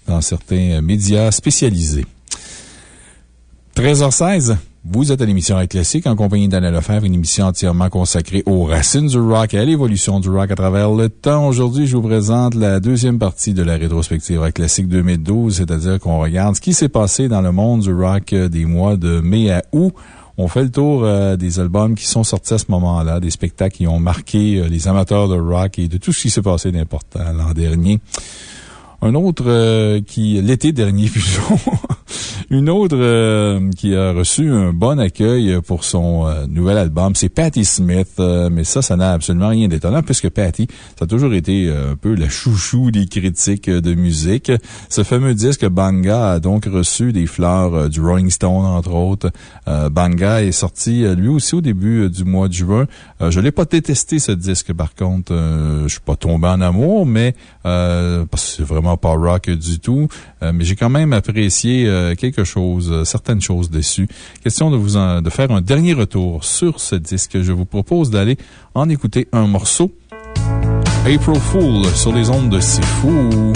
dans certains médias spécialisés. 13h16. Vous êtes à l'émission Rock Classique en compagnie d'Anna Lefebvre, une émission entièrement consacrée aux racines du rock et à l'évolution du rock à travers le temps. Aujourd'hui, je vous présente la deuxième partie de la rétrospective Rock Classique 2012, c'est-à-dire qu'on regarde ce qui s'est passé dans le monde du rock euh, des mois de mai à août. On fait le tour euh, des albums qui sont sortis à ce moment-là, des spectacles qui ont marqué euh, les amateurs de rock et de tout ce qui s'est passé d'important l'an dernier. Un autre euh, qui, l'été dernier, plutôt, une autre euh, qui a reçu un bon accueil pour son euh, nouvel album, c'est Patti Smith. mais ça, ça n'a absolument rien d'étonnant puisque Patti, ça a toujours été un peu la chouchou des critiques de musique. Ce fameux disque Banga a donc reçu des fleurs du Rolling Stone, entre autres. Banga est sorti lui aussi au début du mois de juin. Je l'ai pas détesté, ce disque, par contre. Je suis pas tombé en amour, mais parce que c'est vraiment pas rock du tout. Euh, mais j'ai quand même apprécié euh, quelque chose, euh, certaines choses dessus. Question de vous de faire un dernier retour sur ce disque. Je vous propose d'aller en écouter un morceau. April Fool sur les ondes de C'est Fou.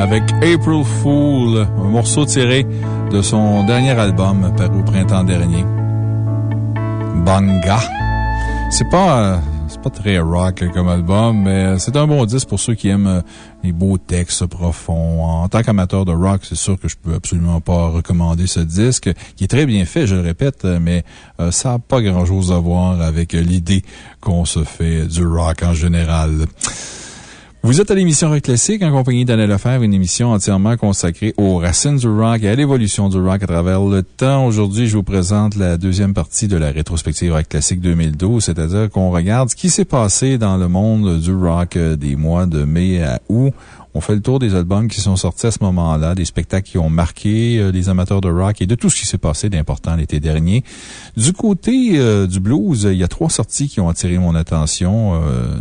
Avec April Fool, un morceau tiré de son dernier album paru au printemps dernier. Banga. C'est pas, euh, pas très rock comme album, mais c'est un bon disque pour ceux qui aiment euh, les beaux textes profonds. En tant qu'amateur de rock, c'est sûr que je peux absolument pas recommander ce disque, qui est très bien fait, je le répète, mais euh, ça n'a pas grand chose à voir avec l'idée qu'on se fait du rock en général. Vous êtes à l'émission Rock Classique en compagnie d'Anna Lefebvre, une émission entièrement consacrée aux racines du rock et à l'évolution du rock à travers le temps. Aujourd'hui, je vous présente la deuxième partie de la rétrospective Rock Classique 2012, c'est-à-dire qu'on regarde ce qui s'est passé dans le monde du rock euh, des mois de mai à août. On fait le tour des albums qui sont sortis à ce moment-là, des spectacles qui ont marqué euh, les amateurs de rock et de tout ce qui s'est passé d'important l'été dernier. Du côté euh, du blues, il y a trois sorties qui ont attiré mon attention euh,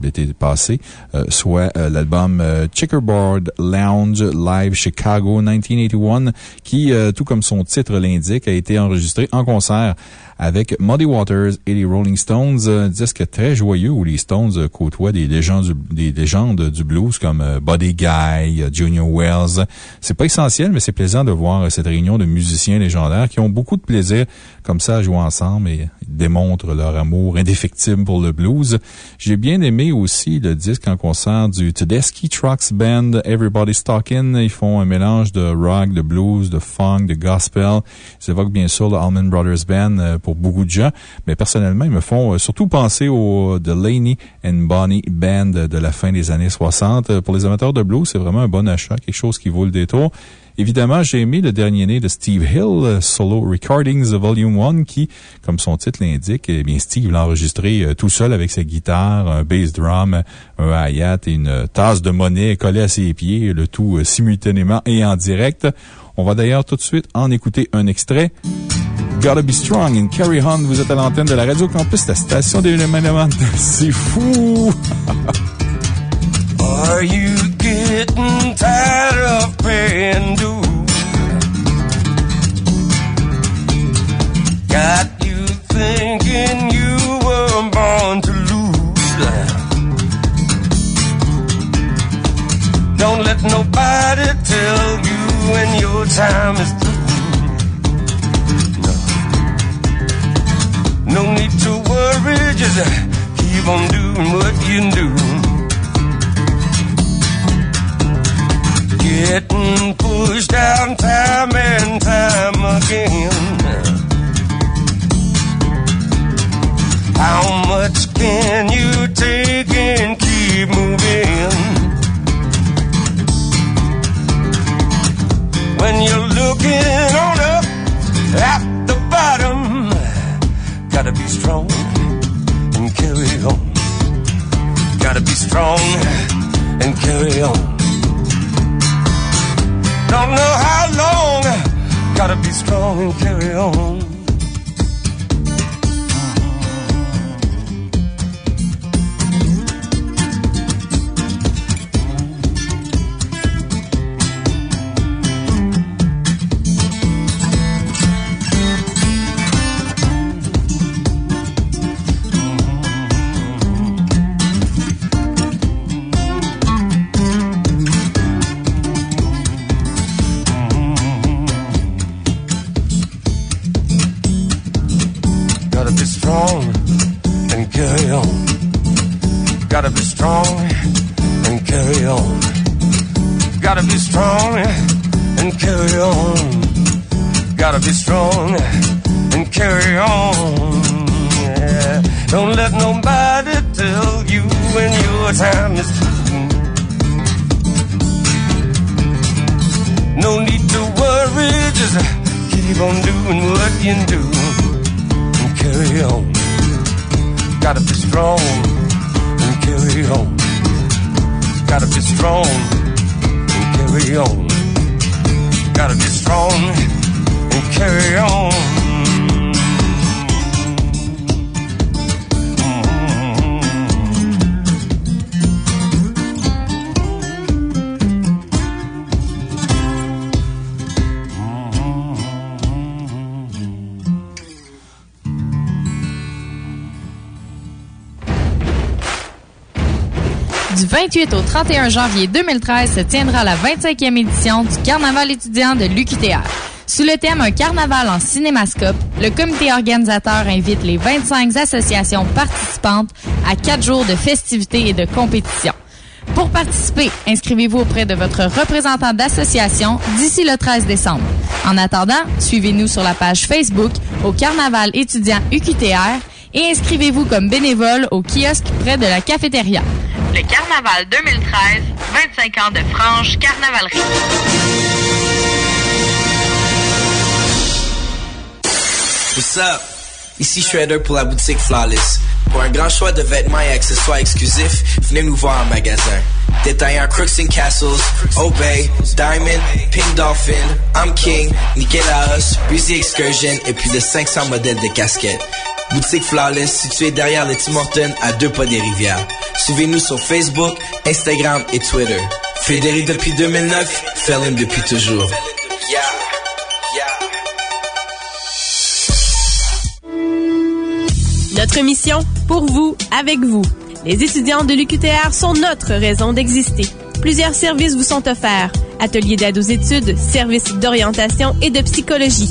l'été passé, euh, soit l'album Checkerboard Lounge Live Chicago 1981, qui, tout comme son titre l'indique, a été enregistré en concert avec Muddy Waters et les Rolling Stones, un disque très joyeux où les Stones euh, côtoient des légendes du, blues comme euh, Buddy Guy, euh, Junior Wells. C'est pas essentiel, mais c'est plaisant de voir euh, cette réunion de musiciens légendaires qui ont beaucoup de plaisir comme ça à jouer ensemble et démontrent leur amour indéfectible pour le blues. J'ai bien aimé aussi le disque en concert du Tedeschi Trucks Band Everybody's Talking. Ils font un mélange de rock, de blues, de funk, de gospel. Ils évoquent bien sûr le Allman Brothers Band euh, pour beaucoup de gens, mais personnellement, ils me font euh, surtout penser au Delaney and Bonnie Band de la fin des années 60. Euh, Pour les amateurs de blues, c'est vraiment un bon achat, quelque chose qui vaut le détour. Évidemment, j'ai aimé le dernier né de Steve Hill, euh, Solo Recordings Volume 1, qui, comme son titre l'indique, eh bien, Steve l'a enregistré euh, tout seul avec sa guitare, un bass drum, un hi-hat et une tasse de monnaie collée à ses pieds, le tout euh, simultanément et en direct. On va d'ailleurs tout de suite en écouter un extrait. Gotta Be Strong in Carry On. Vous êtes à l'antenne de la Radio Campus, la station des éléments. C'est fou! getting tired of paying dues? Got you thinking you were born to lose. Don't let nobody tell you when your time is through. No, no need to worry, just keep on doing what you do. Getting pushed down time and time again. How much can you take and keep moving? When you're looking on up at the bottom, gotta be strong and carry on. Gotta be strong and carry on. Don't know how long, gotta be strong and carry on. Gotta be strong and carry on. Gotta be strong and carry on. Gotta be strong and carry on. Yeah. Don't let nobody tell you when your time is through. No need to worry, just keep on doing what you do and carry on. Gotta be strong carry on. Gotta be strong and carry on. Gotta be strong and carry on. 28 au 31 janvier 2013 se tiendra la 25e édition du Carnaval étudiant de l'UQTR. Sous le thème Un carnaval en cinémascope, le comité organisateur invite les 25 associations participantes à quatre jours de festivités et de compétitions. Pour participer, inscrivez-vous auprès de votre représentant d'association d'ici le 13 décembre. En attendant, suivez-nous sur la page Facebook au Carnaval étudiant UQTR et inscrivez-vous comme bénévole au kiosque près de la cafétéria. Le Carnaval 2013, 25 ans de franche carnavalerie. What's up? Ici Shredder pour la boutique Flawless. Pour un grand choix de vêtements et accessoires exclusifs, venez nous voir en magasin. Détaillant Crooks and Castles, Obey, Diamond, Pink Dolphin, I'm King, Nickel House, Breezy Excursion et plus de 500 modèles de casquettes. Boutique Flawless située derrière les Tim Hortons à deux pas des rivières. Suivez-nous sur Facebook, Instagram et Twitter. Fédéré depuis 2009, Felon depuis toujours. Notre mission, pour vous, avec vous. Les étudiants de l'UQTR sont notre raison d'exister. Plusieurs services vous sont offerts. Ateliers d'aide aux études, services d'orientation et de psychologie.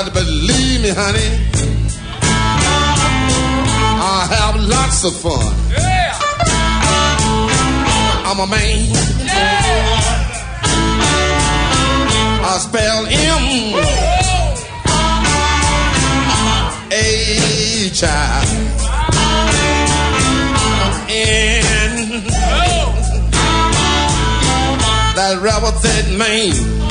You got to believe me, honey. I have lots of fun. I'm a man. I spell M A child. And that rebel said, man,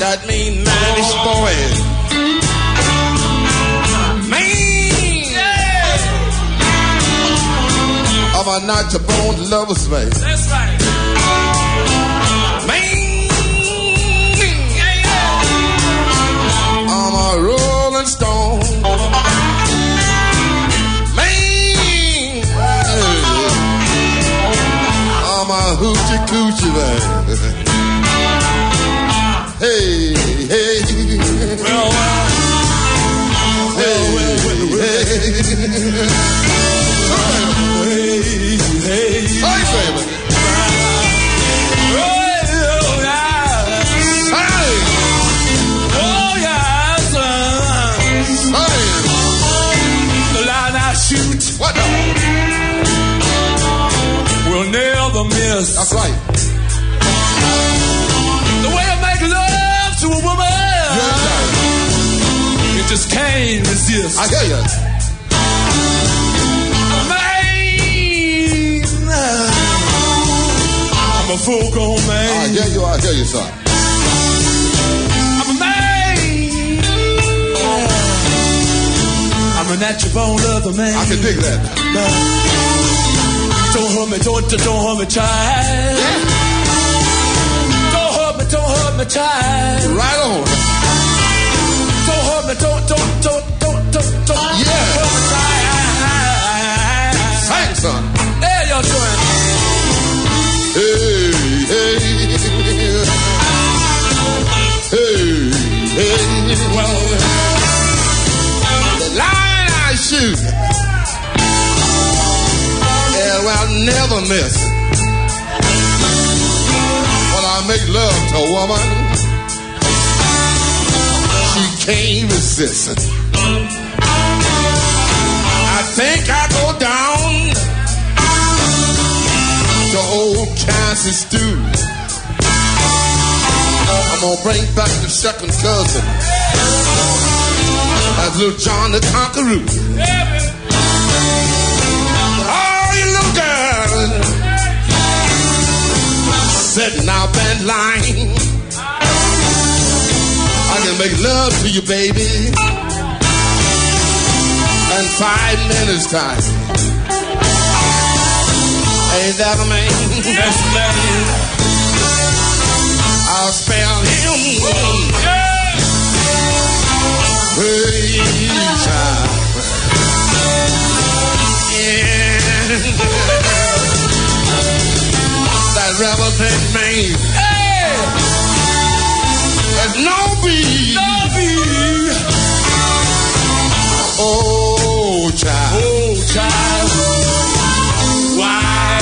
that mean manish boy. Man. Am I not your bone lovers, man? That's right. Hoochie coochie man. Miss. That's right. The way I make love to a woman. You just can't resist. I hear you. Man. I'm a full grown man. I hear you, I hear you, son. I'm a man. I'm a natural born lover man. I can dig that. Don't hurt me, don't, don't hurt me, child. Don't hurt me, don't hurt me, child. Right on. Don't hurt me, don't, don't, don't, don't, don't, don't Yeah. hurt me, child. Sing, son. There you're doing. Never miss. When I make love to a woman, she can't resist. I think I go down to old Kansas stew. I'm gonna bring back the second cousin. That's little John the Conqueror. Out line. I can make love to you, baby, in five minutes time. Ain't that a man? Yes, man. I'll spell him. Hey, child rebels in me. Hey! There's no bee. No bee. Oh, child. Oh, child. Why?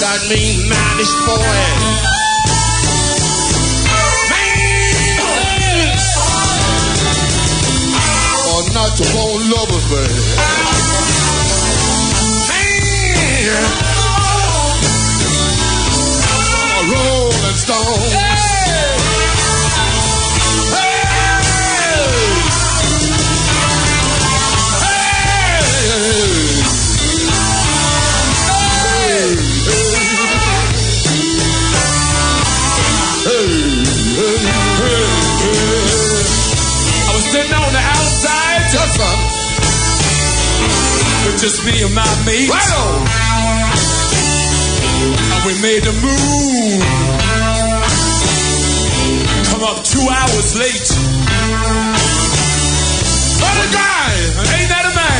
that mean man is spoiled. Not to hold lovers, baby. A rolling stone. just me and my mates. Right we made the move. Come up two hours late. What a guy! Ain't that a man?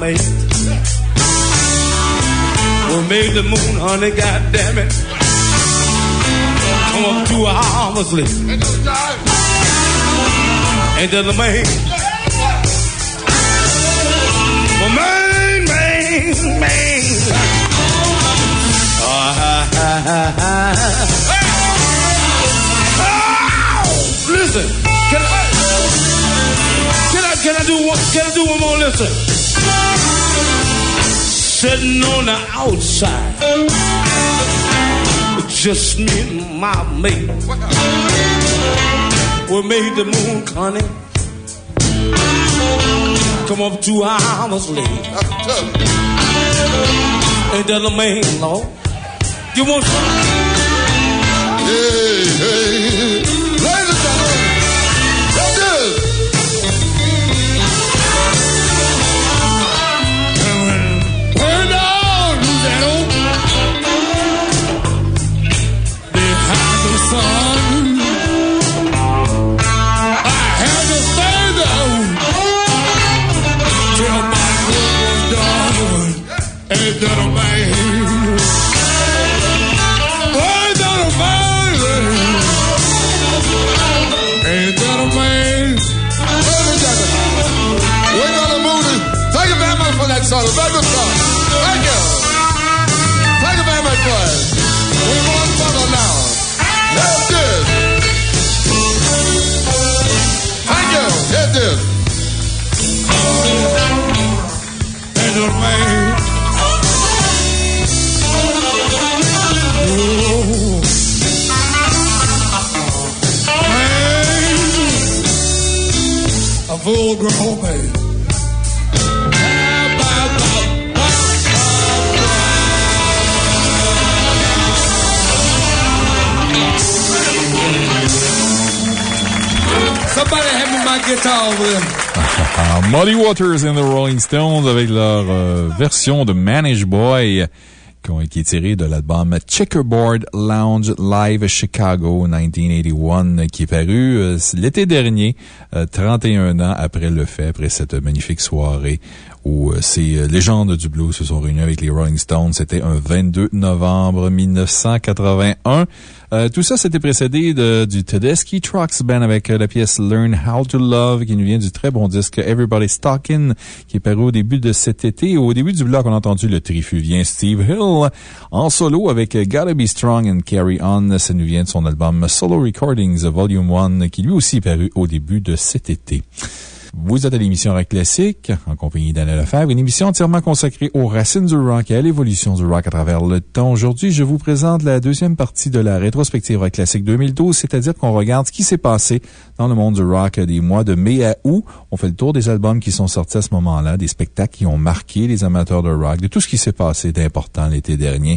made. Who made the moon, honey, goddamn it. Come up to hours late. And then the main. The main, main, main. Ah, oh, listen, can I, can I, can I do one, can I do one more listen? sitting on the outside. Just me and my mate. We made the moon, honey. Come up two hours late. Ain't that the main law? You want some? full ah, Molly Waters and the Rolling Stones avec leur euh, version de Manage Boy qui est tirée de l'album Checkerboard Lounge Live Chicago 1981 qui est paru euh, l'été dernier 31 ans après le fait, après cette magnifique soirée où euh, ces euh, légendes du blues se sont réunies avec les Rolling Stones. C'était un 22 novembre 1981. Euh, tout ça, c'était précédé de, du Tedeschi Trucks Band avec euh, la pièce Learn How to Love qui nous vient du très bon disque Everybody's Talking qui est paru au début de cet été. Au début du bloc, on a entendu le trifluvien Steve Hill en solo avec Gotta Be Strong and Carry On. Ça nous vient de son album Solo Recordings Volume 1 qui lui aussi est paru au début de cet été. Vous êtes à l'émission Rock Classique, en compagnie d'Anna Lefebvre, une émission entièrement consacrée aux racines du rock et à l'évolution du rock à travers le temps. Aujourd'hui, je vous présente la deuxième partie de la rétrospective Rock Classique 2012, c'est-à-dire qu'on regarde ce qui s'est passé dans le monde du rock des mois de mai à août. On fait le tour des albums qui sont sortis à ce moment-là, des spectacles qui ont marqué les amateurs de rock, de tout ce qui s'est passé d'important l'été dernier.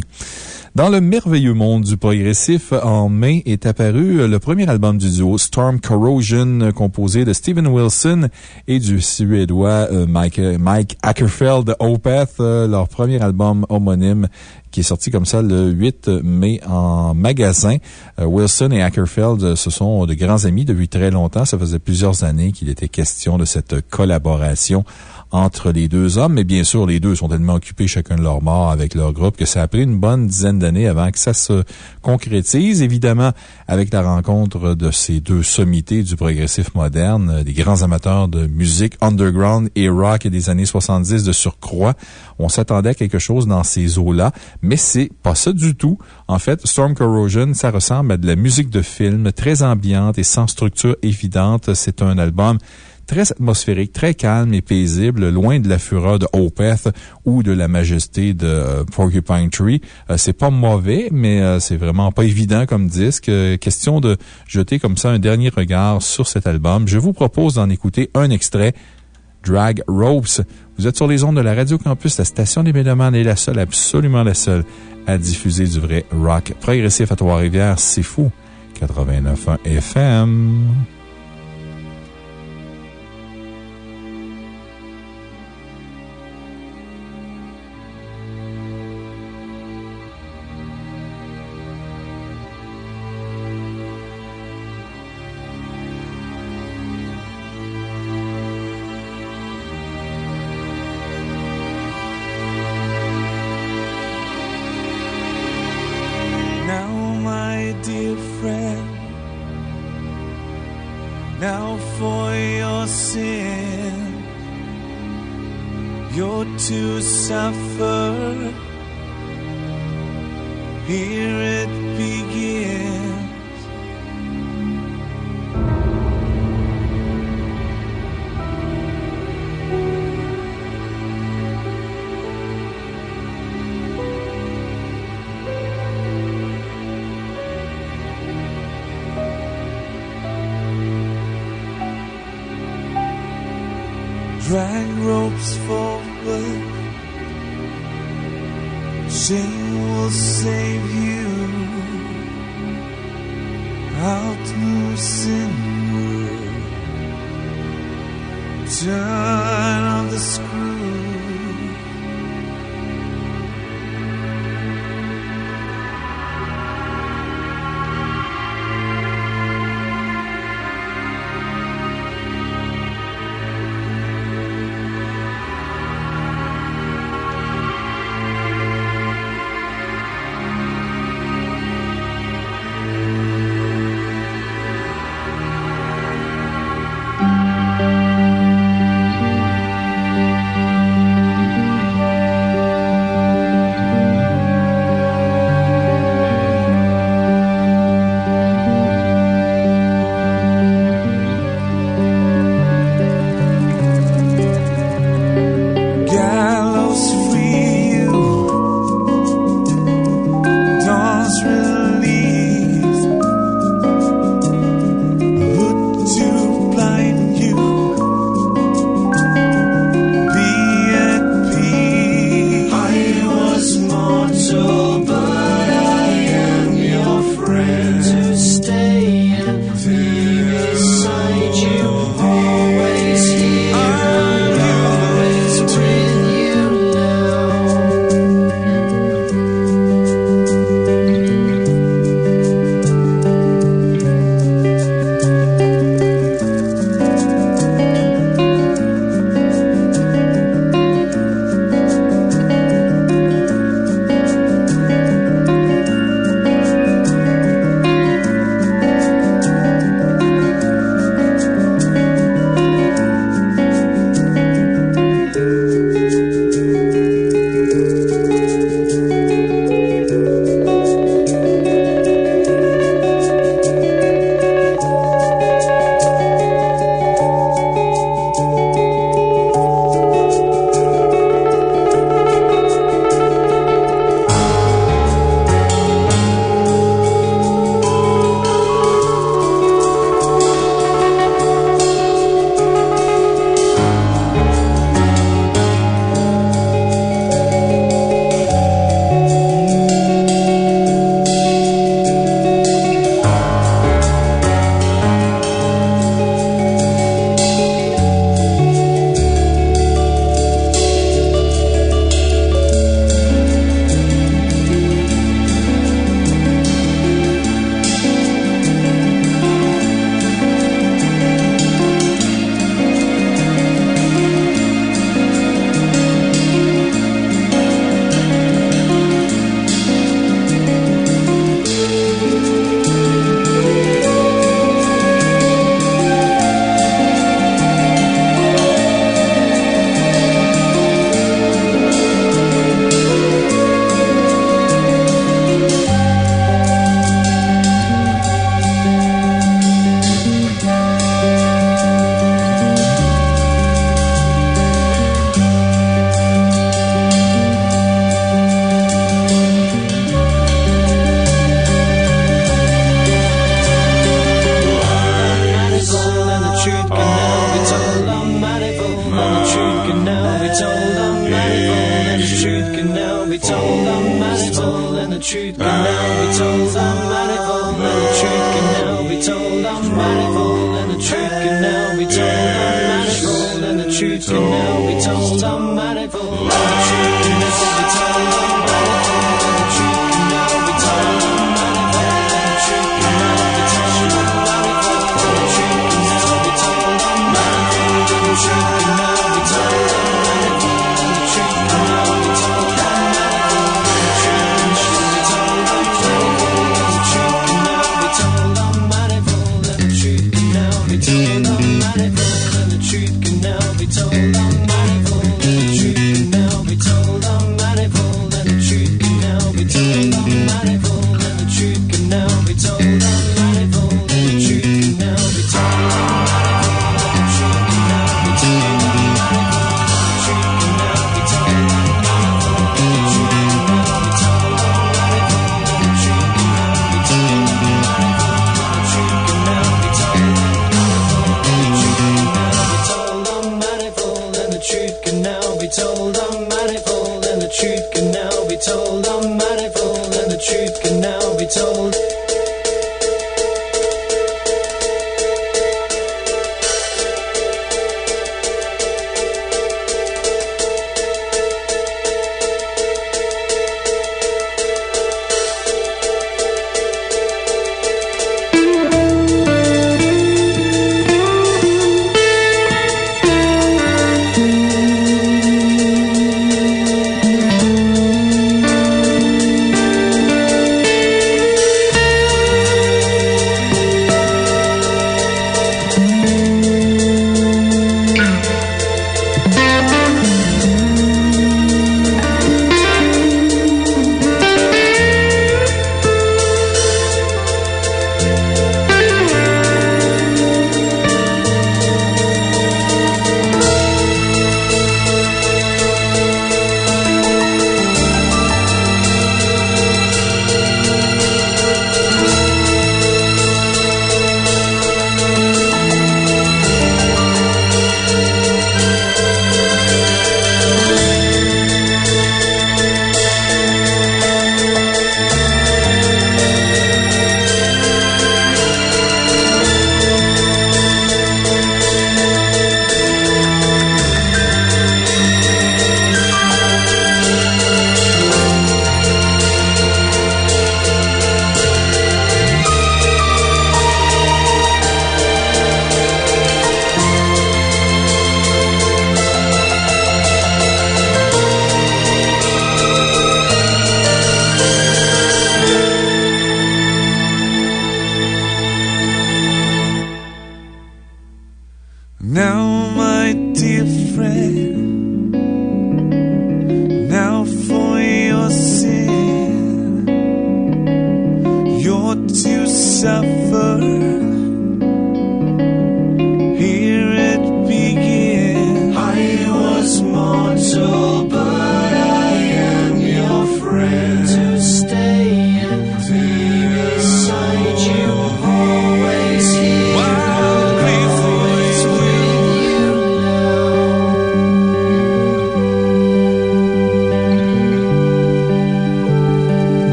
Dans le merveilleux monde du progressif, en mai est apparu le premier album du duo Storm Corrosion, composé de Steven Wilson et du Suédois euh, Mike, euh, Mike Ackerfeld Opeth, euh, leur premier album homonyme qui est sorti comme ça le 8 mai en magasin. Wilson et Ackerfeld, ce sont de grands amis depuis très longtemps. Ça faisait plusieurs années qu'il était question de cette collaboration entre les deux hommes, mais bien sûr, les deux sont tellement occupés chacun de leur mort avec leur groupe que ça a pris une bonne dizaine d'années avant que ça se concrétise. Évidemment, avec la rencontre de ces deux sommités du progressif moderne, euh, des grands amateurs de musique underground et rock des années 70 de surcroît, on s'attendait à quelque chose dans ces eaux-là, mais c'est pas ça du tout. En fait, Storm Corrosion, ça ressemble à de la musique de film, très ambiante et sans structure évidente. C'est un album très atmosphérique, très calme et paisible, loin de la fureur de Opeth ou de la majesté de euh, Porcupine Tree. Euh, c'est pas mauvais, mais euh, c'est vraiment pas évident comme disque. Question de jeter comme ça un dernier regard sur cet album. Je vous propose d'en écouter un extrait. Drag Ropes. Vous êtes sur les ondes de la Radio Campus. La station des Mélomanes est la seule, absolument la seule, à diffuser du vrai rock progressif à Trois-Rivières. C'est fou. 89.1 FM.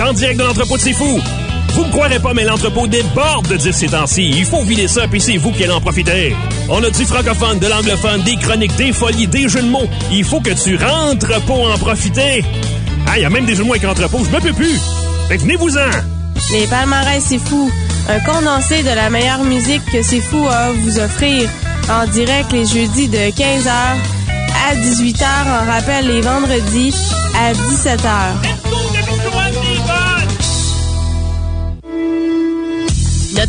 En direct de l'entrepôt de C'est Fou. Vous me croirez pas, mais l'entrepôt déborde de dire ces temps-ci. Il faut vider ça, puis c'est vous qui allez en profiter. On a du francophone, de l'anglophone, des chroniques, des folies, des jeux de mots. Il faut que tu rentres pour en profiter. Ah, il y a même des jeux de mots avec entrepôt, je me peux plus. Fait venez-vous-en. Les palmarès, c'est fou. Un condensé de la meilleure musique que c'est fou à vous offrir. En direct les jeudis de 15h à 18h. En rappel les vendredis à 17h.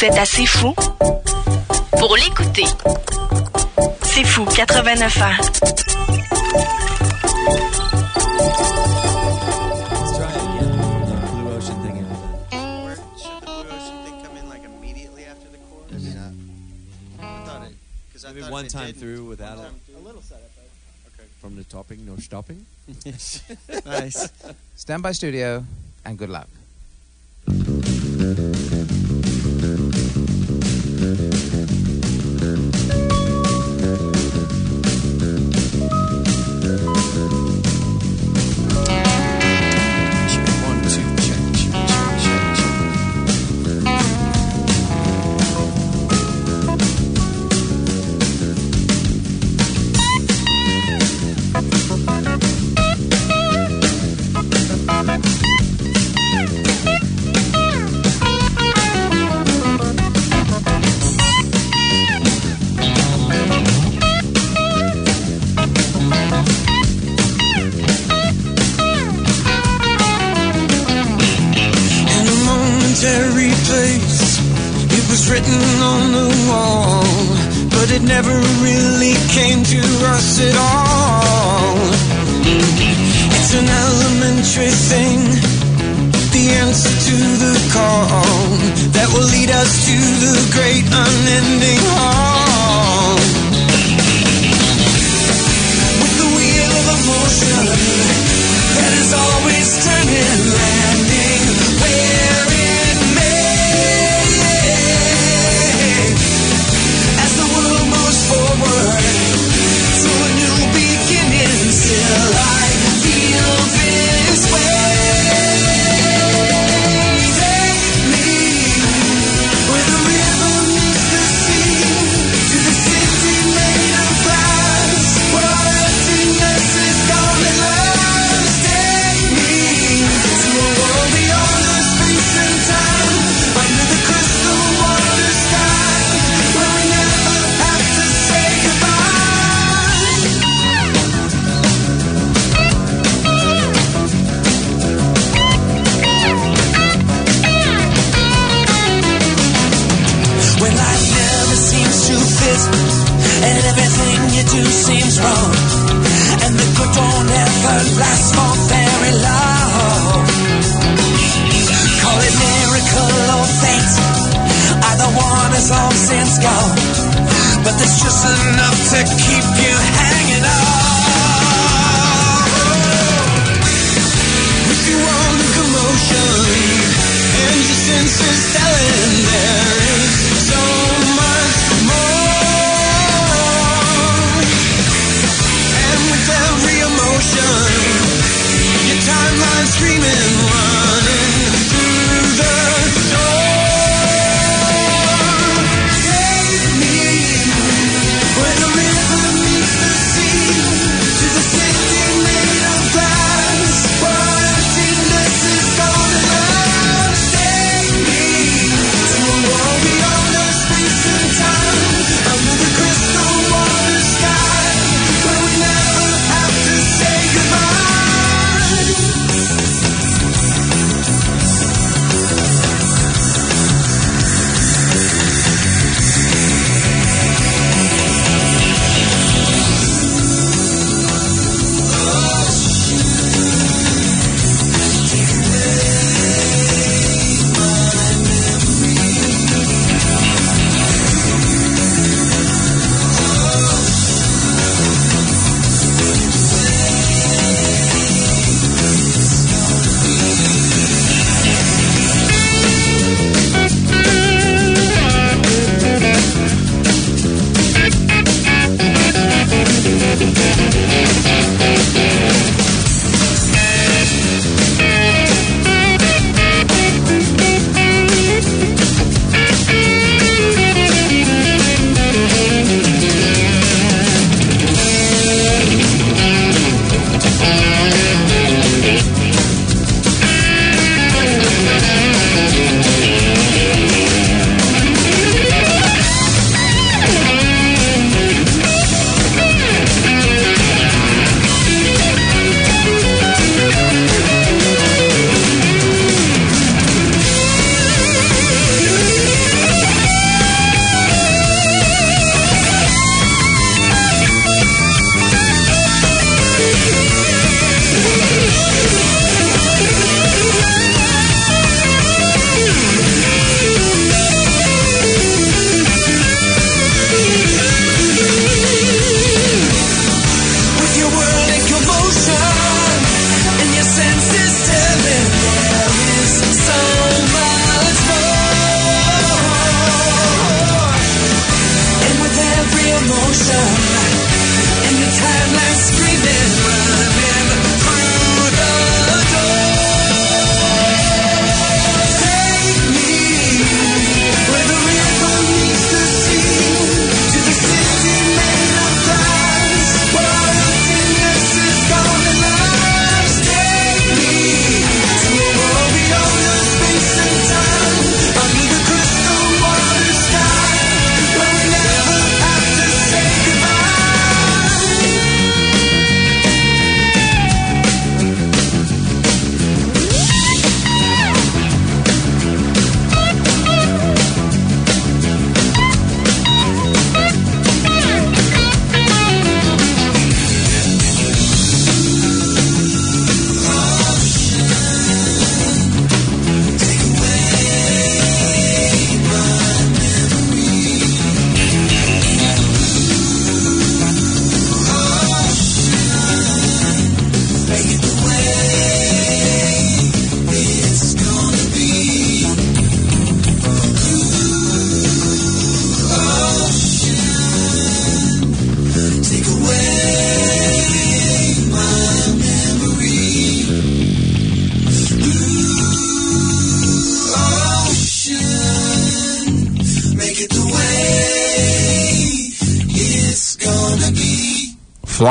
Vous êtes assez fou pour l'écouter. C'est fou, 89 ans. Maybe one time through without it. A little setup. Okay. From the topping, no stopping. nice. Stand by studio and good luck.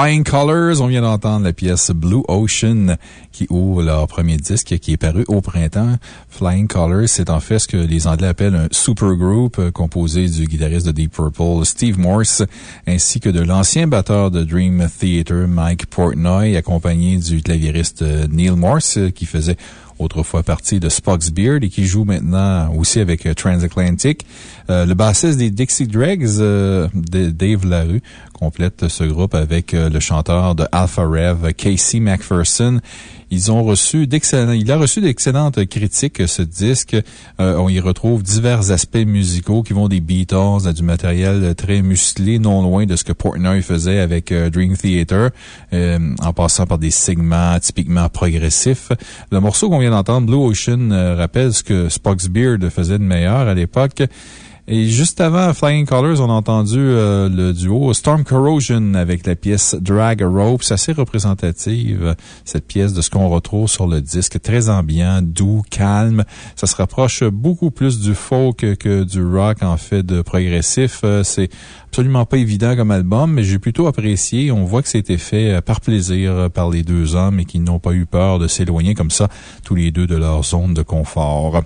Flying Colors, on vient d'entendre la pièce Blue Ocean qui ouvre leur premier disque qui est paru au printemps. Flying Colors, c'est en fait ce que les Anglais appellent un supergroup euh, composé du guitariste de Deep Purple Steve Morse ainsi que de l'ancien batteur de Dream Theater Mike Portnoy accompagné du claviériste euh, Neil Morse qui faisait autrefois partie de Spock's Beard et qui joue maintenant aussi avec euh, Transatlantic. Euh, le bassiste des Dixie Dregs, euh, Dave Larue, complète ce groupe avec euh, le chanteur de Alpha Rev, Casey McPherson. Ils ont reçu il a reçu d'excellentes critiques, ce disque. On y retrouve divers aspects musicaux qui vont des Beatles à du matériel très musclé, non loin de ce que Portnoy faisait avec Dream Theater, en passant par des segments typiquement progressifs. Le morceau qu'on vient d'entendre, Blue Ocean, rappelle ce que Spock's Beard faisait de meilleur à l'époque. Et juste avant Flying Colors, on a entendu euh, le duo Storm Corrosion avec la pièce Drag a Rope. C'est assez représentative, cette pièce, de ce qu'on retrouve sur le disque. Très ambiant, doux, calme. Ça se rapproche beaucoup plus du folk que du rock, en fait, de progressif. Euh, C'est absolument pas évident comme album, mais j'ai plutôt apprécié. On voit que c'était fait euh, par plaisir par les deux hommes et qu'ils n'ont pas eu peur de s'éloigner comme ça, tous les deux de leur zone de confort.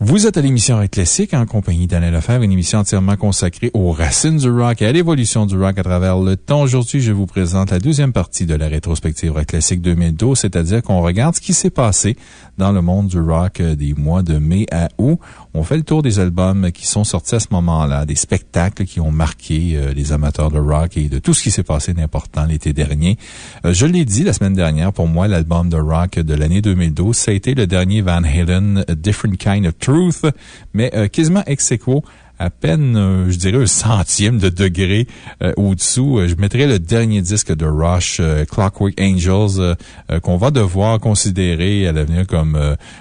Vous êtes à l'émission Rock Classique en compagnie d'Alain Lefebvre, une émission entièrement consacrée aux racines du rock et à l'évolution du rock à travers le temps. Aujourd'hui, je vous présente la deuxième partie de la rétrospective Rock Classique 2012, c'est-à-dire qu'on regarde ce qui s'est passé dans le monde du rock euh, des mois de mai à août. On fait le tour des albums qui sont sortis à ce moment-là, des spectacles qui ont marqué euh, les amateurs de rock et de tout ce qui s'est passé d'important l'été dernier. Euh, Je l'ai dit la semaine dernière, pour moi, l'album de rock de l'année 2012, ça a été le dernier Van Halen, Different Kind of Truth, mais euh, quasiment ex aequo, à peine, euh, je dirais, un centième de degré euh, au-dessous. Euh, je mettrais le dernier disque de Rush, Clockwork Angels, qu'on va devoir considérer à l'avenir comme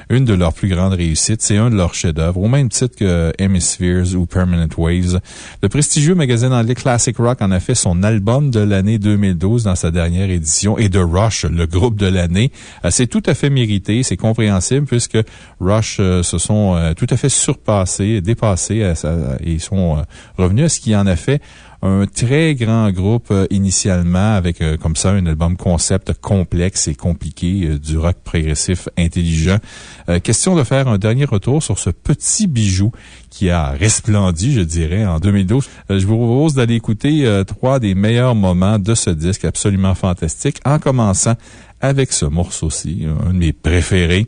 une de leurs plus grandes réussites. C'est un de leurs chefs-d'œuvre, au même titre que Hemispheres ou Permanent Waves. Le prestigieux magazine anglais Classic Rock en a fait son album de l'année 2012 dans sa dernière édition et de Rush, le groupe de l'année. C'est tout à fait mérité, c'est compréhensible puisque Rush se sont tout à fait surpassés, dépassés à sa- et sont euh, revenus à ce qui en a fait un très grand groupe euh, initialement avec euh, comme ça un album concept complexe et compliqué, euh, du rock progressif intelligent. Euh, question de faire un dernier retour sur ce petit bijou qui a resplendi, je dirais, en 2012. Euh, je vous propose d'aller écouter euh, trois des meilleurs moments de ce disque absolument fantastique, en commençant avec ce morceau-ci, un de mes préférés.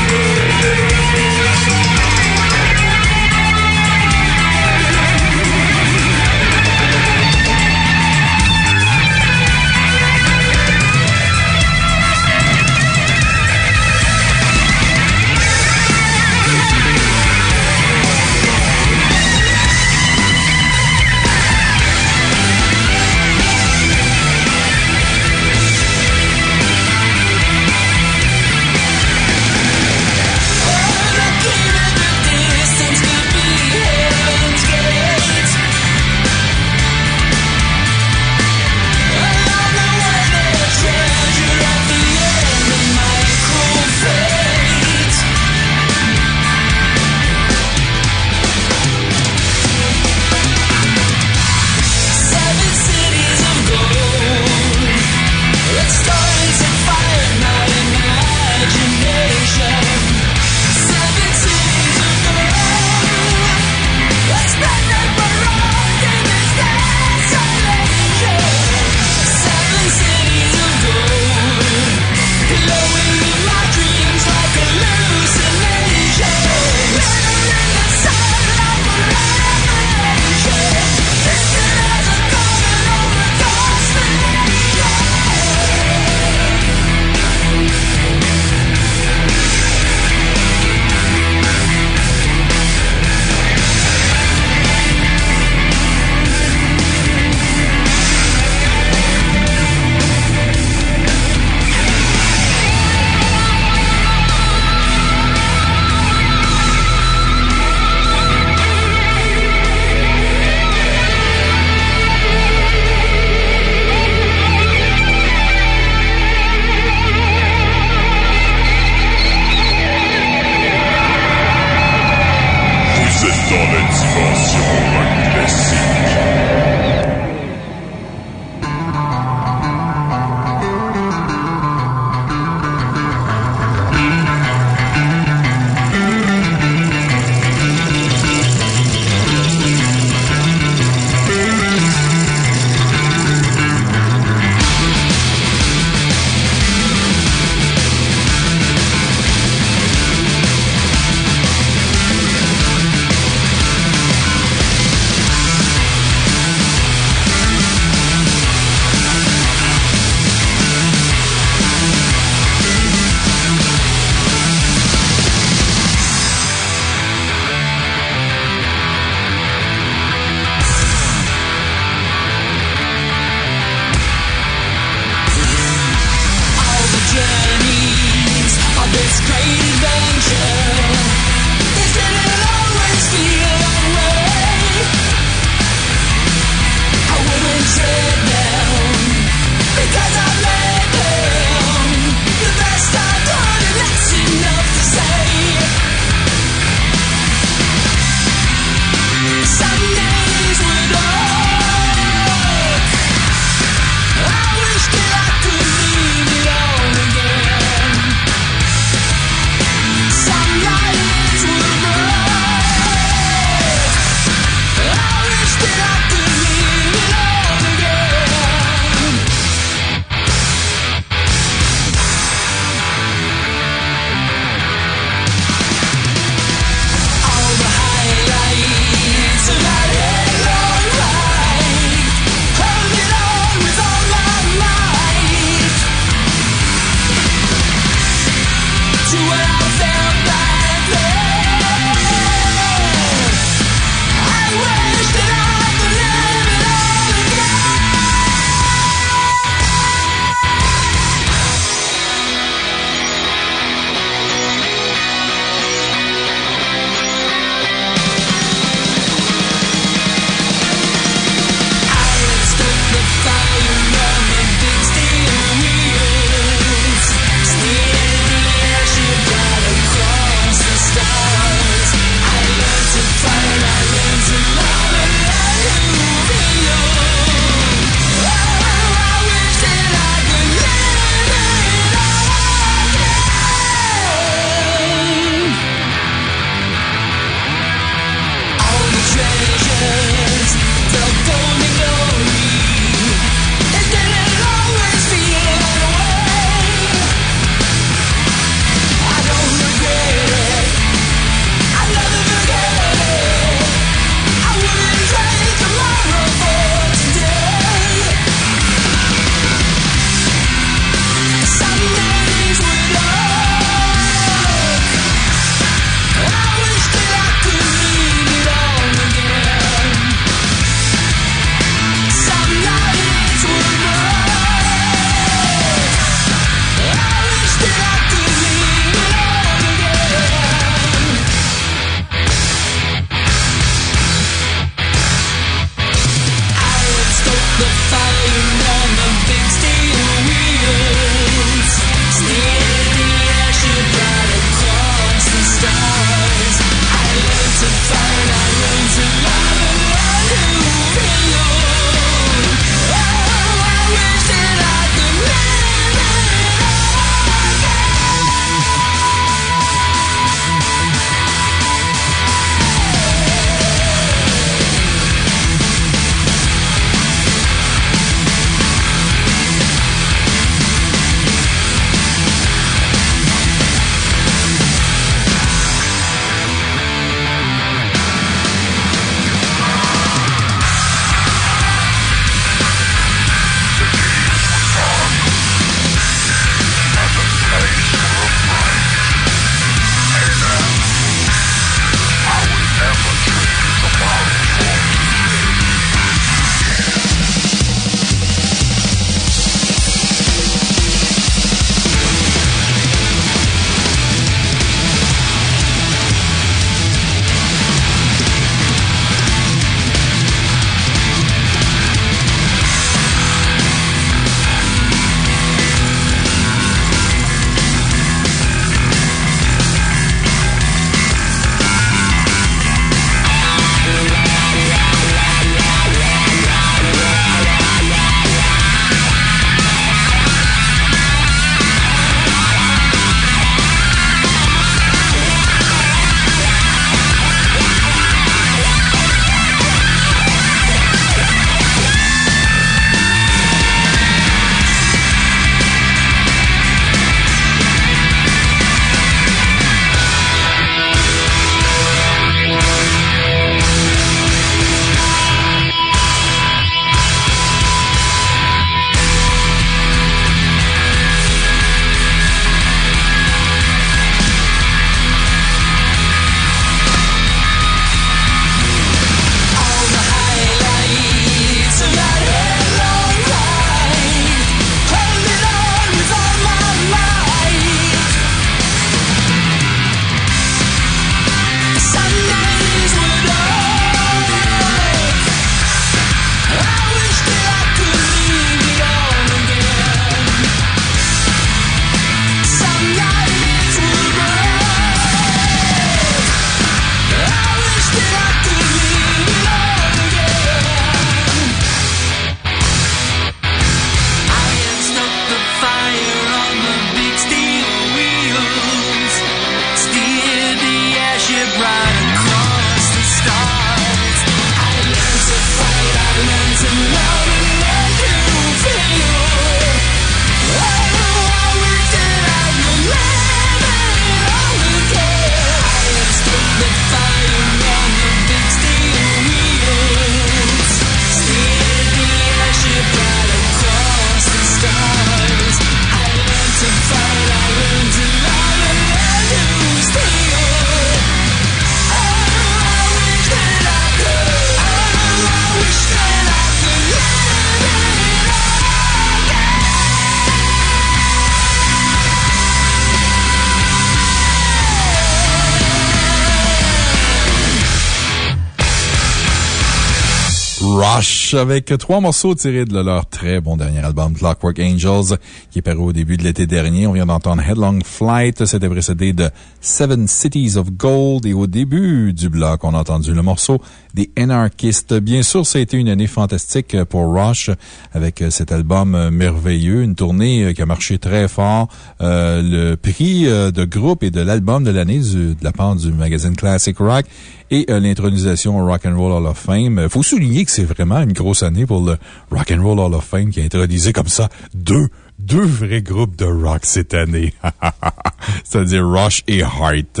Avec trois morceaux tirés de leur très bon dernier album Clockwork Angels qui est paru au début de l'été dernier. On vient d'entendre Headlong Flight. C'était précédé de Seven Cities of Gold et au début du bloc, on a entendu le morceau des Anarchists. Bien sûr, ça a été une année fantastique pour Rush avec cet album merveilleux, une tournée qui a marché très fort. Euh, le prix euh, de groupe et de l'album de l'année de la part du magazine Classic Rock et euh, l'intronisation au Rock Hall of Fame. Faut souligner que c'est vraiment une grosse année pour le Rock and Hall of Fame qui a intronisé comme ça deux deux vrais groupes de rock cette année. C'est-à-dire Rush et Heart.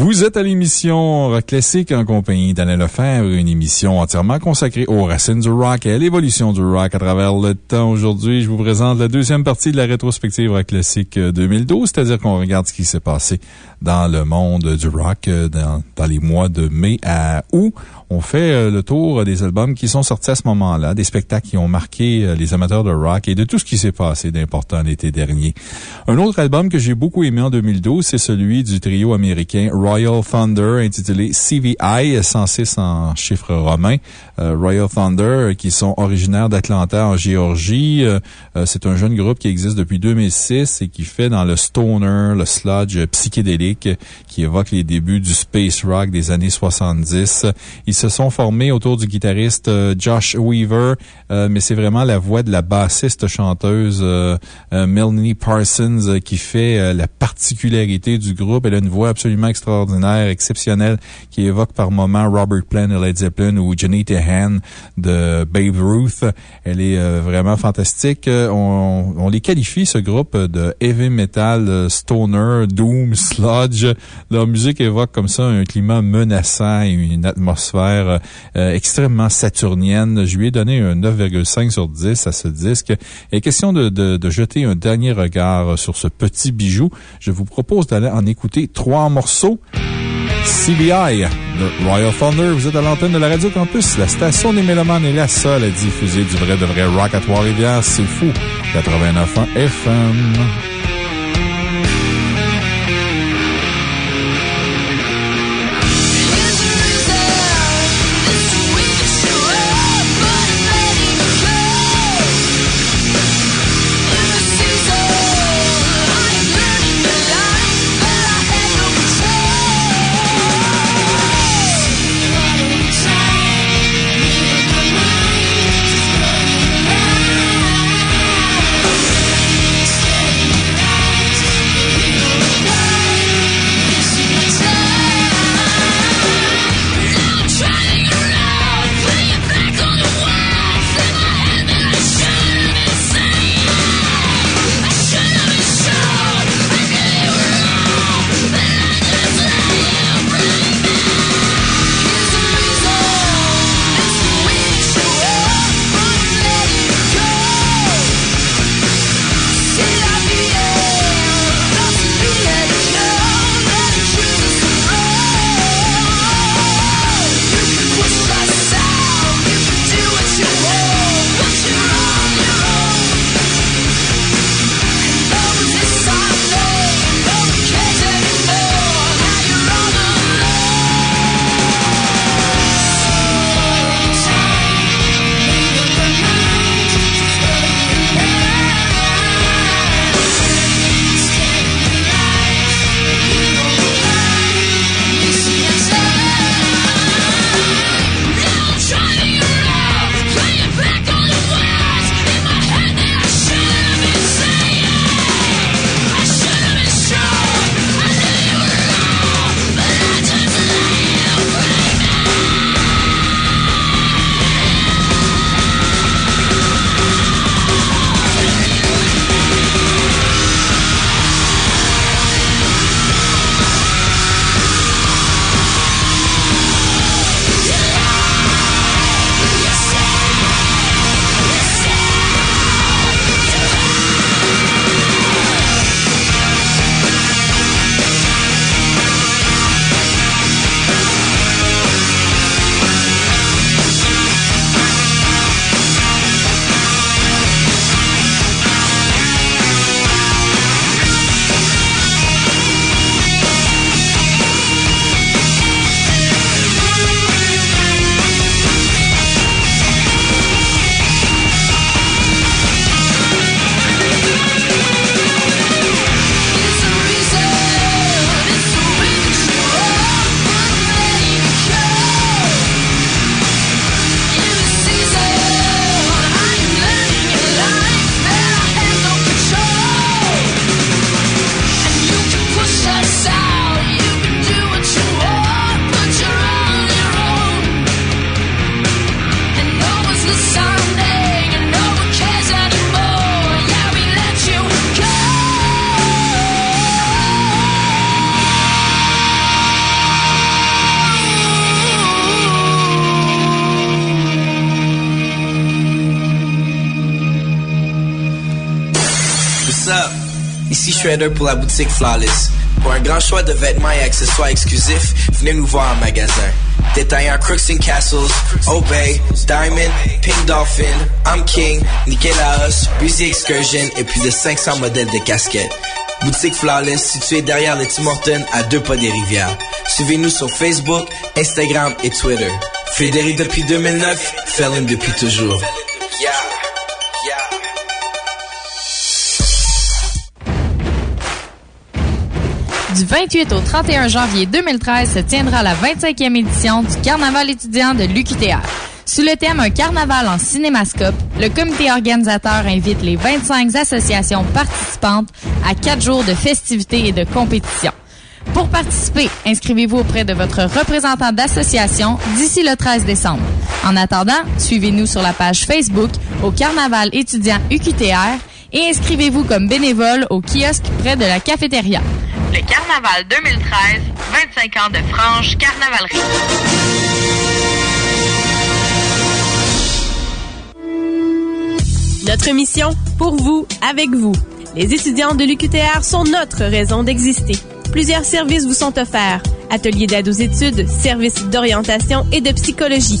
Vous êtes à l'émission Rock Classique en compagnie d'Alain Lefebvre, une émission entièrement consacrée aux racines du rock et à l'évolution du rock à travers le temps. Aujourd'hui, je vous présente la deuxième partie de la rétrospective Rock Classique 2012, c'est-à-dire qu'on regarde ce qui s'est passé dans le monde du rock dans, dans les mois de mai à août. On fait euh, le tour des albums qui sont sortis à ce moment-là, des spectacles qui ont marqué euh, les amateurs de rock et de tout ce qui s'est passé d'important l'été dernier. Un autre album que j'ai beaucoup aimé en 2012, c'est celui du trio américain Royal Thunder, intitulé CVI, 106 en chiffres romains. Euh, Royal Thunder, qui sont originaires d'Atlanta, en Géorgie. c'est un jeune groupe qui existe depuis 2006 et qui fait dans le stoner, le sludge psychédélique, qui évoque les débuts du space rock des années 70. Ils se sont formés autour du guitariste euh, Josh Weaver, euh, mais c'est vraiment la voix de la bassiste chanteuse euh, Melanie Parsons qui fait la particularité du groupe. Elle a une voix absolument extraordinaire, exceptionnelle, qui évoque par moments Robert Plant de Led Zeppelin ou Jenny Tehan de Babe Ruth. Elle est vraiment fantastique. On, on, les qualifie, ce groupe, de heavy metal, stoner, doom, sludge. Leur musique évoque comme ça un climat menaçant et une atmosphère euh, extrêmement saturnienne. Je lui ai donné un 9,5 sur 10 à ce disque. Et question de, jeter un dernier regard sur ce petit bijou. Je vous propose d'aller en écouter trois morceaux. CBI de Royal Thunder. Vous êtes à l'antenne de la Radio Campus. La station des Mélomanes est la seule à diffuser du vrai de vrai rock à Trois-Rivières. C'est fou. 89.1 FM. Pour la boutique Flawless. Pour un grand choix de vêtements et accessoires exclusifs, venez nous voir en magasin. Détaillant Crooks and Castles, Obey, Diamond, Pink Dolphin, I'm King, Nikélaos, Breezy Excursion et plus de 500 modèles de casquettes. Boutique Flawless située derrière le Tim Hortons à deux pas des rivières. Suivez-nous sur Facebook, Instagram et Twitter. Fédéré depuis 2009, Felon depuis toujours. Du 28 au 31 janvier 2013 se tiendra la 25e édition du Carnaval étudiant de l'UQTR. Sous le thème Un carnaval en cinémascope, le comité organisateur invite les 25 associations participantes à quatre jours de festivités et de compétitions. Pour participer, inscrivez-vous auprès de votre représentant d'association d'ici le 13 décembre. En attendant, suivez-nous sur la page Facebook au Carnaval étudiant UQTR et inscrivez-vous comme bénévole au kiosque près de la cafétéria. Le Carnaval 2013, 25 ans de franche carnavalerie. Notre mission, pour vous, avec vous. Les étudiants de l'UQTR sont notre raison d'exister. Plusieurs services vous sont offerts. Ateliers d'aide aux études, services d'orientation et de psychologie.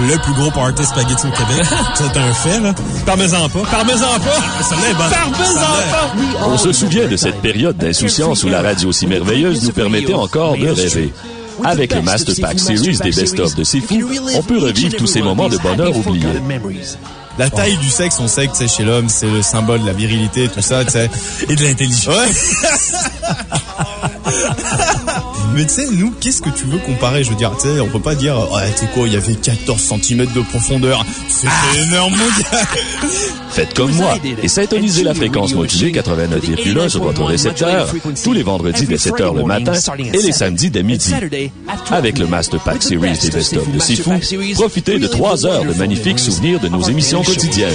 Le plus gros party spaghetti au Québec. C'est un fait, là. Parmesan pas. Parmesan pas! Bonne. Parmesan pas! On se souvient de cette période d'insouciance où la radio si merveilleuse nous permettait encore de rêver. Avec le Master Pack Series des best-of de C'est Fou, on peut revivre tous ces moments de bonheur oubliés. La taille du sexe, on sait que sais, chez l'homme, c'est le symbole de la virilité, tout ça, tu sais. Et de l'intelligence. Mais tu sais, nous, qu'est-ce que tu veux comparer? Je veux dire, tu sais, on peut pas dire, ouais, tu sais quoi, il y avait 14 cm de profondeur. C'était énorme, mon gars. Faites comme moi et syntonisez la fréquence modulée 89,1 sur votre récepteur tous les vendredis dès 7 h le matin et les samedis dès midi. Avec le Master Pack Series des Best-of de Sifu, profitez de 3 heures de magnifiques souvenirs de nos émissions quotidiennes.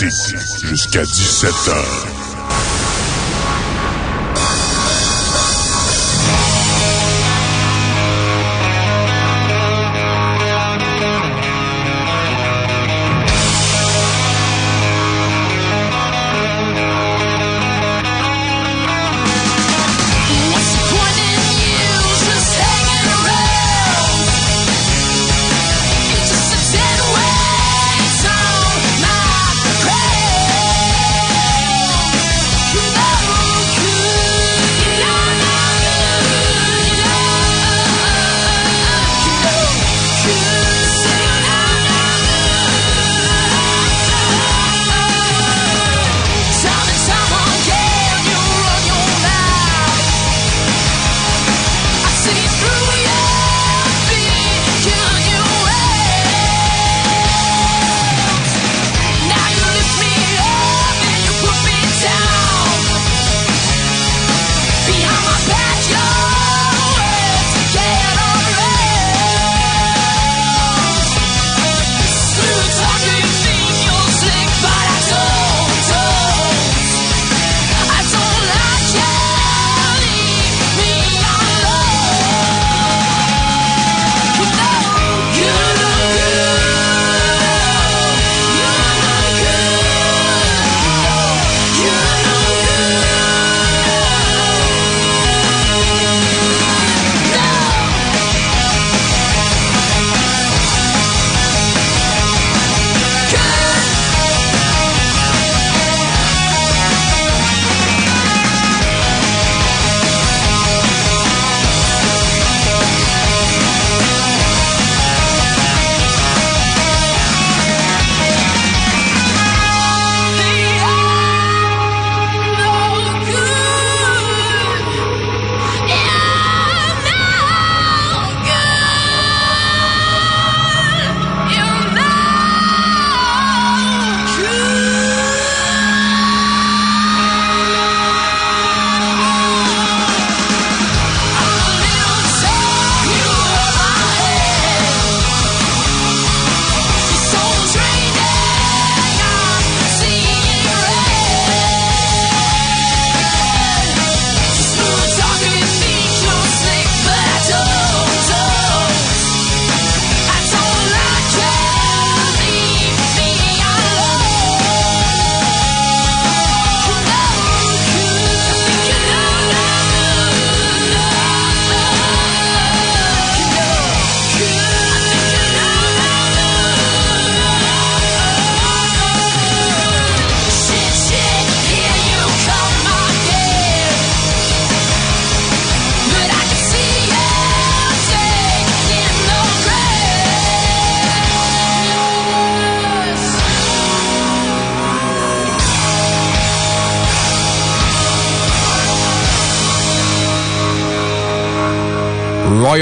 Jusqu'à 17h.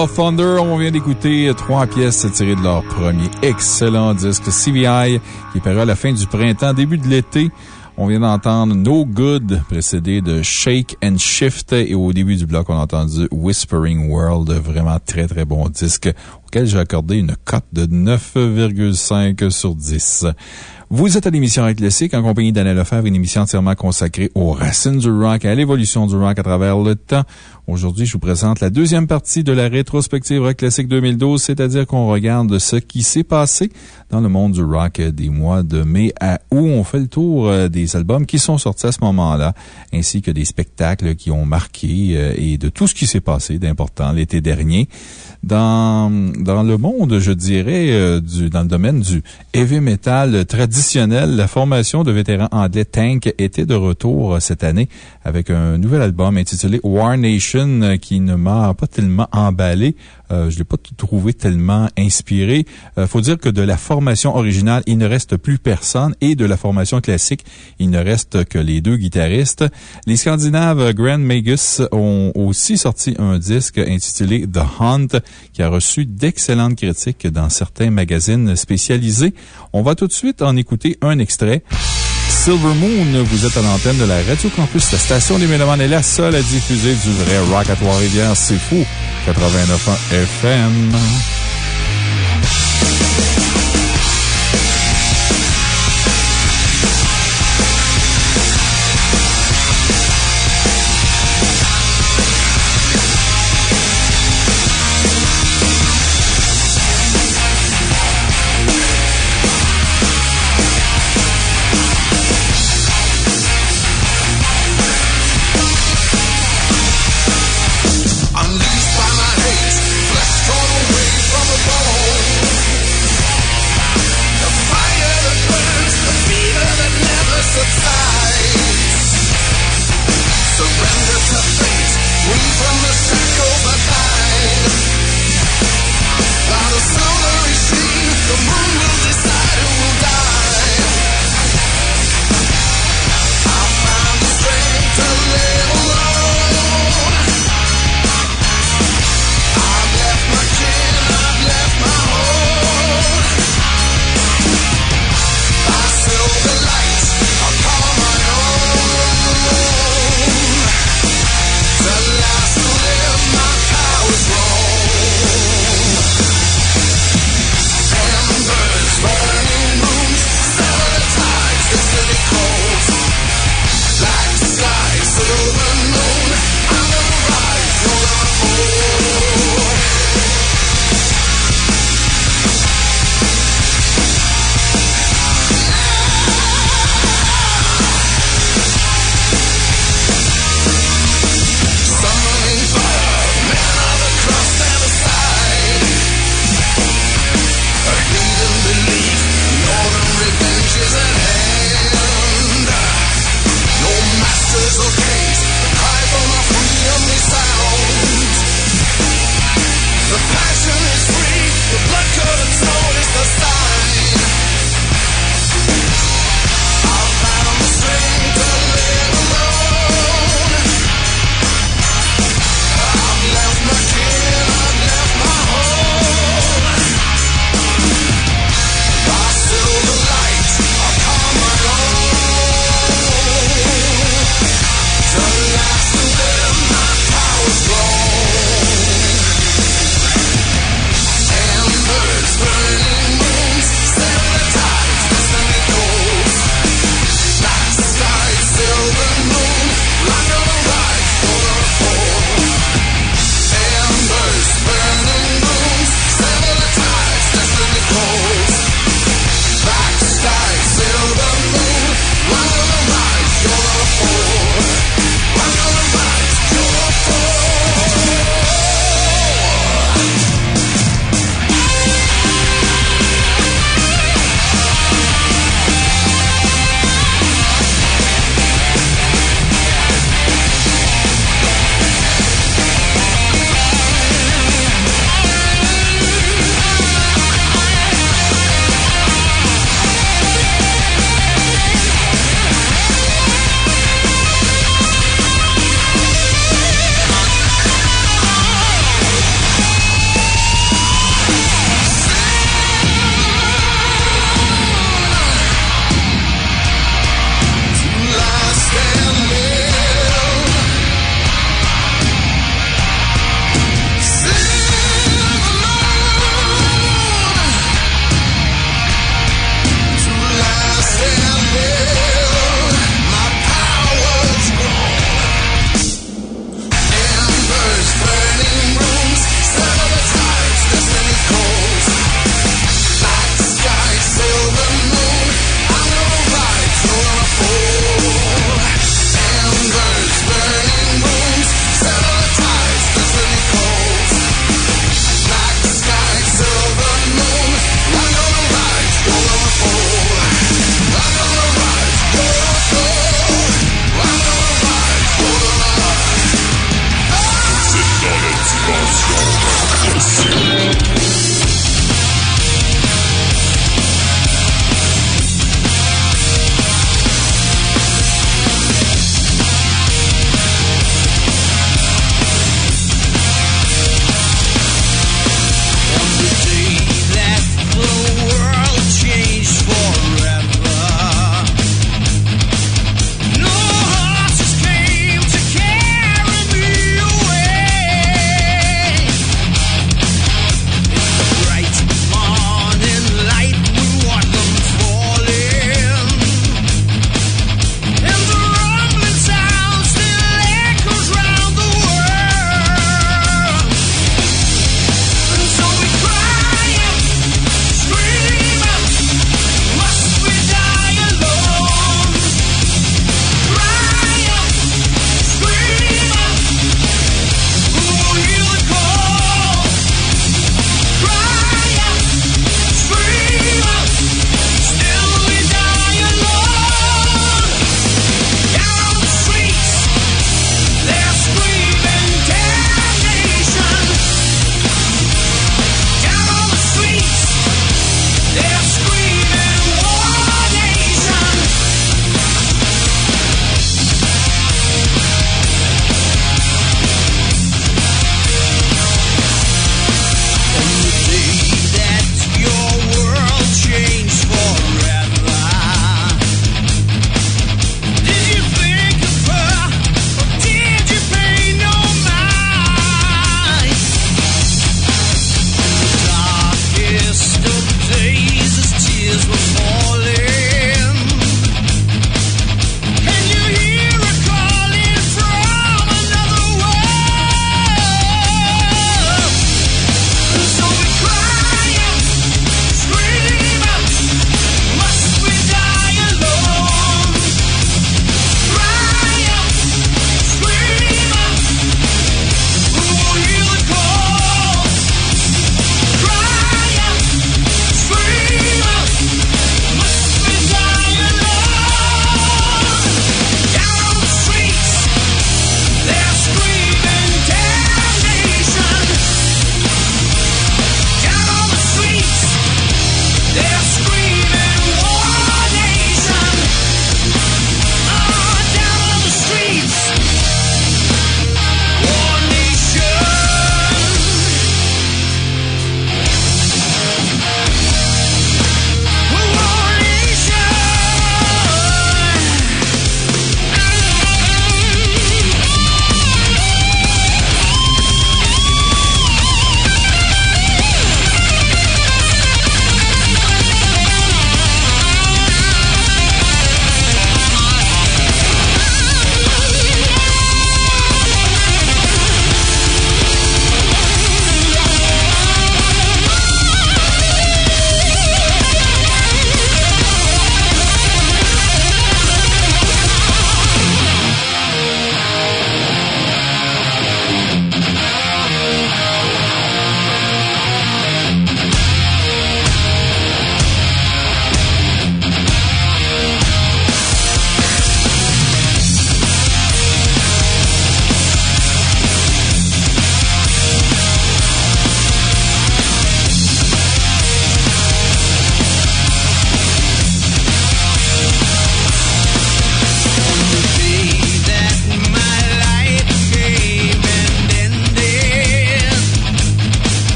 On vient d'écouter trois pièces tirées de leur premier excellent disque CVI qui est à la fin du printemps, début de l'été. On vient d'entendre No Good, précédé de Shake and Shift. Et au début du bloc, on a entendu Whispering World. Vraiment très, très bon disque auquel j'ai accordé une cote de 9,5 sur 10. Vous êtes à l'émission Rock en compagnie d'Anna Lefebvre, une émission entièrement consacrée aux racines du rock et à l'évolution du rock à travers le temps. Aujourd'hui, je vous présente la deuxième partie de la rétrospective Rock Classique 2012, c'est-à-dire qu'on regarde ce qui s'est passé dans le monde du rock des mois de mai à août. On fait le tour euh, des albums qui sont sortis à ce moment-là, ainsi que des spectacles qui ont marqué euh, et de tout ce qui s'est passé d'important l'été dernier. Dans, dans le monde, je dirais, euh, du, dans le domaine du heavy metal traditionnel, la formation de vétérans anglais Tank était de retour cette année avec un nouvel album intitulé War Nation euh, qui ne m'a pas tellement emballé. Euh, je l'ai pas trouvé tellement inspiré. Euh, faut dire que de la formation originale, il ne reste plus personne et de la formation classique, il ne reste que les deux guitaristes. Les Scandinaves Grand Magus ont aussi sorti un disque intitulé The Hunt qui a reçu d'excellentes critiques dans certains magazines spécialisés. On va tout de suite en écouter un extrait. Silver Moon, vous êtes à l'antenne de la Radio Campus. La station des Mélomanes est la seule à diffuser du vrai rock à Trois-Rivières. C'est fou. 89.1 FM.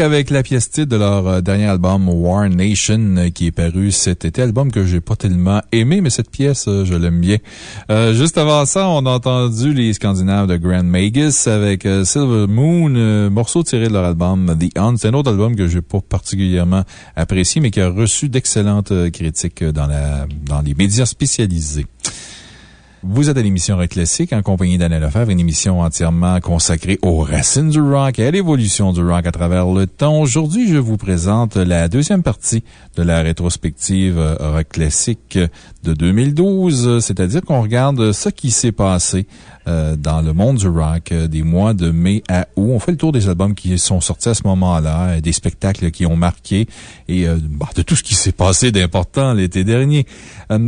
Avec la pièce titre de leur euh, dernier album War Nation euh, qui est paru cet été. Album que j'ai pas tellement aimé, mais cette pièce, euh, je l'aime bien. Juste avant ça, on a entendu les Scandinaves de Grand Magus avec Silver Moon, morceau tiré de leur album The Hunt. C'est un autre album que j'ai pas particulièrement apprécié, mais qui a reçu d'excellentes critiques dans les médias spécialisés. Vous êtes à l'émission Rock Classique en compagnie d'Anna Lefebvre, une émission entièrement consacrée aux racines du rock et à l'évolution du rock à travers le temps. Aujourd'hui, je vous présente la deuxième partie de la rétrospective euh, Rock Classique de 2012, c'est-à-dire qu'on regarde ce qui s'est passé euh, dans le monde du rock euh, des mois de mai à août. On fait le tour des albums qui sont sortis à ce moment-là, euh, des spectacles qui ont marqué et bah, de tout ce qui s'est passé d'important l'été dernier.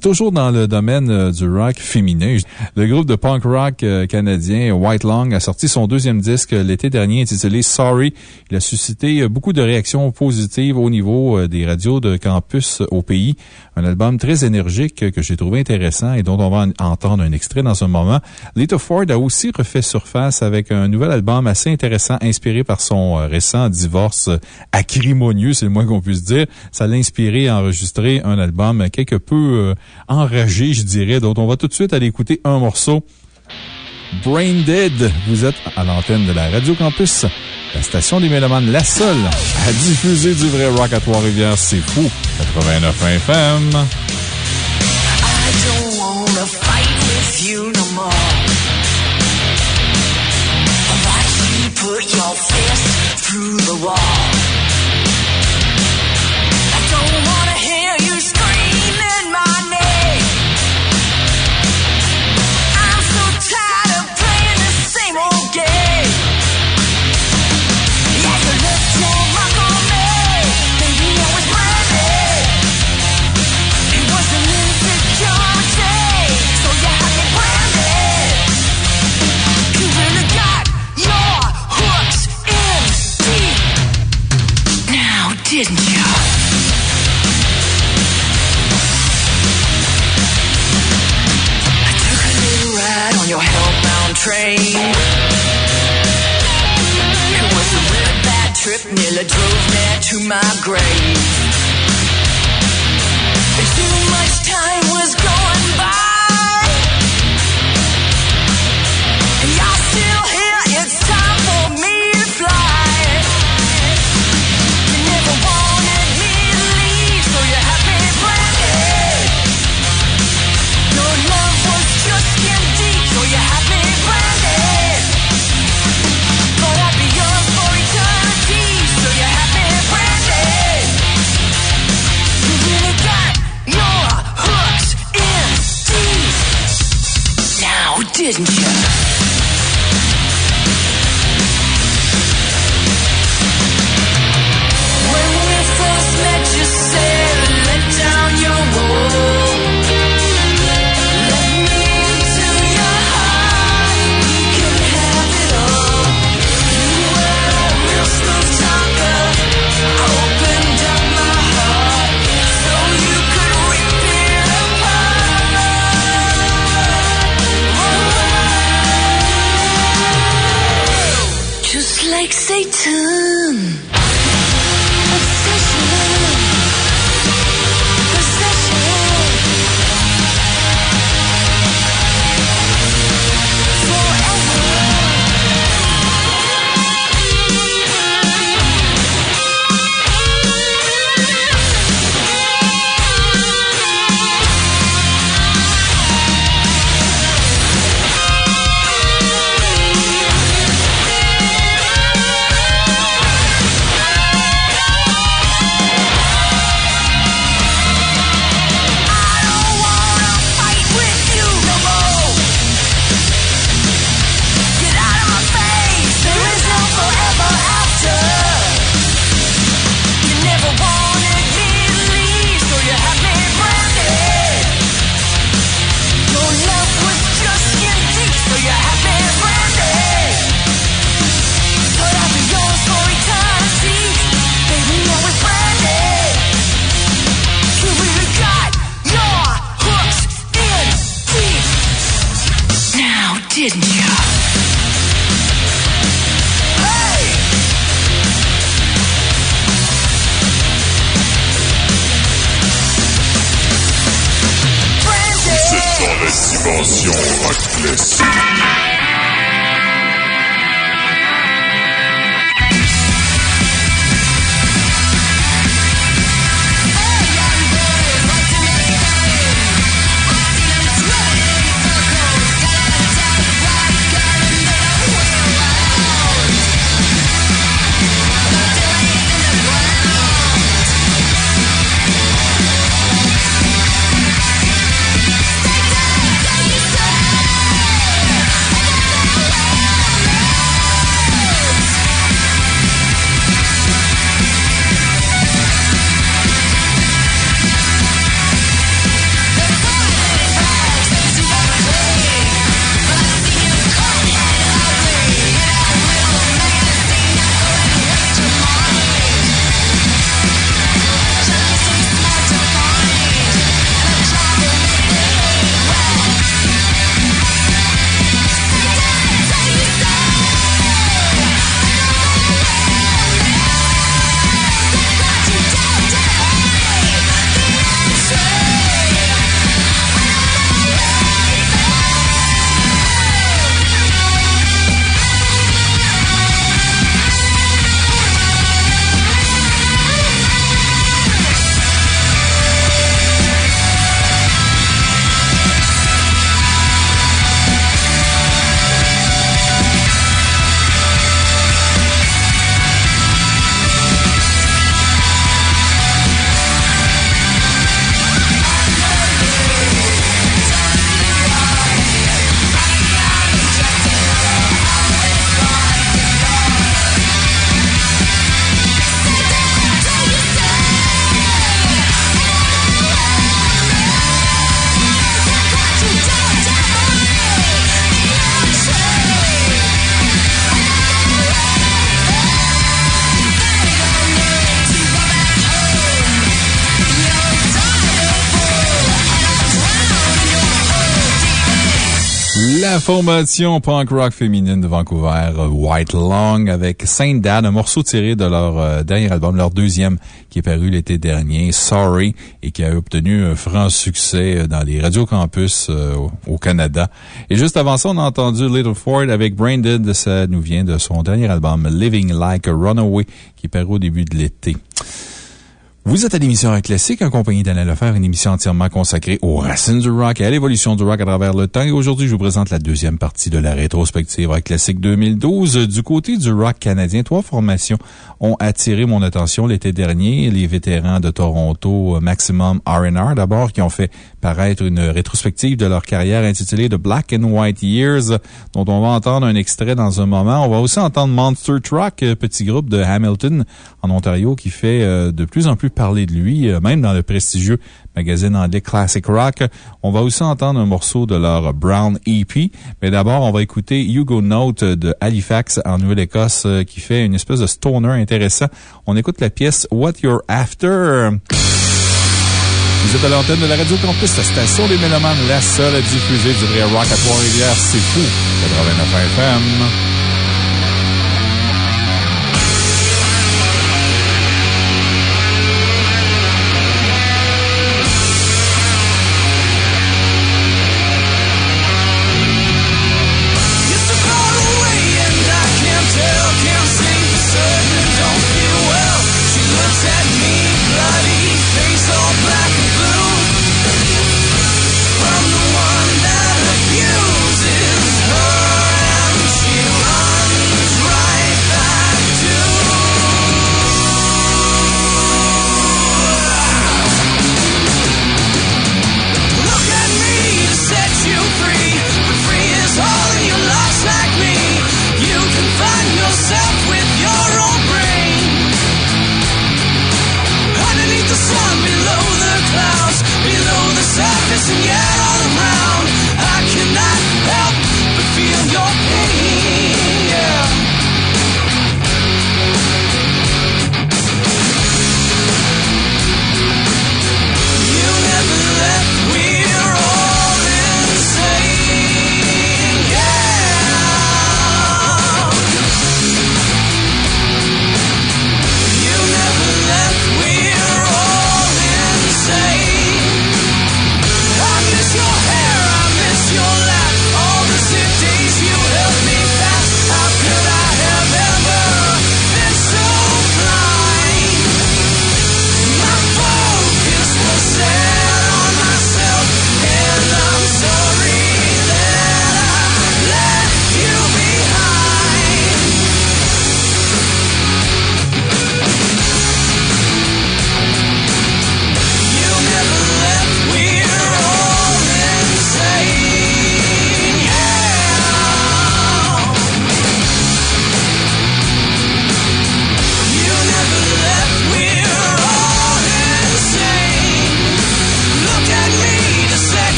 Toujours dans le domaine du rock féminin, le groupe de punk rock canadien White Long a sorti son deuxième disque l'été dernier intitulé Sorry. Il a suscité beaucoup de réactions positives au niveau des radios de campus au pays. Un album très énergique que j'ai trouvé intéressant et dont on va en- entendre un extrait dans un moment. Lita Ford a aussi refait surface avec un nouvel album assez intéressant inspiré par son euh, récent divorce euh, acrimonieux, c'est le moins qu'on puisse dire. Ça l'a inspiré à enregistrer un album quelque peu euh, enragé, je dirais, dont on va tout de suite aller écouter un morceau. Brain Dead. Vous êtes à l'antenne de la Radio Campus, la station des Mélomanes, la seule à diffuser du vrai rock à Trois-Rivières. C'est fou. 89 FM. Train. It was a really bad trip, nearly drove me to my grave. Formation punk rock féminine de Vancouver, White Long, avec Saint Dan, un morceau tiré de leur euh, dernier album, leur deuxième, qui est paru l'été dernier, Sorry, et qui a obtenu un franc succès euh, dans les radios campus euh, au- Canada. Et juste avant ça, on a entendu Little Ford avec Branded, ça nous vient de son dernier album, Living Like a Runaway, qui est paru au début de l'été. Vous êtes à l'émission Rock Classique en compagnie d'Alain Lefebvre, une émission entièrement consacrée aux racines du rock et à l'évolution du rock à travers le temps. Et aujourd'hui, je vous présente la deuxième partie de la rétrospective Rock Classique 2012. Du côté du rock canadien, trois formations ont attiré mon attention l'été dernier. Les vétérans de Toronto, euh, Maximum R&R d'abord, qui ont fait paraître une rétrospective de leur carrière intitulée The Black and White Years, dont on va entendre un extrait dans un moment. On va aussi entendre Monster Truck, euh, petit groupe de Hamilton en Ontario qui fait euh, de plus en plus parler de lui, euh, même dans le prestigieux magazine anglais Classic Rock. On va aussi entendre un morceau de leur Brown EP. Mais d'abord, on va écouter Hugo Note de Halifax en Nouvelle-Écosse qui fait une espèce de stoner intéressant. On écoute la pièce What You're After. Vous êtes à l'antenne de la Radio Campus, la station des Mélomanes, la seule à diffuser du vrai rock à Trois-Rivières. C'est fou. 89 FM.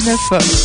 89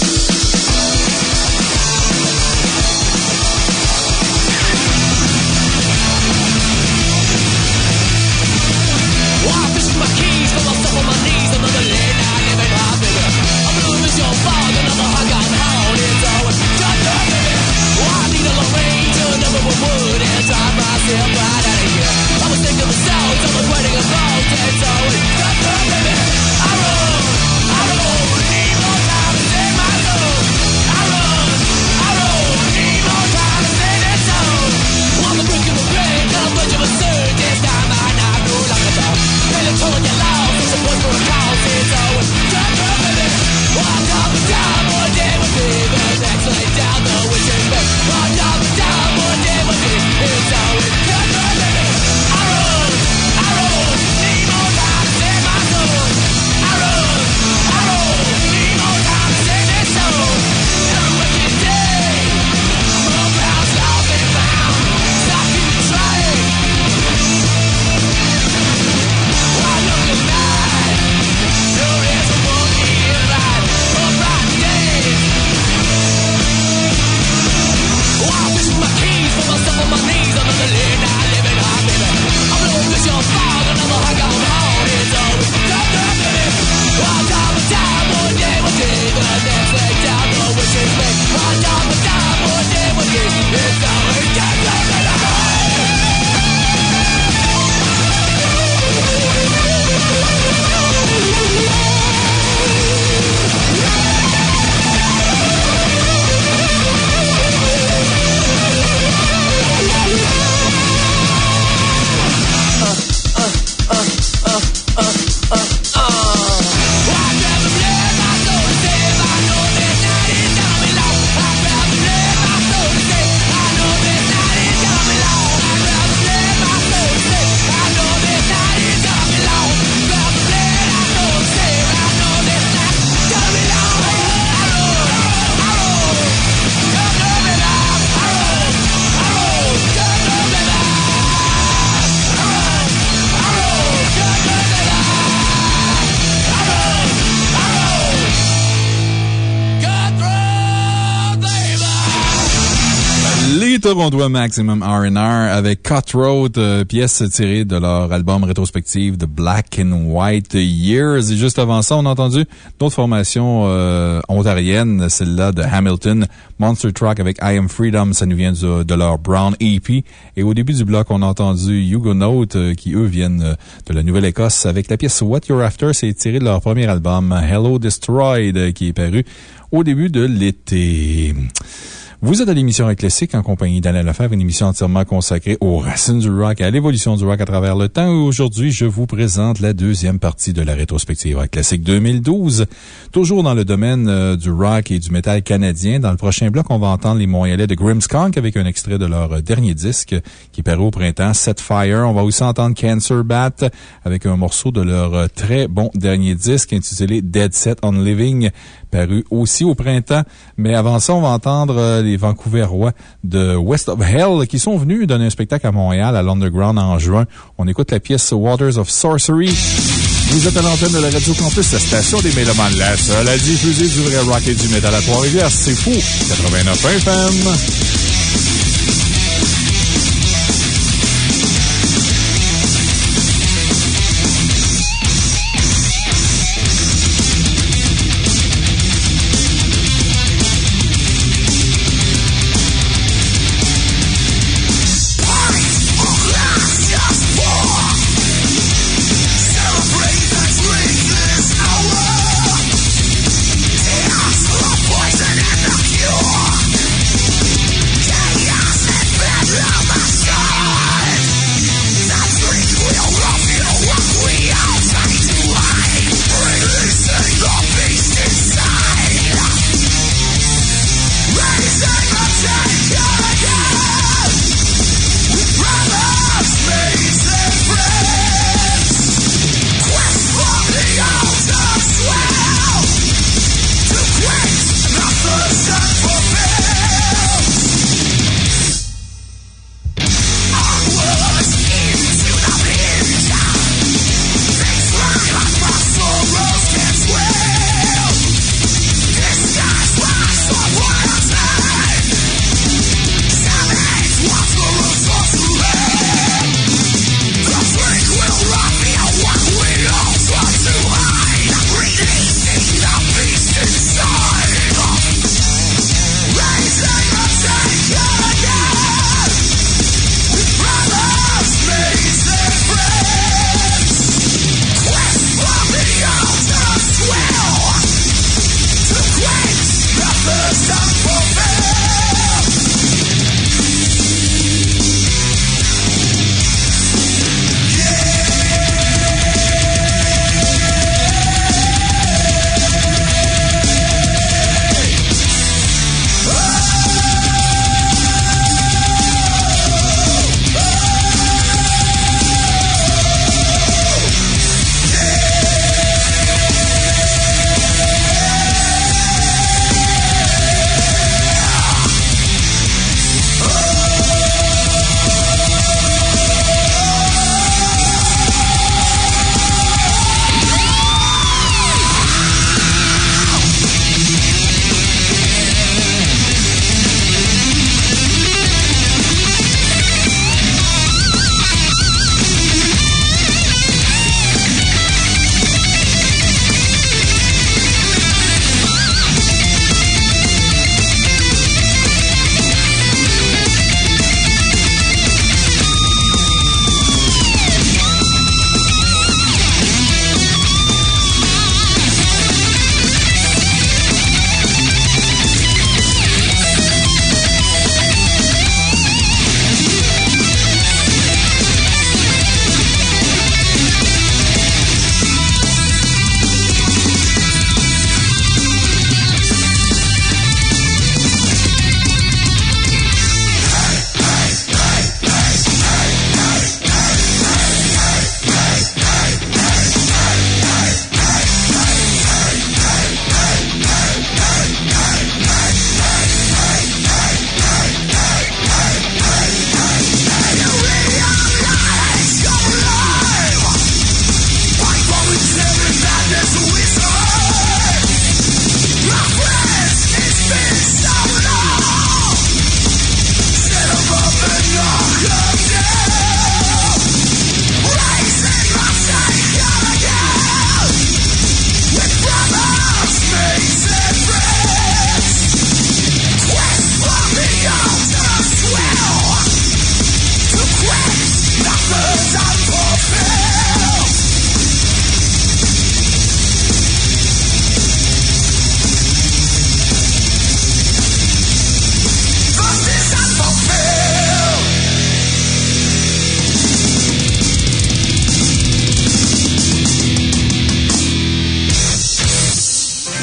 Les Torontois Maximum R&R avec Cutthroat, euh, pièce tirée de leur album rétrospective The Black and White Years. Et juste avant ça, on a entendu d'autres formations euh, ontariennes, celle-là de Hamilton, Monster Truck avec I Am Freedom, ça nous vient de leur Brown EP. Et au début du bloc, on a entendu Hugonote, euh, qui eux viennent euh, de la Nouvelle-Écosse, avec la pièce What You're After, c'est tiré de leur premier album Hello Destroyed, qui est paru au début de l'été. Vous êtes à l'émission Rock Classique en compagnie d'Alain Lefebvre, une émission entièrement consacrée aux racines du rock et à l'évolution du rock à travers le temps. Aujourd'hui, je vous présente la deuxième partie de la rétrospective Rock Classique 2012. Toujours dans le domaine euh, du rock et du métal canadien. Dans le prochain bloc, on va entendre les Montréalais de Grimmskunk avec un extrait de leur euh, dernier disque qui paru au printemps, Set Fire. On va aussi entendre Cancer Bat avec un morceau de leur euh, très bon dernier disque intitulé Dead Set on Living paru aussi au printemps. Mais avant ça, on va entendre euh, les Vancouverois de West of Hell qui sont venus donner un spectacle à Montréal, à l'Underground en juin. On écoute la pièce Waters of Sorcery. Vous êtes à l'antenne de la Radio Campus, la station des Mélomanes, la seule à diffuser du vrai rock et du métal à Trois-Rivières. C'est fou! 89 FM.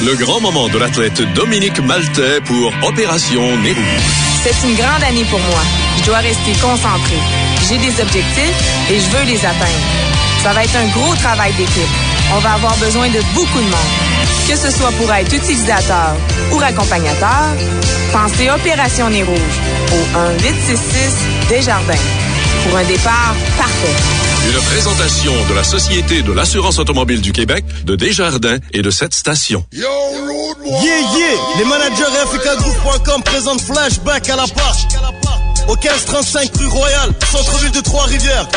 Le grand moment de l'athlète Dominique Maltais pour Opération Nez Rouge. C'est une grande année pour moi. Je dois rester concentré. J'ai des objectifs et je veux les atteindre. Ça va être un gros travail d'équipe. On va avoir besoin de beaucoup de monde. Que ce soit pour être utilisateur ou accompagnateur, pensez Opération Nez Rouge au 1-866 Desjardins pour un départ parfait. Une présentation de la Société de l'assurance automobile du Québec, de Desjardins et de cette station. Yeah, yeah! Les managers FKGroup.com présentent Flashback à la part. Au 1535 rue Royale, centre-ville de Trois-Rivières.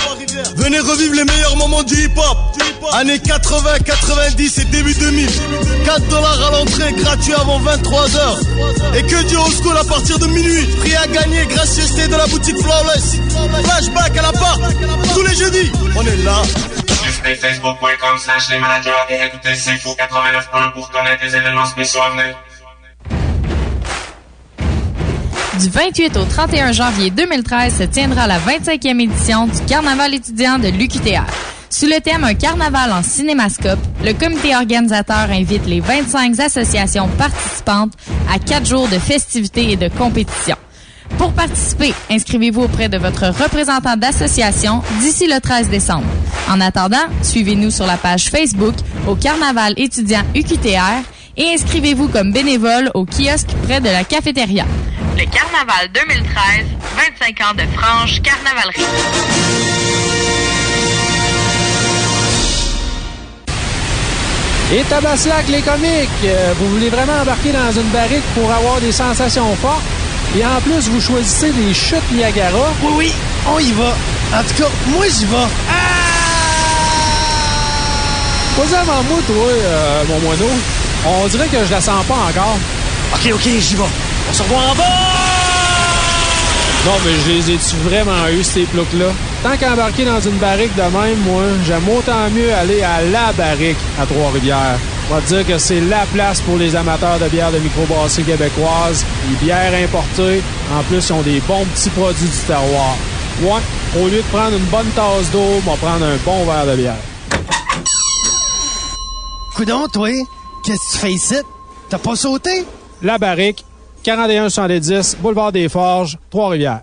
Venez revivre les meilleurs moments du hip-hop. Années 80, 90 et début 2000. 4 dollars à l'entrée, gratuit avant 23 heures. Et que du old school à partir de minuit. Prix à gagner, gracieuseté de la boutique Flawless. Flashback à la part, tous les jeudis. On est là. Facebook.com slash les managers et écoutez C'est Fou 89.1 pour connaître les événements spéciaux à. Du 28 au 31 janvier 2013 se tiendra la 25e édition du Carnaval étudiant de l'UQTR. Sous le thème Un carnaval en cinémascope, le comité organisateur invite les 25 associations participantes à quatre jours de festivités et de compétitions. Pour participer, inscrivez-vous auprès de votre représentant d'association d'ici le 13 décembre. En attendant, suivez-nous sur la page Facebook au Carnaval étudiant UQTR et inscrivez-vous comme bénévole au kiosque près de la cafétéria. Le Carnaval 2013, 25 ans de franche carnavalerie. Et Tabaslac, les comiques, euh, vous voulez vraiment embarquer dans une barrique pour avoir des sensations fortes? Et en plus, vous choisissez des chutes Niagara? Oui, oui, on y va. En tout cas, moi, j'y vais. Pas avant moi, toi, euh, mon moineau. On dirait que je la sens pas encore. OK, OK, j'y vais. On se revoit en bas! Non, mais je les ai-tu vraiment eu, ces ploucs-là? Tant qu'embarquer dans une barrique de même, moi, j'aime autant mieux aller à la barrique à Trois-Rivières. On va te dire que c'est la place pour les amateurs de bières de microbrasserie québécoise. Les bières importées. En plus, ils ont des bons petits produits du terroir. Ouais, au lieu de prendre une bonne tasse d'eau, on va prendre un bon verre de bière. Coudon, toi, qu'est-ce que tu fais ici? T'as pas sauté? La barrique, 41-70, boulevard des Forges, Trois-Rivières.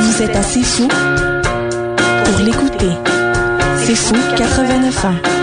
Vous êtes assez fou pour l'écouter. C'est fou 89 ans.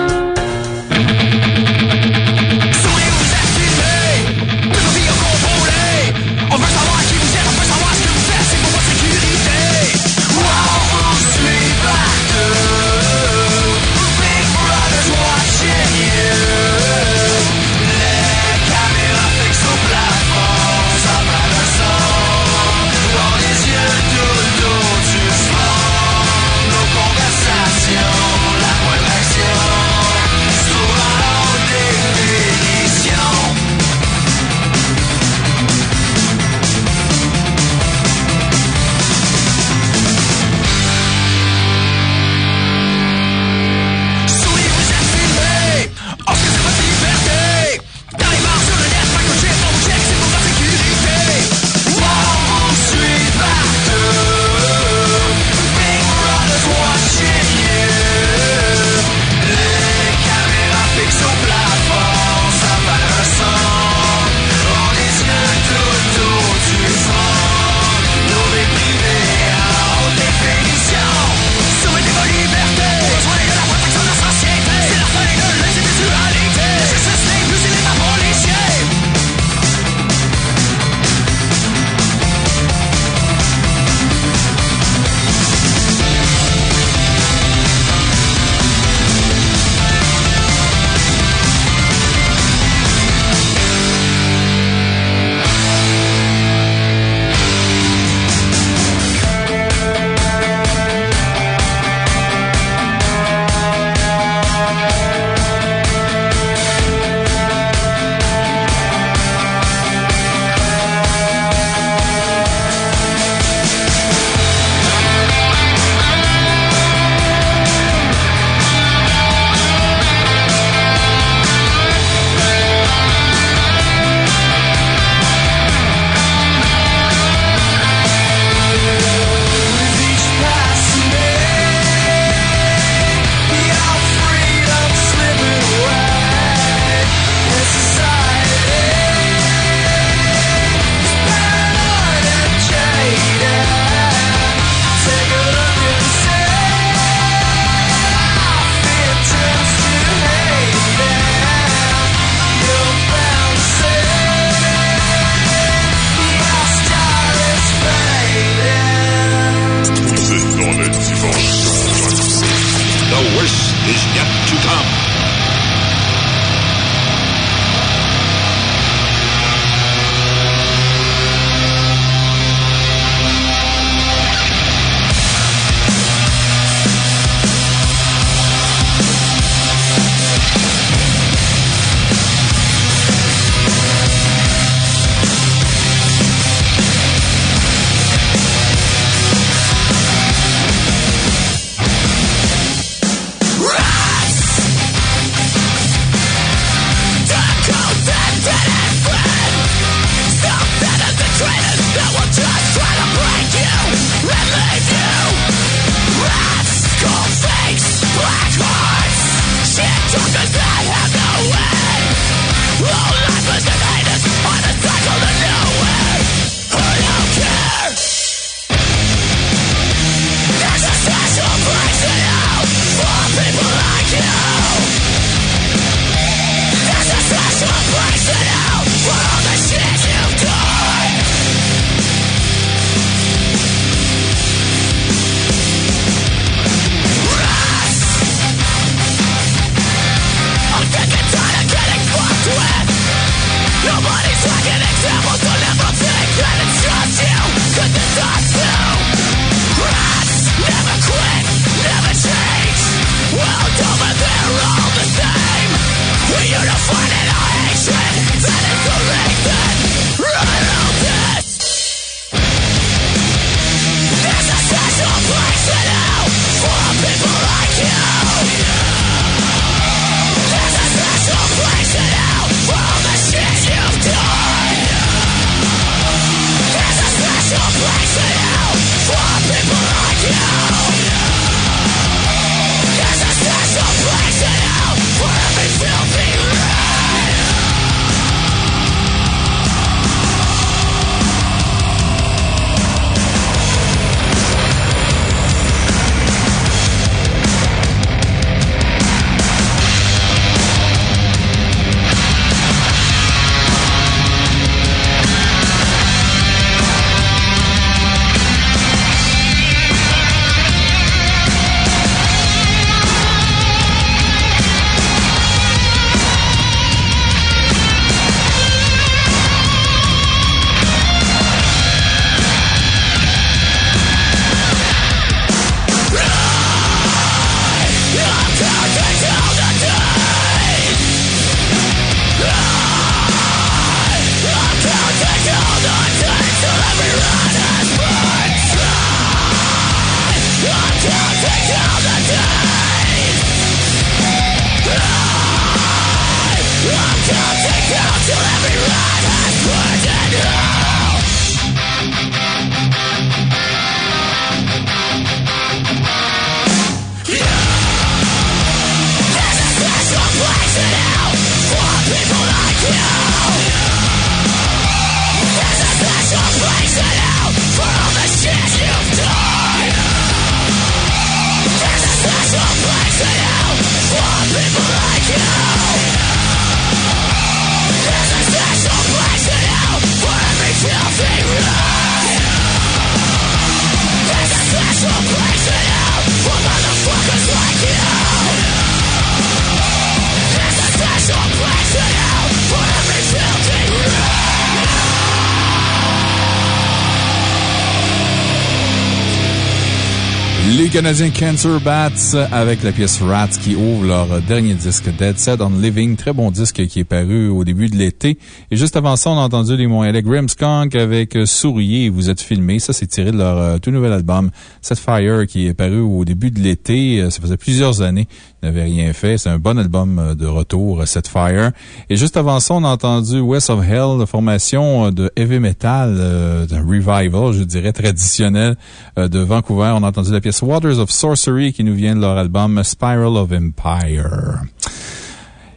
Les Canadiens Cancer Bats avec la pièce Rats qui ouvre leur dernier disque Dead Set on Living. Très bon disque qui est paru au début de l'été. Et juste avant ça, on a entendu les Montréalais Grimmskunk avec Souriez, vous êtes filmé. Ça, c'est tiré de leur euh, tout nouvel album Set Fire qui est paru au début de l'été. Euh, Ça faisait plusieurs années qu'ils n'avaient rien fait. C'est un bon album euh, de retour, Set Fire. Et juste avant ça, on a entendu West of Hell, formation de heavy metal, d'un revival, je dirais, traditionnel de Vancouver. On a entendu la pièce Waters of Sorcery qui nous vient de leur album Spiral of Empire.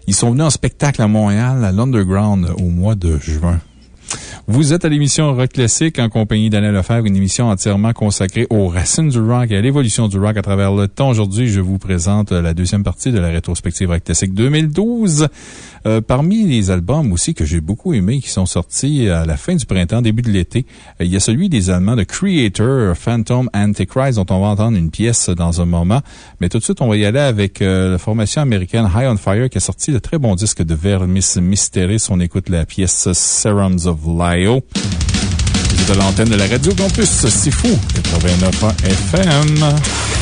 Ils sont venus en spectacle à Montréal, à l'Underground, au mois de juin. Vous êtes à l'émission Rock Classique en compagnie d'Alain Lefebvre, une émission entièrement consacrée aux racines du rock et à l'évolution du rock à travers le temps. Aujourd'hui, je vous présente la deuxième partie de la rétrospective Rock Classique 2012. Euh, parmi les albums aussi que j'ai beaucoup aimés, qui sont sortis à la fin du printemps, début de l'été, euh, il y a celui des Allemands de Creator, Phantom Antichrist, dont on va entendre une pièce dans un moment. Mais tout de suite, on va y aller avec euh, la formation américaine High on Fire, qui a sorti le très bon disque de Vermis Mysteris. On écoute la pièce Serums of Lio. Vous êtes à l'antenne de la Radio Campus, c'est fou, 89 FM.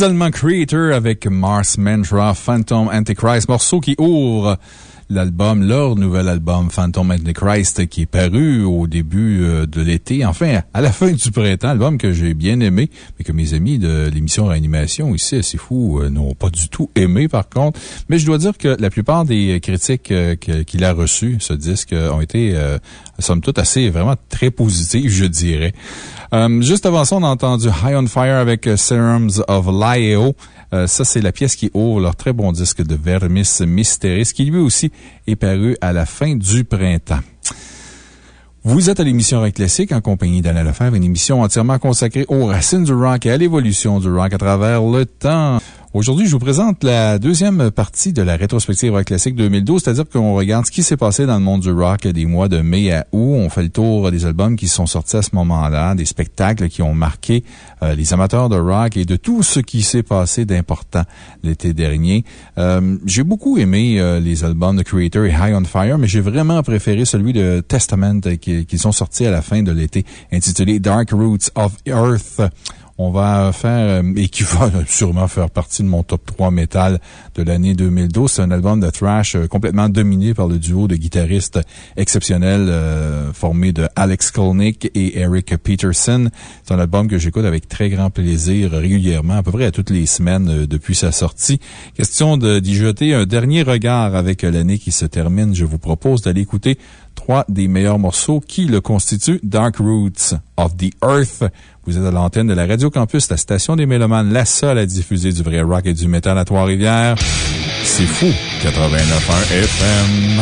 Les Allemands Creator avec Mars Mantra Phantom Antichrist, morceau qui ouvre l'album, leur nouvel album Phantom Antichrist qui est paru au début euh, de l'été, enfin à la fin du printemps, album que j'ai bien aimé, mais que mes amis de l'émission Réanimation ici, c'est fou, euh, n'ont pas du tout aimé par contre. Mais je dois dire que la plupart des critiques euh, qu'il a reçues, ce disque, ont été, euh, somme toute, assez vraiment très positives, je dirais. Euh, juste avant ça, on a entendu High on Fire avec Serums of Laeo. Ça, c'est la pièce qui ouvre leur très bon disque de Vermis Mysteris, qui lui aussi est paru à la fin du printemps. Vous êtes à l'émission Rock Classique en compagnie d'Alain Lefebvre, une émission entièrement consacrée aux racines du rock et à l'évolution du rock à travers le temps. Aujourd'hui, je vous présente la deuxième partie de la rétrospective Rock Classique 2012, c'est-à-dire qu'on regarde ce qui s'est passé dans le monde du rock des mois de mai à août. On fait le tour des albums qui sont sortis à ce moment-là, des spectacles qui ont marqué euh, les amateurs de rock et de tout ce qui s'est passé d'important l'été dernier. Euh, j'ai beaucoup aimé euh, les albums de Creator et High on Fire, mais j'ai vraiment préféré celui de Testament qui sont sortis à la fin de l'été, intitulé Dark Roots of Earth. On va faire, euh, et qui va sûrement faire partie de mon top 3 métal de l'année 2012. C'est un album de thrash euh, complètement dominé par le duo de guitaristes exceptionnels euh, formé de Alex Skolnick et Eric Peterson. C'est un album que j'écoute avec très grand plaisir régulièrement, à peu près à toutes les semaines depuis sa sortie. Question d'y jeter un dernier regard avec l'année qui se termine. Je vous propose d'aller écouter trois des meilleurs morceaux qui le constituent, Dark Roots of the Earth. Vous êtes à l'antenne de la Radio Campus, la station des Mélomanes, la seule à diffuser du vrai rock et du métal à Trois-Rivières. C'est fou, 89.1 FM.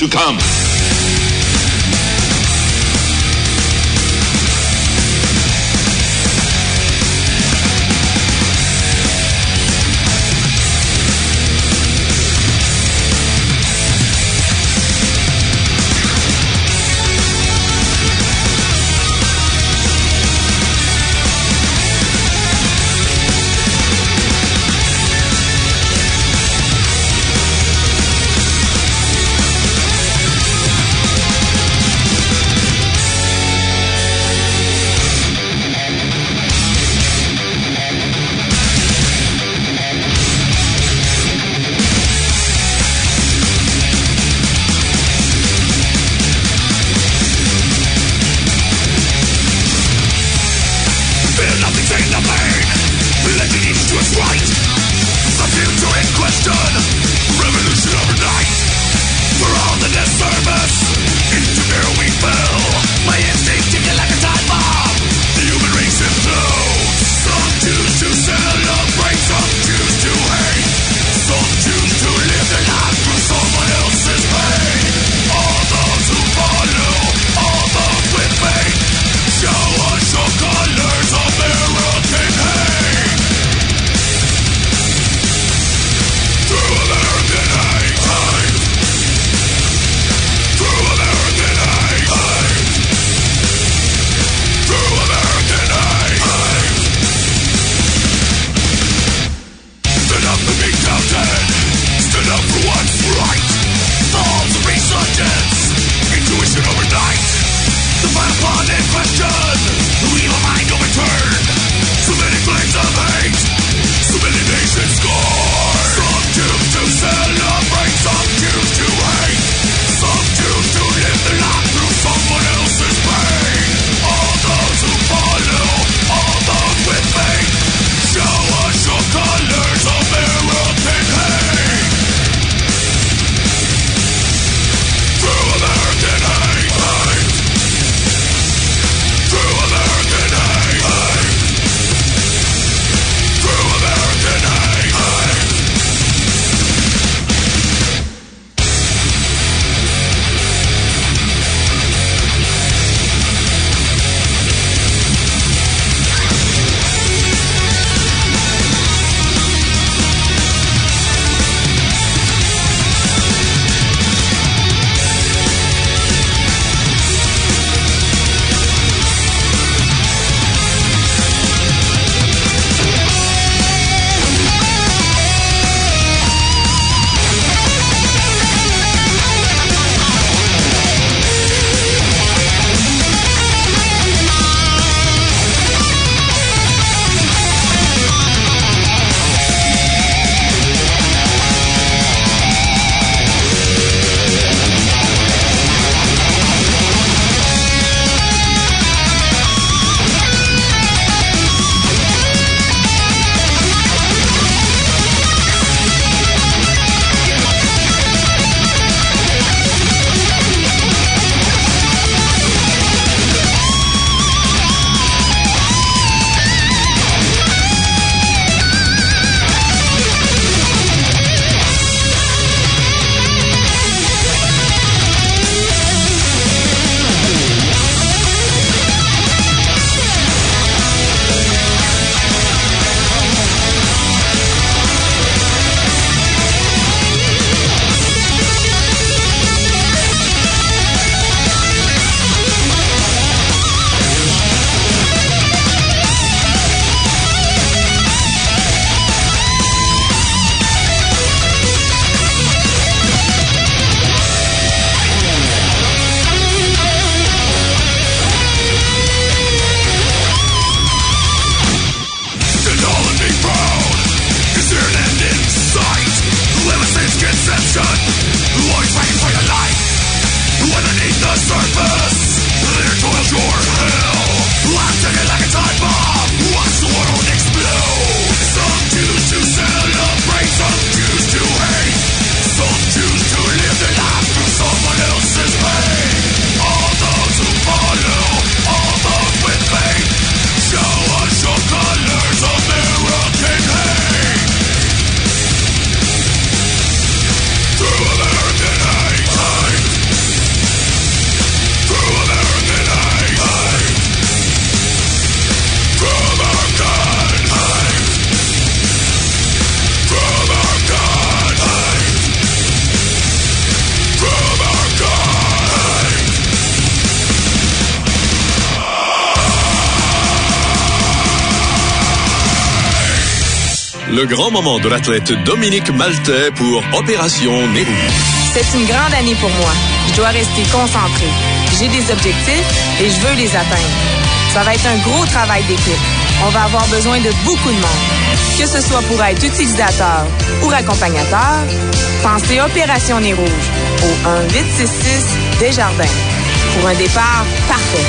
To come. Le grand moment de l'athlète Dominique Maltais pour Opération Nez Rouge. C'est une grande année pour moi. Je dois rester concentré. J'ai des objectifs et je veux les atteindre. Ça va être un gros travail d'équipe. On va avoir besoin de beaucoup de monde. Que ce soit pour être utilisateur ou accompagnateur, pensez Opération Nez au 1-866 Desjardins pour un départ parfait.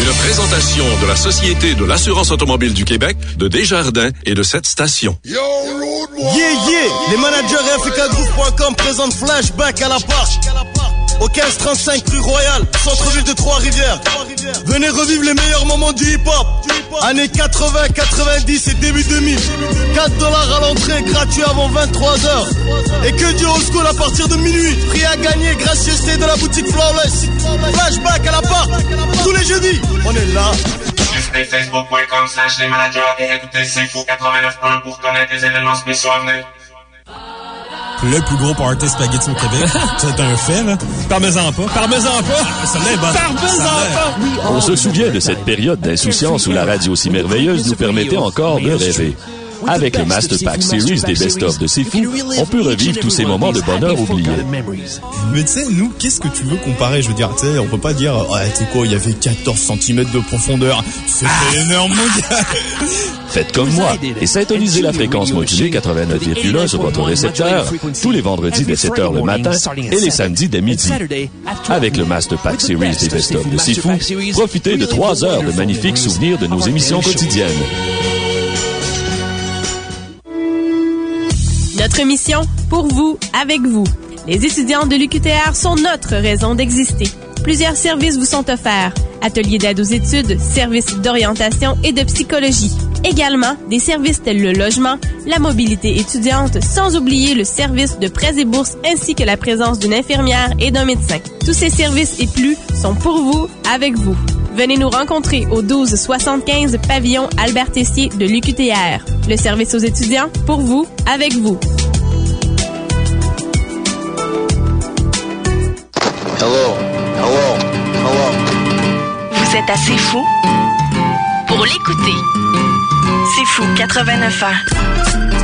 Une présentation de la Société de l'assurance automobile du Québec, de Desjardins et de cette station. Yeah, yeah! Les managers FKGroup.com présentent Flashback à la parc. Au 1535 rue Royale, centre-ville de Trois-Rivières. Venez revivre les meilleurs moments du hip-hop. Années 80, 90 et début 2000. 4 dollars à l'entrée, gratuit avant 23h. Et que du old school à partir de minuit. Prix à gagner, gracieuseté de la boutique Flawless. Flashback à la part. Tous les jeudis, on est là. Facebook.com slash les managers et écoutez C'est Fou 89.1 pour connaître les événements spéciaux à venir. Le plus gros party spaghetti au Québec. C'est un fait, là. Parmesan pas. Parmesan pas. Ça l'est bon. Parmesan pas. On se souvient de cette période d'insouciance où la radio si merveilleuse nous permettait encore de rêver. Avec le Master Pack Series des best-of de C'est Fou, on peut revivre tous ces moments de bonheur oubliés. Mais tu sais, nous, qu'est-ce que tu veux comparer? Je veux dire, tu sais, on peut pas dire, ah, tu sais quoi, il y avait 14 cm de profondeur. C'était énorme, mon gars. Faites comme moi et syntonisez la fréquence modulée 89,1 sur votre récepteur tous les vendredis dès 7h le matin et les samedis dès midi. Avec le Master Pack Series des best-of de C'est Fou, profitez de 3 heures de magnifiques souvenirs de nos émissions quotidiennes. Notre mission, pour vous, avec vous. Les étudiants de l'UQTR sont notre raison d'exister. Plusieurs services vous sont offerts. Ateliers d'aide aux études, services d'orientation et de psychologie. Également, des services tels le logement, la mobilité étudiante, sans oublier le service de prêts et bourses ainsi que la présence d'une infirmière et d'un médecin. Tous ces services et plus sont pour vous, avec vous. Venez nous rencontrer au 1275 pavillon Albert Tessier de l'UQTR. Le service aux étudiants, pour vous, avec vous. Hello, hello, hello. Vous êtes assez fou pour l'écouter. C'est fou 89 ans.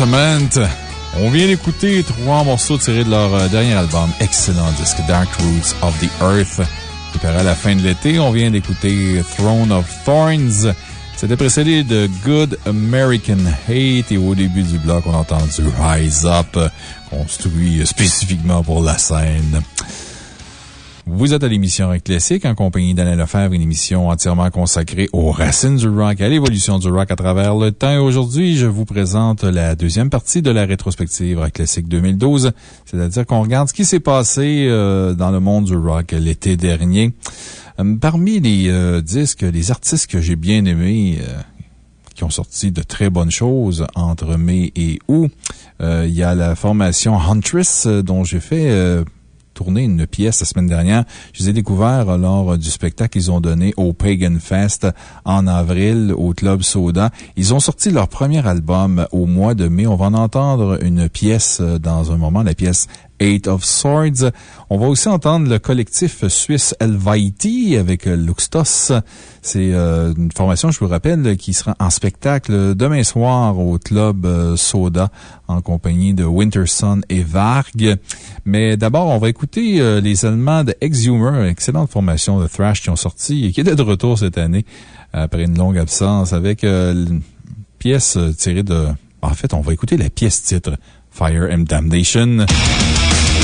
On vient d'écouter trois morceaux tirés de leur euh, dernier album, excellent disque, Dark Roots of the Earth, qui paraît à la fin de l'été. On vient d'écouter Throne of Thorns. C'était précédé de Good American Hate. Et au début du bloc, on a entendu Rise Up, construit spécifiquement pour la scène. Vous êtes à l'émission Rock Classique en compagnie d'Alain Lefebvre, une émission entièrement consacrée aux racines du rock, à l'évolution du rock à travers le temps. Aujourd'hui, je vous présente la deuxième partie de la rétrospective Rock Classique 2012. C'est-à-dire qu'on regarde ce qui s'est passé euh, dans le monde du rock l'été dernier. Euh, Parmi les euh, disques, les artistes que j'ai bien aimés, qui ont sorti de très bonnes choses entre mai et août, il y a la formation Huntress, dont j'ai fait tourner une pièce la semaine dernière. Je les ai découverts lors du spectacle qu'ils ont donné au Pagan Fest en avril au Club Soda. Ils ont sorti leur premier album au mois de mai. On va en entendre une pièce dans un moment, la pièce Eight of Swords. On va aussi entendre le collectif suisse Helvetii avec euh, Luxtos. C'est euh, une formation, je vous rappelle, qui sera en spectacle demain soir au Club euh, Soda en compagnie de Winterson et Varg. Mais d'abord, on va écouter les Allemands de Exhumer, excellente formation de thrash qui ont sorti et qui était de retour cette année après une longue absence avec une pièce tirée de... En fait, on va écouter la pièce titre Fire and Damnation.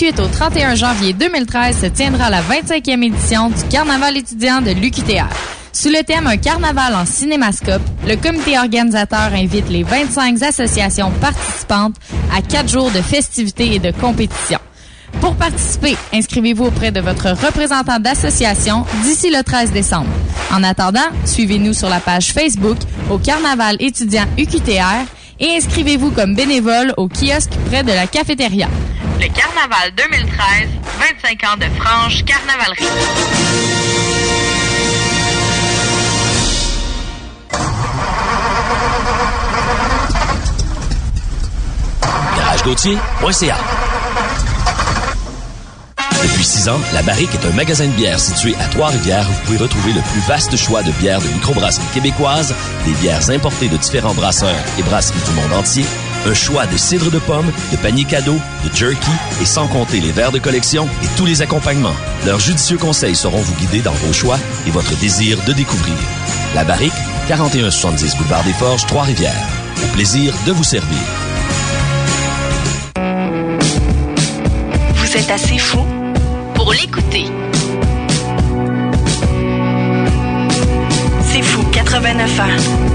28 au 31 janvier 2013 se tiendra la 25e édition du Carnaval étudiant de l'UQTR. Sous le thème Un carnaval en cinémascope, le comité organisateur invite les 25 associations participantes à quatre jours de festivités et de compétitions. Pour participer, inscrivez-vous auprès de votre représentant d'association d'ici le 13 décembre. En attendant, suivez-nous sur la page Facebook au Carnaval étudiant UQTR et inscrivez-vous comme bénévole au kiosque près de la cafétéria. Le Carnaval 2013, 25 ans de franche carnavalerie. GarageGautier.ca Depuis six ans, La Barrique est un magasin de bière situé à Trois-Rivières. Où vous pouvez retrouver le plus vaste choix de bières de microbrasserie québécoise, des bières importées de différents brasseurs et brasseries du monde entier, un choix de cidre de pomme, de paniers cadeaux, de jerky et sans compter les verres de collection et tous les accompagnements. Leurs judicieux conseils sauront vous guider dans vos choix et votre désir de découvrir. La Barrique, 4170 Boulevard des Forges, Trois-Rivières. Au plaisir de vous servir. Vous êtes assez fou pour l'écouter. C'est fou, 89 ans.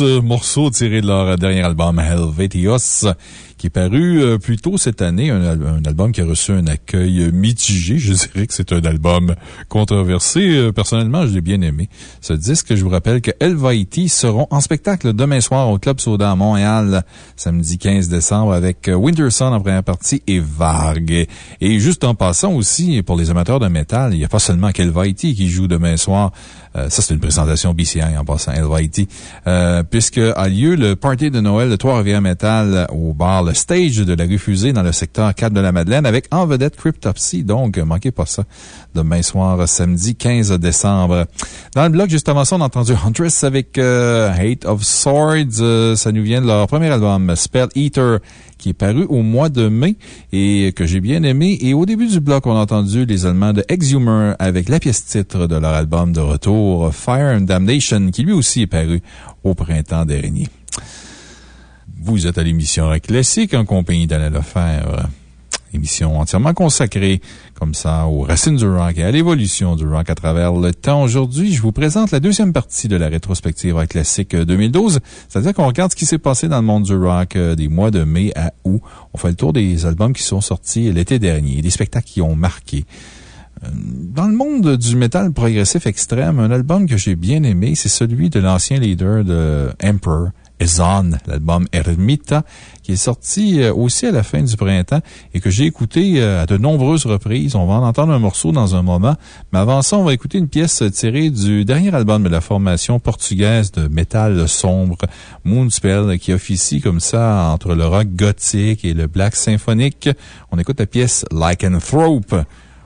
Euh, morceau tiré de leur dernier album Helvetios, qui est paru euh, plus tôt cette année, un, un album qui a reçu un accueil mitigé. Je dirais que c'est un album controversé. Euh, Personnellement, je l'ai bien aimé. Ce disque, je vous rappelle que Helveti seront en spectacle demain soir au Club Soda à Montréal, samedi 15 décembre, avec euh, Winterson en première partie et Varg. Et juste en passant aussi, pour les amateurs de métal, il n'y a pas seulement Helveti qui joue demain soir. Euh, ça, c'est une présentation BCI en passant, LYT. Euh, puisque a lieu le party de Noël de Trois-Rivières Metal au bar Le Stage de la rue Fusée dans le secteur 4 de la Madeleine avec en vedette Cryptopsy. Donc, manquez pas ça. Demain soir, samedi 15 décembre. Dans le blog, juste avant ça, on a entendu Huntress avec euh, Hate of Swords. Euh, ça nous vient de leur premier album, Spell Eater qui est paru au mois de mai et que j'ai bien aimé. Et au début du bloc, on a entendu les Allemands de Exhumer avec la pièce titre de leur album de retour, Fire and Damnation, qui lui aussi est paru au printemps dernier. Vous êtes à l'émission Classique en compagnie d'Alain Lefebvre. Émission entièrement consacrée, comme ça, aux racines du rock et à l'évolution du rock à travers le temps. Aujourd'hui, je vous présente la deuxième partie de la rétrospective Rock Classique 2012. C'est-à-dire qu'on regarde ce qui s'est passé dans le monde du rock euh, des mois de mai à août. On fait le tour des albums qui sont sortis l'été dernier, des spectacles qui ont marqué. Euh, Dans le monde du métal progressif extrême, un album que j'ai bien aimé, c'est celui de l'ancien leader de Emperor, L'album Ermita, qui est sorti euh, aussi à la fin du printemps et que j'ai écouté euh, à de nombreuses reprises. On va en entendre un morceau dans un moment. Mais avant ça, on va écouter une pièce tirée du dernier album de la formation portugaise de métal sombre, Moonspell, qui officie comme ça entre le rock gothique et le black symphonique. On écoute la pièce Lycanthrope.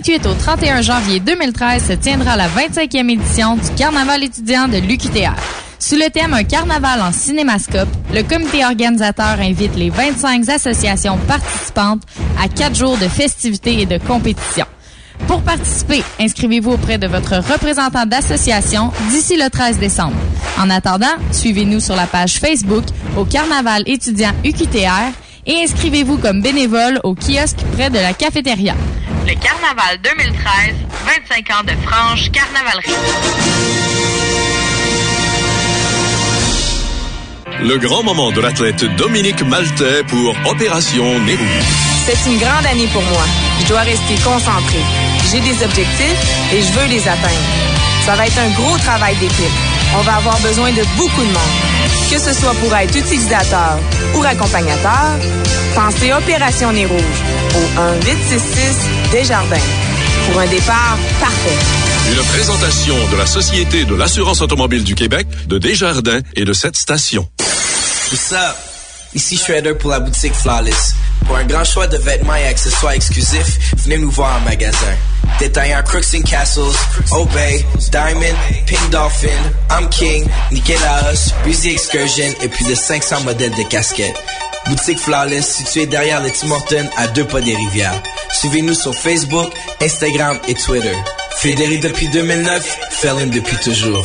28 au 31 janvier 2013 se tiendra la 25e édition du Carnaval étudiant de l'UQTR. Sous le thème Un carnaval en cinémascope, le comité organisateur invite les 25 associations participantes à quatre jours de festivités et de compétitions. Pour participer, inscrivez-vous auprès de votre représentant d'association d'ici le 13 décembre. En attendant, suivez-nous sur la page Facebook au Carnaval étudiant UQTR et inscrivez-vous comme bénévole au kiosque près de la cafétéria. Le Carnaval 2013, 25 ans de franche carnavalerie. Le grand moment de l'athlète Dominique Maltais pour Opération Nez Rouge. C'est une grande année pour moi. Je dois rester concentré. J'ai des objectifs et je veux les atteindre. Ça va être un gros travail d'équipe. On va avoir besoin de beaucoup de monde. Que ce soit pour être utilisateur ou accompagnateur, pensez Opération Nez Rouge au 1-866 Desjardins pour un départ parfait. Une présentation de la Société de l'assurance automobile du Québec, de Desjardins et de cette station. What's up? Ici Shredder pour la boutique Flawless. Pour un grand choix de vêtements et accessoires exclusifs, venez nous voir en magasin. Détaillant Crooks and Castles, Obey, Diamond, Pink Dolphin, I'm King, Nikélaos, Breezy Excursion et plus de 500 modèles de casquettes. Boutique Flawless située derrière le Tim à deux pas des rivières. Suivez-nous sur Facebook, Instagram et Twitter. Fédéré depuis 2009, Felon depuis toujours.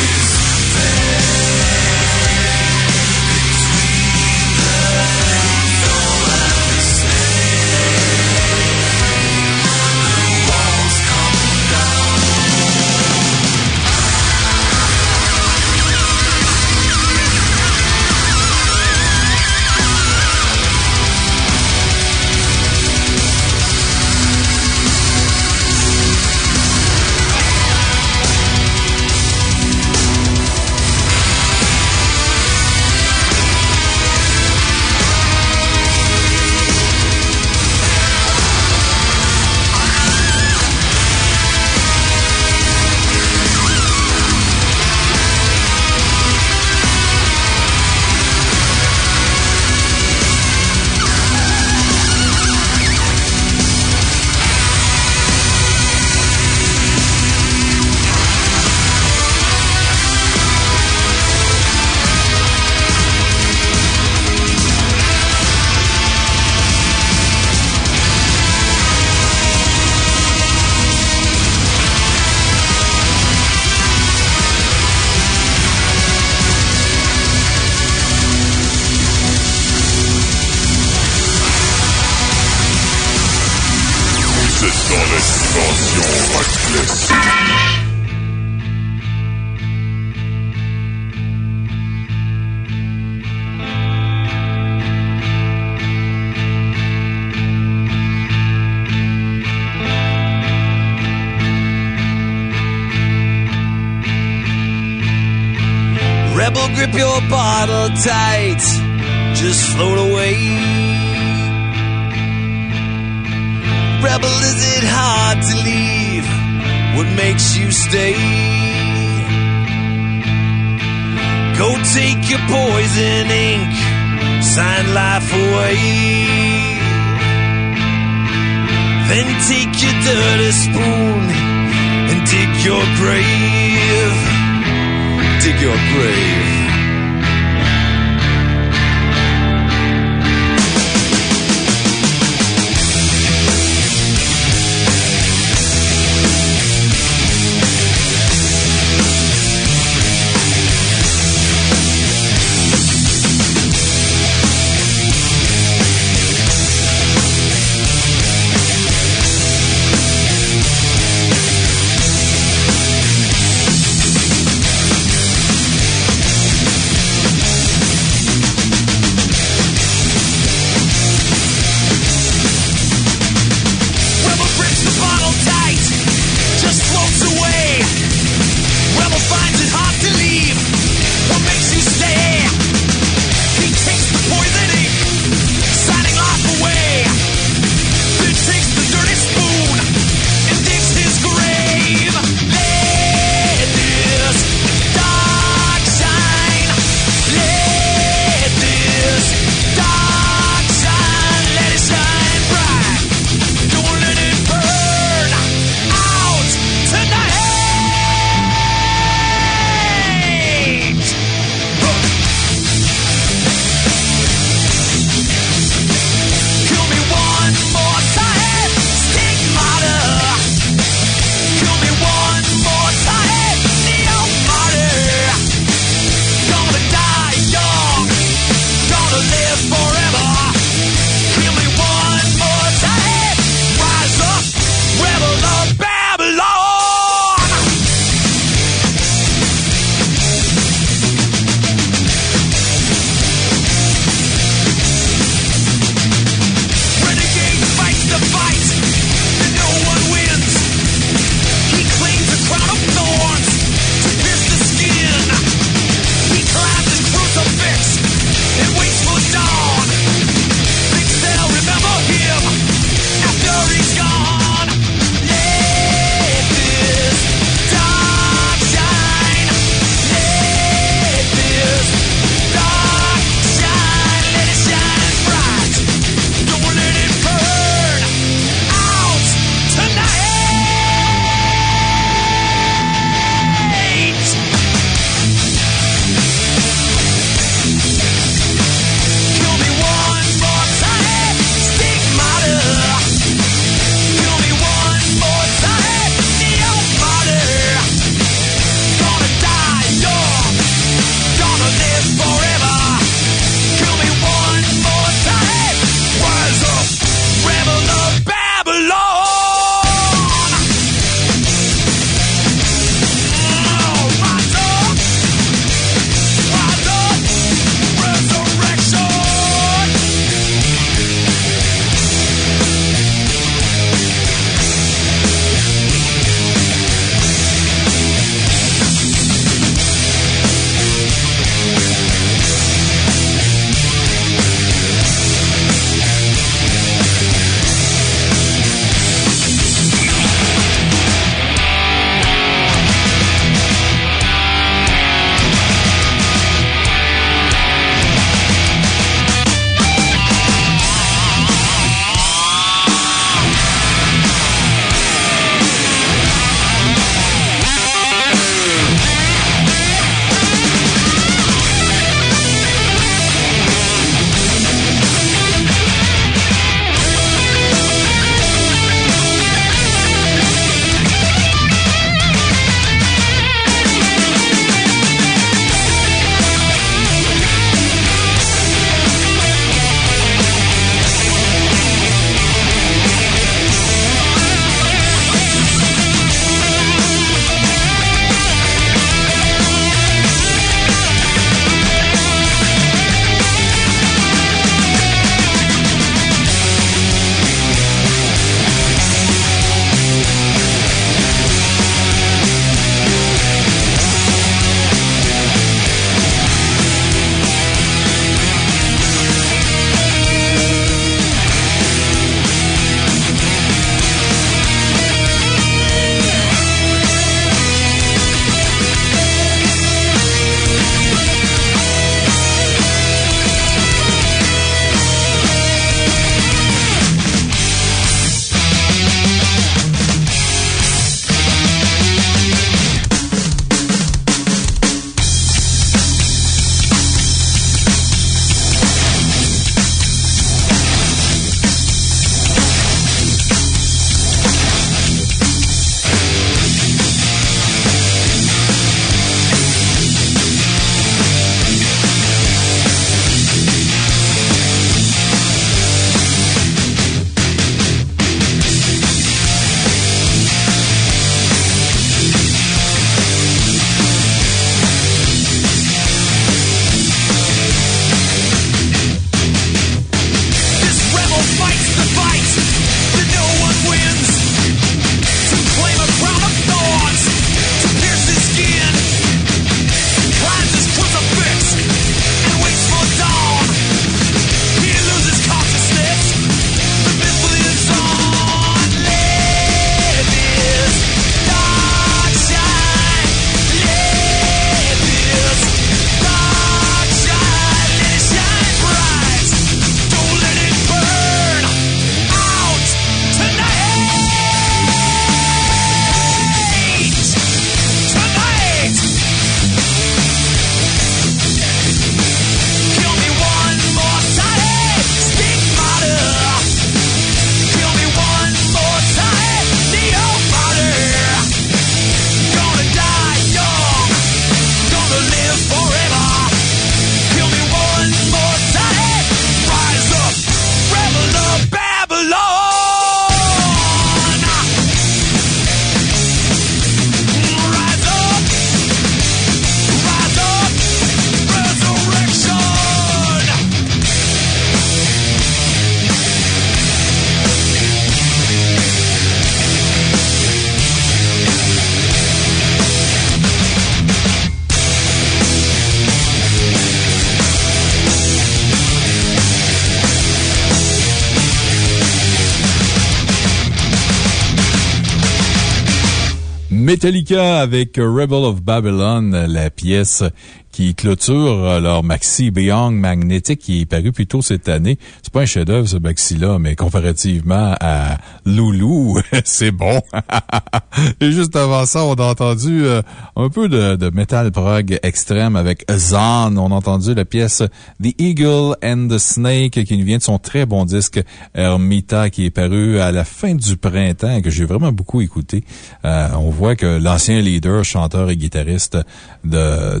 Avec Rebel of Babylon, la pièce qui clôture leur maxi Beyond Magnetic qui est paru plus tôt cette année. C'est pas un chef-d'œuvre, ce maxi-là, mais comparativement à Loulou, c'est bon. Et juste avant ça, on a entendu euh, un peu de, metal prog extrême avec Zan. On a entendu la pièce The Eagle and the Snake qui nous vient de son très bon disque Ermita qui est paru à la fin du printemps et que j'ai vraiment beaucoup écouté. Euh, on voit que l'ancien leader, chanteur et guitariste de,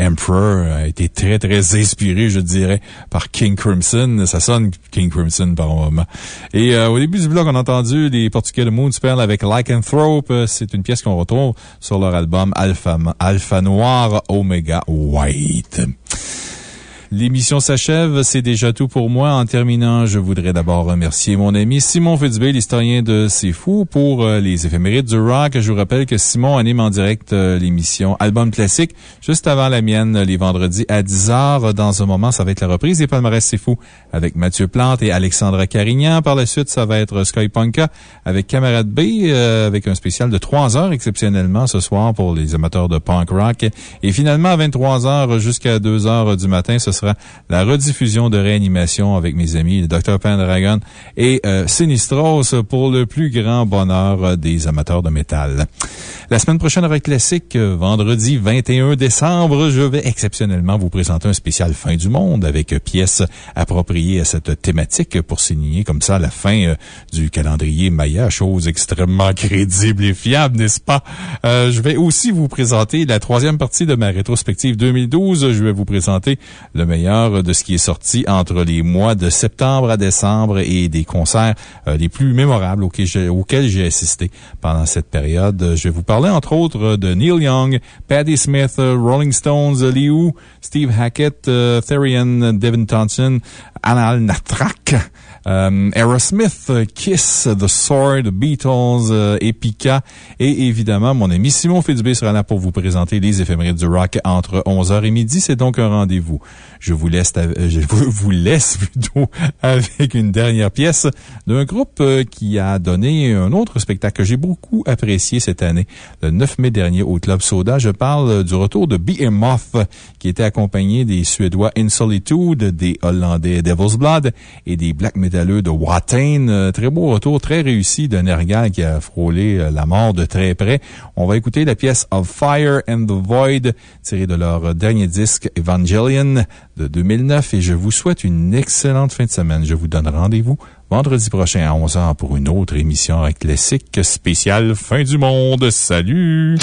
Emperor a été très, très inspiré, je dirais, par King Crimson. Ça sonne King Crimson par moment. Et euh, au début du blog, on a les Portugais de Moonspell avec Lycanthrope. C'est une pièce qu'on retrouve sur leur album Alpha, Alpha Noir Omega White. L'émission s'achève. C'est déjà tout pour moi. En terminant, je voudrais d'abord remercier mon ami Simon Fitzbé, l'historien de C'est Fou, pour euh, les éphémérides du rock. Je vous rappelle que Simon anime en direct euh, l'émission Album Classique juste avant la mienne, les vendredis à 10h. Dans un moment, ça va être la reprise des palmarès C'est Fou avec Mathieu Plante et Alexandra Carignan. Par la suite, ça va être Sky Punka avec Camarade B, euh, avec un spécial de 3 heures exceptionnellement ce soir pour les amateurs de punk rock. Et finalement, à 23 heures jusqu'à 2 heures du matin, ce sera la rediffusion de réanimation avec mes amis, le Dr. Pendragon et euh, Sinistros pour le plus grand bonheur euh, des amateurs de métal. La semaine prochaine, avec Classique, euh, vendredi 21 décembre, je vais exceptionnellement vous présenter un spécial fin du monde avec pièces appropriées à cette thématique pour signer comme ça la fin du calendrier Maya, chose extrêmement crédible et fiable, n'est-ce pas? je vais aussi vous présenter la troisième partie de ma rétrospective 2012. Je vais vous présenter le de ce qui est sorti entre les mois de septembre à décembre et des concerts les plus mémorables auxquels j'ai assisté pendant cette période. Je vais vous parler entre autres de Neil Young, Patti Smith, Rolling Stones, Liu, Steve Hackett, Therian, Devin Thompson, Anal Natrak, euh, Aerosmith, Kiss, The Sword, Beatles, euh, Epica et évidemment mon ami Simon Fitzbé sera là pour vous présenter les éphémérides du rock entre 11h et midi. C'est donc un rendez-vous. Je vous laisse, je vous laisse plutôt avec une dernière pièce d'un groupe euh, qui a donné un autre spectacle que j'ai beaucoup apprécié cette année, le 9 mai dernier au Club Soda. Je parle du retour de Behemoth qui était accompagné des Suédois In Solitude, des Hollandais Devil's Blood et des Black métalleux de Watain. Très beau retour, très réussi de Nergal qui a frôlé la mort de très près. On va écouter la pièce Of Fire and the Void tirée de leur dernier disque Evangelion de 2009 et je vous souhaite une excellente fin de semaine. Je vous donne rendez-vous vendredi prochain à 11h pour une autre émission classique spéciale Fin du monde. Salut!